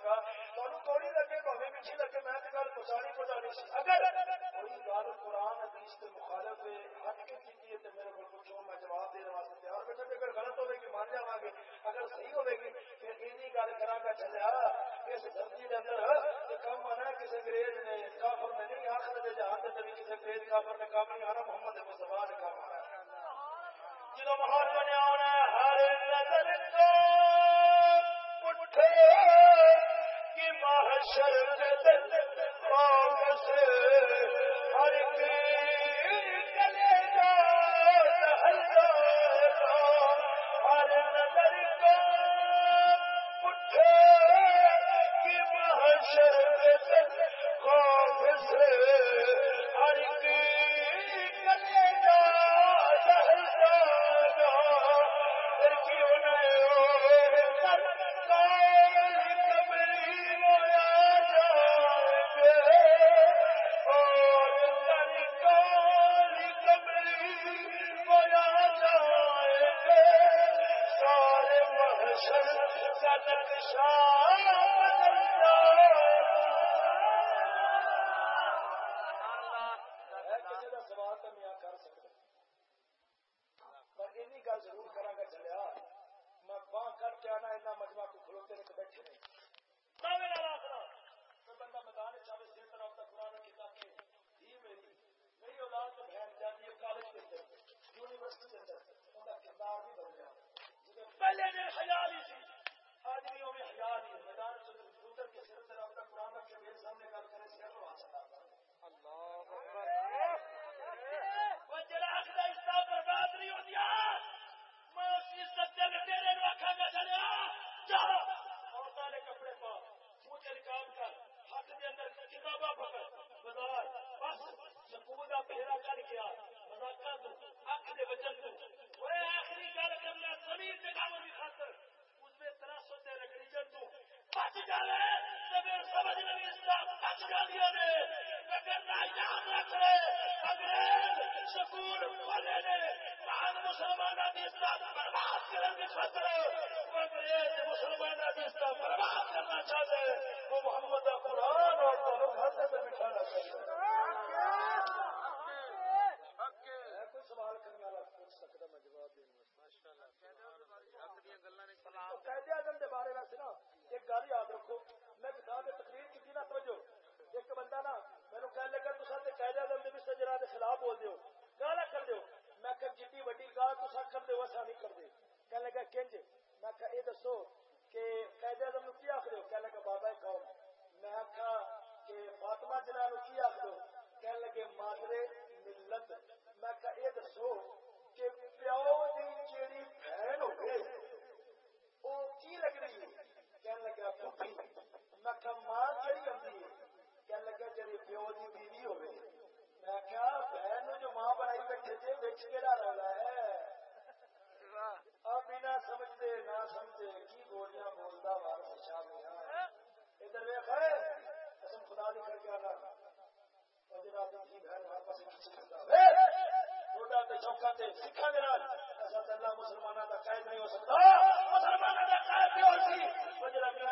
گا تمہیں کوڑی لگے بھاوے پیچھے لگے میں گل پہنچانی پہنچانی اگر کوئی گل قرآن حدیث کے مخالف ہے ہٹ کے کی ہے تو میرے کو پوچھو میں جواب دینے واسطے تیار بیٹھا کہ اگر غلط ہوے گی مان جاواں گے اگر صحیح ہوے گی پھر اینی گل کراں گا چلیا اس دھرتی دے اندر کم آنا کسی انگریز نے کافر نے نہیں آخر دے جہاں تے بھی کسی انگریز کافر نے کام نہیں آنا، محمد مصطفیٰ نے کام آنا جدو ماحول بنیا ہونا ہر نظر تو اٹھے کہ محشر دے سے ہر محشر سے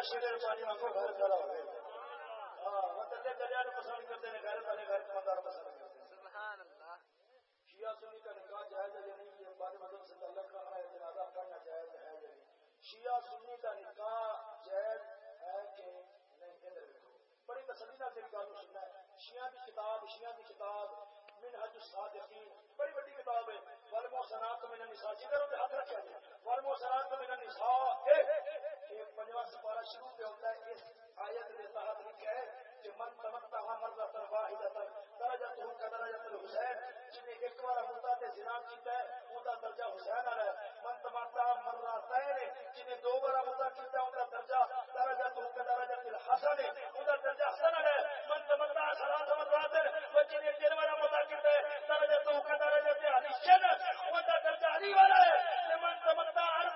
شکر پانی مانگو گھر کرا ہو گئے۔ ہاں، متلے کلیان پسند کرتے ہیں گھر والے گھر پسند کرتے شیا سنی کا نکاح جائز ہے یا نہیں یہ بارے مدد سے تعلق کرنا ہے جنازہ کرنا جائز ہے یا نہیں۔ شیا سنی کا نکاح جائز ہے کہ نہیں کہنے رکھو بڑی تسلی سے نکاح کو سننا ہے۔ شیا کی کتاب شیا کی کتاب من حج ساد یقین بڑی بڑی کتاب ہے۔ ورم و سنات میں نے نسا جدھر ہاتھ رکھا جائے ورم و سنات میں نے نسا پنجوا سپارہ شروع پہ ہوتا ہے، اس آیت کے تحت لکھا ہے کہ من تمکتا ہاں مرد اثر واحد اثر درجہ تو ان کا درجہ تو حسین جن ایک بار ہوتا تھے جنا کیتا ہے، ان کا درجہ حسین والا ہے۔ من تمکتا مرد سین جن دو بار ہوتا کیتا ہے، ان کا درجہ درجہ تو ان کا درجہ دل حسن ہے ان کا درجہ حسن والا ہے۔ من تمکتا سلا سمجھ رہا تھے وہ جن ایک دن بار ہوتا کیتا ہے درجہ تو ان کا درجہ دل حسن ہے ان کا درجہ علی والا ہے۔ من تمکتا ارض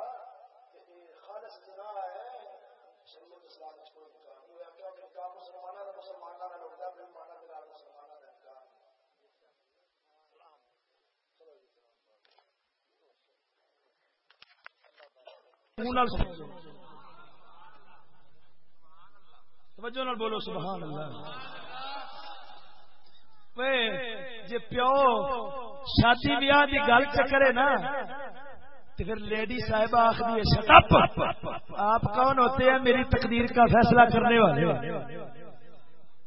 آج ہے اسلام وہ کا مسلمان ہے مسلمان کا نہ پھر مانا مسلمان توجہ نال بولو، سبحان اللہ۔ جی پیو شادی بیاہ کی گل چکرے نا پھر لیڈی صاحبہ آخری آپ کون ہوتے ہیں میری تقدیر کا فیصلہ کرنے والے?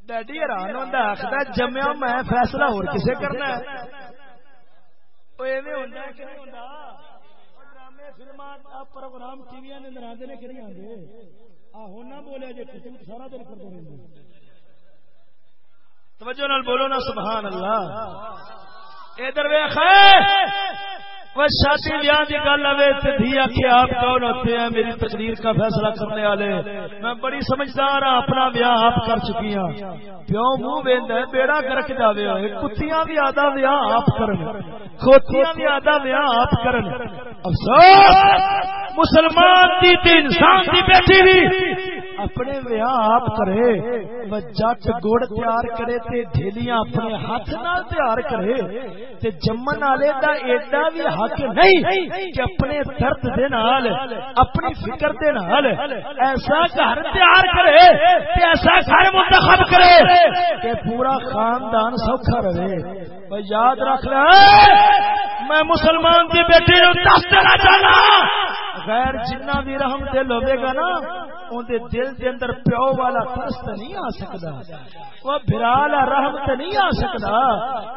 ڈیڈی حیران ہوتا آخر جمیا میں فیصلہ ہو کسے کرنا ہے؟ بولو نا سبحان اللہ۔ ادھر شادی بیاہ کی گل آئے تو دیا کہ آپ کون ہوتے ہیں میری تقریر کا فیصلہ کرنے والے میں بڑی سمجھدار ہوں اپنا بیاہ آپ کر چکی ہوں پیو منہ وہد ہے بیڑا گرک جاوے کتیاں بھی آدھا بیاہ آپ کرن کھوتیاں بھی آدھا بیاہ آپ کرن افسوس مسلمان دی تے انسان دی بیٹی بھی اپنے بیاہ آپ کرے جٹ گڑ تیار کرے تے ڈھیلیاں اپنے ہاتھ نال تیار کرے تے جمن والے دا ایڈا بھی آ کے نہیں کہ اپنے درد دے نال، اپنی فکر دے نال ایسا گھر تیار کرے کہ ایسا گھر منتخب کرے کہ پورا خاندان سوکھا رہے۔ یاد رکھ لے، میں مسلمان کی بیٹی نو دس دینا چاہنا۔ غیر جنہ بھی رحم دل ہوے گا نا اندر دل دے اندر پیو والا ترس نہیں آ سکتا وہ بھرا والا رحم تے نہیں آ سکتا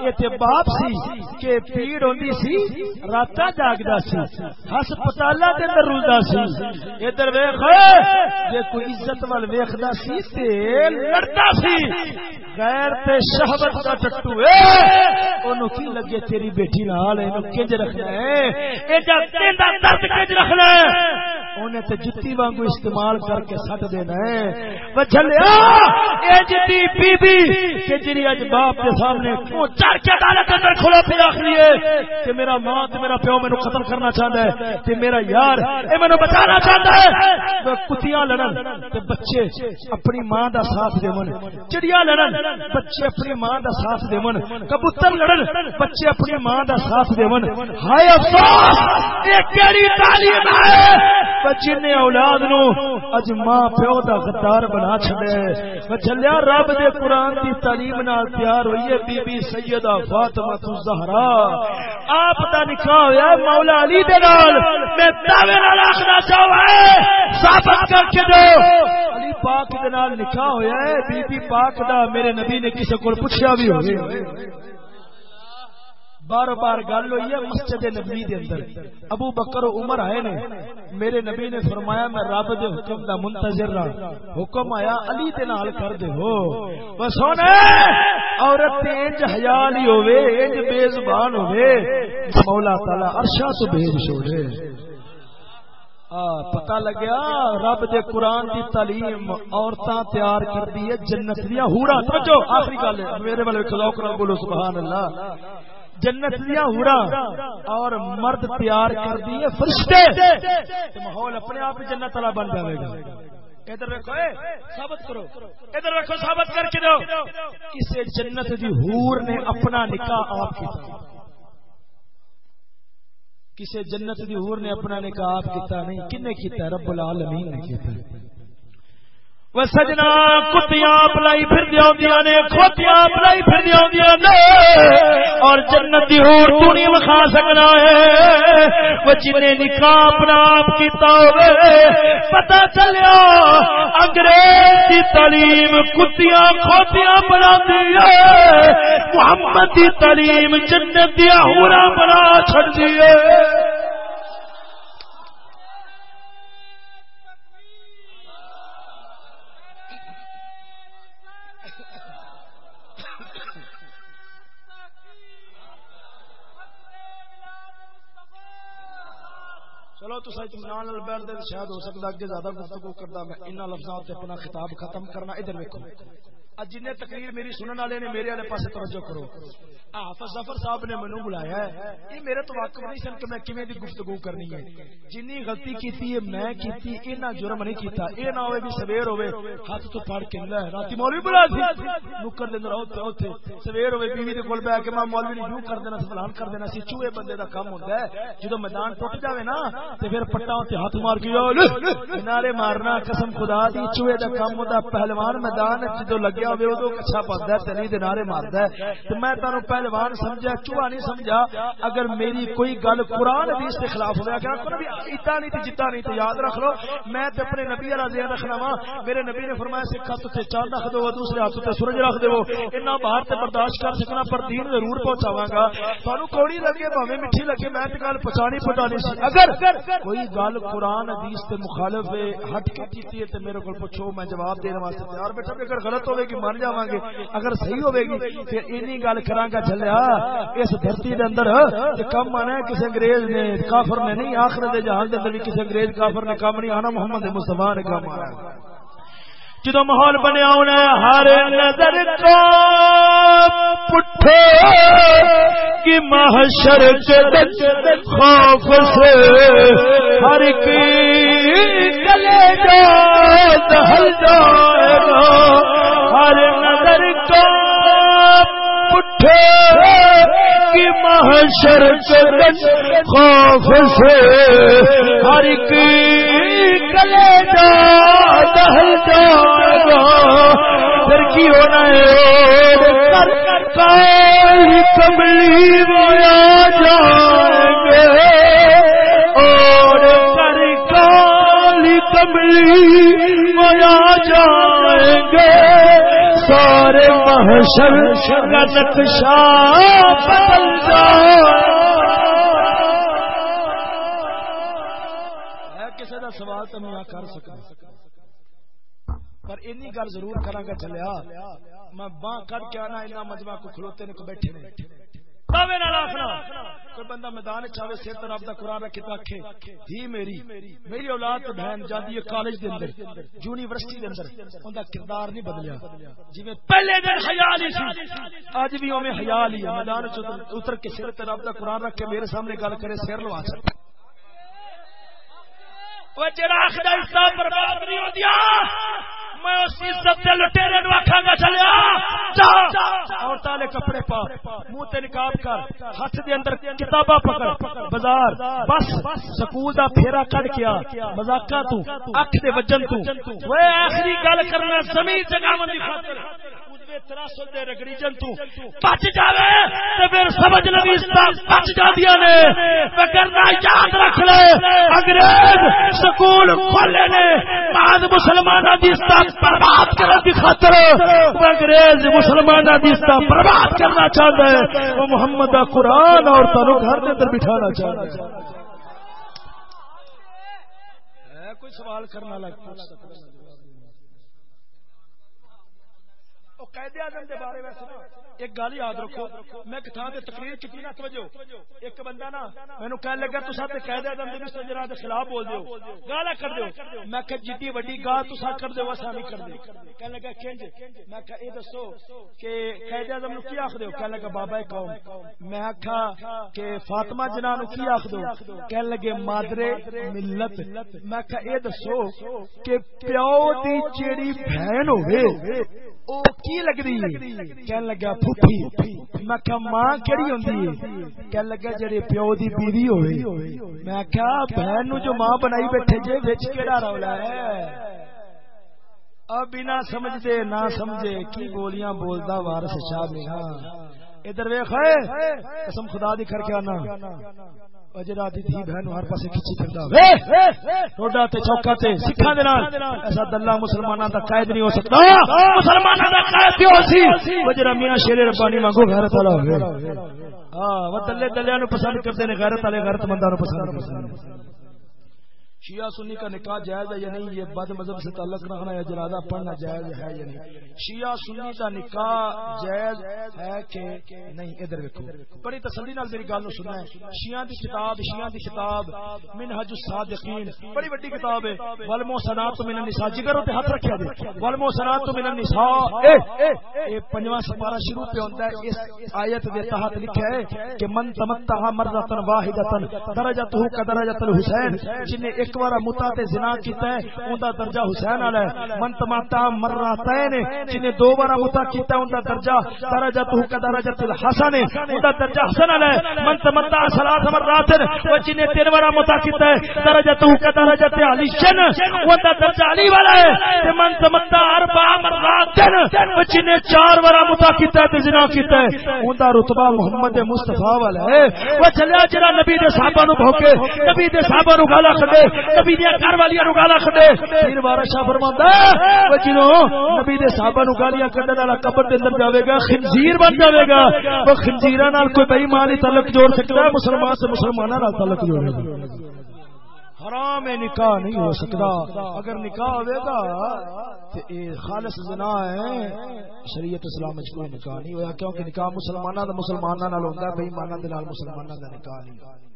یہ تے باپ سی کہ پیڑ ہوندی سی راتا جاگدا سی، ہسپتالاں دے اندر رلدا سی۔ ادھر ویکھ، جے کوئی عزت ول ویکھدا سی تے لڑدا سی۔ غیر تے شہوت دا ٹٹو، اے، اونوں کی لگے تیری بیٹی نال اینو کنج رکھنا ہے۔ اے جا تیندا درد کنج رکھنا ہے اونے تے جتی وانگو استعمال کر کے سٹ دینا ہے۔ وہ جھلیا، اے جتی بی بی کہ جی اج باپ کے سامنے وہ چڑھ کے عدالت اندر کھلو پھر آخ لیے کہ میرا ماں تے میرا پیو مینو قتل کرنا چاہتا ہے کہ میرا یار اے مینو بچانا چاہتا ہے۔ وہ کتیاں لڑن تے بچے اپنی ماں دا ساتھ دیون۔ چڑیا لڑن، بچے اپنی ماں دا ساتھ دیون۔ کبوتر لڑن، بچے اپنی ماں دا ساتھ دیون۔ ہائے افسوس! یہ کیڑی تعلیم ہے؟ جن اولاد نو اج ماں پیو دا غدار بنا چھڑے چلیا رب دے قرآن دی تعلیم نال تیار ہوئی ہے بی بی سیدہ فاطمہ الزہرا آپ دا نکاح ہویا مولا علی دے نال۔ میں دعوے نال آخنا چاہوں ثابت کر کے دو۔ علی پاک دے نال نکاح ہویا ہے، بی بی پاک دا میرے نبی نے کسے کول پوچھیا بھی ہوئے۔ بار بار گل ہوئی ہے مسجد نبی دے اندر۔ ابو بکر و عمر آئے نے۔ میرے نبی نے فرمایا، میں رب دے حکم دا منتظر رہا۔ حکم آیا، علی دے نال کر دے ہو بس ہونے عورت تے انج حیال ہی ہوے انج بے زبان ہوے مولا تعالی عرشا تو بھیج چھوڑے پتا لگیا، رب دے قرآن دی تعلیم عورتاں تیار کر دی ہے، جنت دیا ہورا۔ سمجھو آخری گل میرے والے کلو بولو، سبحان اللہ۔ جنت دیا ہورا اور مرد پیار کر دیے فرشتے۔ ماحول اپنے آپ جنت والا بن جائے گا۔ ادھر رکھو ثابت کرو۔ ادھر رکھو ثابت کر کے دو۔ کسی جنت دی ہور نے اپنا نکاح آپ کیا کسی جنت دی ہور نے اپنا نکاح آپ کیتا نہیں، کنے کیتا؟ رب العالمین نے کیتا۔ وہ سجنا کتیاں پلائی پھر دیا نے، کھوتیاں پلائی پھر دیا نے۔ اور جنت دی ہور تو نہیں وکھا سکنا ہے۔ وہ جن نکاح اپنا آپ کیتا ہوئے پتا چلیا انگریز کی تعلیم کتیاں کھوتیاں بنا دی محمد کی تعلیم جنت دیا ہورا بنا چھڑ دیے چلو تو دے شاید ہو سکتا اگے زیادہ گفتگو کردا میں انہاں لفظاں تے اپنا خطاب ختم کرنا، ادھر ویکھو۔ جن تقریر میری سنن والے نے میرے والے پاسے توجہ کرو۔ حافظ ظفر صاحب نے مینوں بلایا ہے۔ یہ میرے تو واقف نہیں سن کہ میں کیویں دی گفتگو کرنی ہے۔ جنی غلطی کیتی ہے، میں کیتی اینا جرم نہیں کیتا۔ اے نہ ہوے بھی سویر ہوے ہاتھ تو پھڑ کے لے۔ راتی مولوی بلا سی نکر دے اندر اوتھے اوتھے سویر ہوے بیوی دے کول بیٹھ کے میں مولوی نے یوں کر دینا، فلان کر دینا سی چوہے بندے دا کام ہوندا ہے۔ جدوں میدان ٹوٹ جاوے نا، تے پھر پٹا تے ہاتھ مار کے نارے مارنا، قسم خدا دی، چوہے دا کام ہوندا، پہلوان میدان جدوں لگیا ہوے اودوں کچھا پڑدا ہے تے دے نارے ماردا ہے۔ تے میں تانوں پہلوان سمجھا، چوہا نہیں سمجھا۔ اگر میری کوئی گل قرآن حدیث کے خلاف ہوا کہ کو نبی اتا نہیں تھی جتا نہیں تو یاد رکھ لو۔ میں تے اپنے نبی والا ذہن رکھنا وا۔ میرے نبی نے فرمایا، سکھ ہاتھ تے چاند رکھ دو، دوسرے ہاتھ تے سورج رکھ دو۔ اتنا باہر تے برداشت کر سکنا، پر دین ضرور پہنچاواں گا۔ تانوں کوڑی لگے، بھاویں میٹھی لگے، میں تے گل پہنچانی پہنچانی سی۔ اگر کوئی گل قرآن حدیث تے مخالف ہٹ کے کیتی ہے تے میرے کول پوچھو، میں جواب دینے واسطے تیار بیٹھا اگر غلط ہوے گی مان جاواں گے اگر صحیح ہوے گی پھر اینی گل کراں گا جھلیا۔ اس دھرتی دے اندر کم آنا ہے کسی انگریز نے، کافر نے نہیں آخر دے جہان دے اندر بھی کسی انگریز کافر نے کام نہیں آنا، محمد مصطفیٰ نے کام آنا۔ جدو ماحول بنیا ہونا ہر نظر کو پٹھے کی محشر کے خوف سے ہر کی گلے جائے دہل جائے گا۔ ہر نظر کا پٹھے کی محشر چدن خوف سے ہر کی گلے جا دہل جائے پھر کی ہونا ہے؟ کر کائی کملی رویا جائیں گے اور کر کالی کملی رویا جائیں گے سارے محشر کا نقشہ بدل جائے۔ کسی کا سوال تو میں کر سکا پر اینی گل ضرور کرا گا چلیا میں باہ کر کے آنا اینا مجمع کو کھلوتے نے کو بیٹھے نے۔ کوئی بندہ میدان چاہے سر رب دا قران رکھے تے آکھے ہی میری میری اولاد تے بہن جاندی ہے کالج دے اندر، یونیورسٹی دے اندر۔ ان اوندا کردار نہیں بدلیا۔ جویں پہلے دن حیا نہیں سی اج بھی اوویں حیا ہی میدان اتر کے سر تے رب دا قران رکھ کے میرے سامنے گل کرے، سر لوا سکتا وہ جڑا آخر حساب برباد نہیں ہوندیا میں اس عزت دے لٹیرے نو آکھاں گا، چلیا، جا۔ عورتاں دے کپڑے پا، منہ تے نقاب کر، ہتھ دے اندر کتاباں پکڑ، بازار، بس، سکول دا پھیرا کڈ کے آ مذاقاں تو، اکھ دے وجن تو۔ اوے آخری گل کرنا، زمین جگاون دی خاطر۔ تراسل دے رگڑی جن تو بچ جاوے تے پھر سمجھ لگی بچ جاندیاں نے۔ وگرنہ یاد رکھ لے۔ انگریز سکول کھولے نے۔ بعد مسلماناں دی استاد برباد خاطر انگریز مسلماناں دی استاد برباد کرنا چاہندا ہے۔ وہ محمد دا قرآن اور تانوں گھر دے اندر بٹھانا چاہندا ہے۔ کوئی سوال کرنا لگ پوچھ سکتا قید اعظم دے بارے ویسے ایک گل یاد رکھو، میں ایک تھان تے تقریر کیتی نہ توجہ ایک بندہ نا، مینوں کہن لگا تسا تے قید اعظم دے مستر جناب دے خلاف بول دیو۔ گالا کر دیو۔ میں کہ جتنی وڈی گال تسا کر دیو اسا نہیں کر دے کہن لگا، کنج، میں کہ اے دسو کہ قید اعظم نو کی آکھ دیو کہن لگا، بابا قوم۔ میں آکھا کہ فاطمہ جنا نو کی آکھ دو کہن لگے مادر ملت۔ میں کہ اے دسو کہ پیو دی چیڑی بہن ہوے او کی لگدی؟ کہن لگا پھپھی میں کہ ماں کیڑی ہوندی؟ ہے کہن لگا، جڑے پیو دی بیوی ہوئے۔ میں بہن نو جو ماں بنائی بیٹھے جے، وچ کیڑا رولا ہے؟ اب بنا سمجھدے نہ سمجھے کی بولیاں بولدا وارث شاہ میاں۔ ادھر ویکھ، قسم خدا دی کر کے آنا جڑا دی تھی بہن ہر پاسے کھچی پھردا وے روڈا تے چوکا تے سکھاں دے نال ایسا دلہ مسلماناں دا قائد نہیں ہو سکتا مسلماناں دا قائد سی جڑا میاں شیر ربانی مانگو غیرت والا ہوے ہاں وہ دلے دلیاں نو پسند کردے نے غیرت والے غیرت منداں نو پسند کرتے شیعہ سنی کا نکاح جائز ہے یا نہیں، یہ بد مذہب سے تعلق رکھنا یا جنازہ پڑھنا جائز ہے یا نہیں؟ شیعہ سنی کا نکاح جائز ہے کہ نہیں؟ ادھر دیکھو بڑی تسلی نال میری گل سننا ہے۔ شیعہ دی کتاب شیعہ دی کتاب منہج الصادقین۔ بڑی بڑی کتاب ہے۔ والمحسنات من النساء جگر تے ہاتھ رکھیا دے والمحسنات من النساء۔ اے اے پنجواں سپارہ شروع پہ ہوندا ہے۔ اس آیت دے تحت لکھا ہے کہ من تمتع مرضا واحدۃ درجتہ کدرجۃ الحسین جن نے ایک بار متا تے زنا کیتا ہے اوندا درجہ حسین والا ہے۔ من تمتا مراتین جن نے دو بار متا کیتا ہے اوندا درجہ درجہ تو کا درجہ الحسن اوندا درجہ حسن والا ہے۔ من تمتا ثلاث مرات و جن نے تین بار متا کیتا ہے درجہ تو کا درجہ علی شن اوندا درجہ علی والا ہے۔ تے من تمتا اربع مرات و جن نے چار بار متا کیتا ہے، تے زنا کیتا ہے۔ اوندا رتبہ محمد مصطفی والا ہے۔ وہ چلیا جڑا نبی دے صحابہ نو بھوکے، نبی دے صحابہ نو گالا کھڑے نبی دیا گھر والی نو گالا کھڈے۔ پھر بارشاہ فرماندا ہے جنوں نبی دے صحابہ نو گالیاں کڈن والا قبر دے اندر جاوے گا، خنزیر بن جاوے گا۔ وہ خنزیراں نال کوئی بے ایمان تعلق جوڑ سکتا ہے، مسلمان سے مسلماناں نال تعلق جوڑے گا۔ حرام نکاح نہیں ہو سکتا۔ اگر نکاح ہوئے گا تو اے خالص زنا ہے۔ شریعت اسلام وچ کوئی نکاح نہیں ہویا، کیونکہ نکاح مسلماناں دا مسلماناں نال ہوندا ہے بے ایماناں دے نال مسلماناں دا نکاح نہیں۔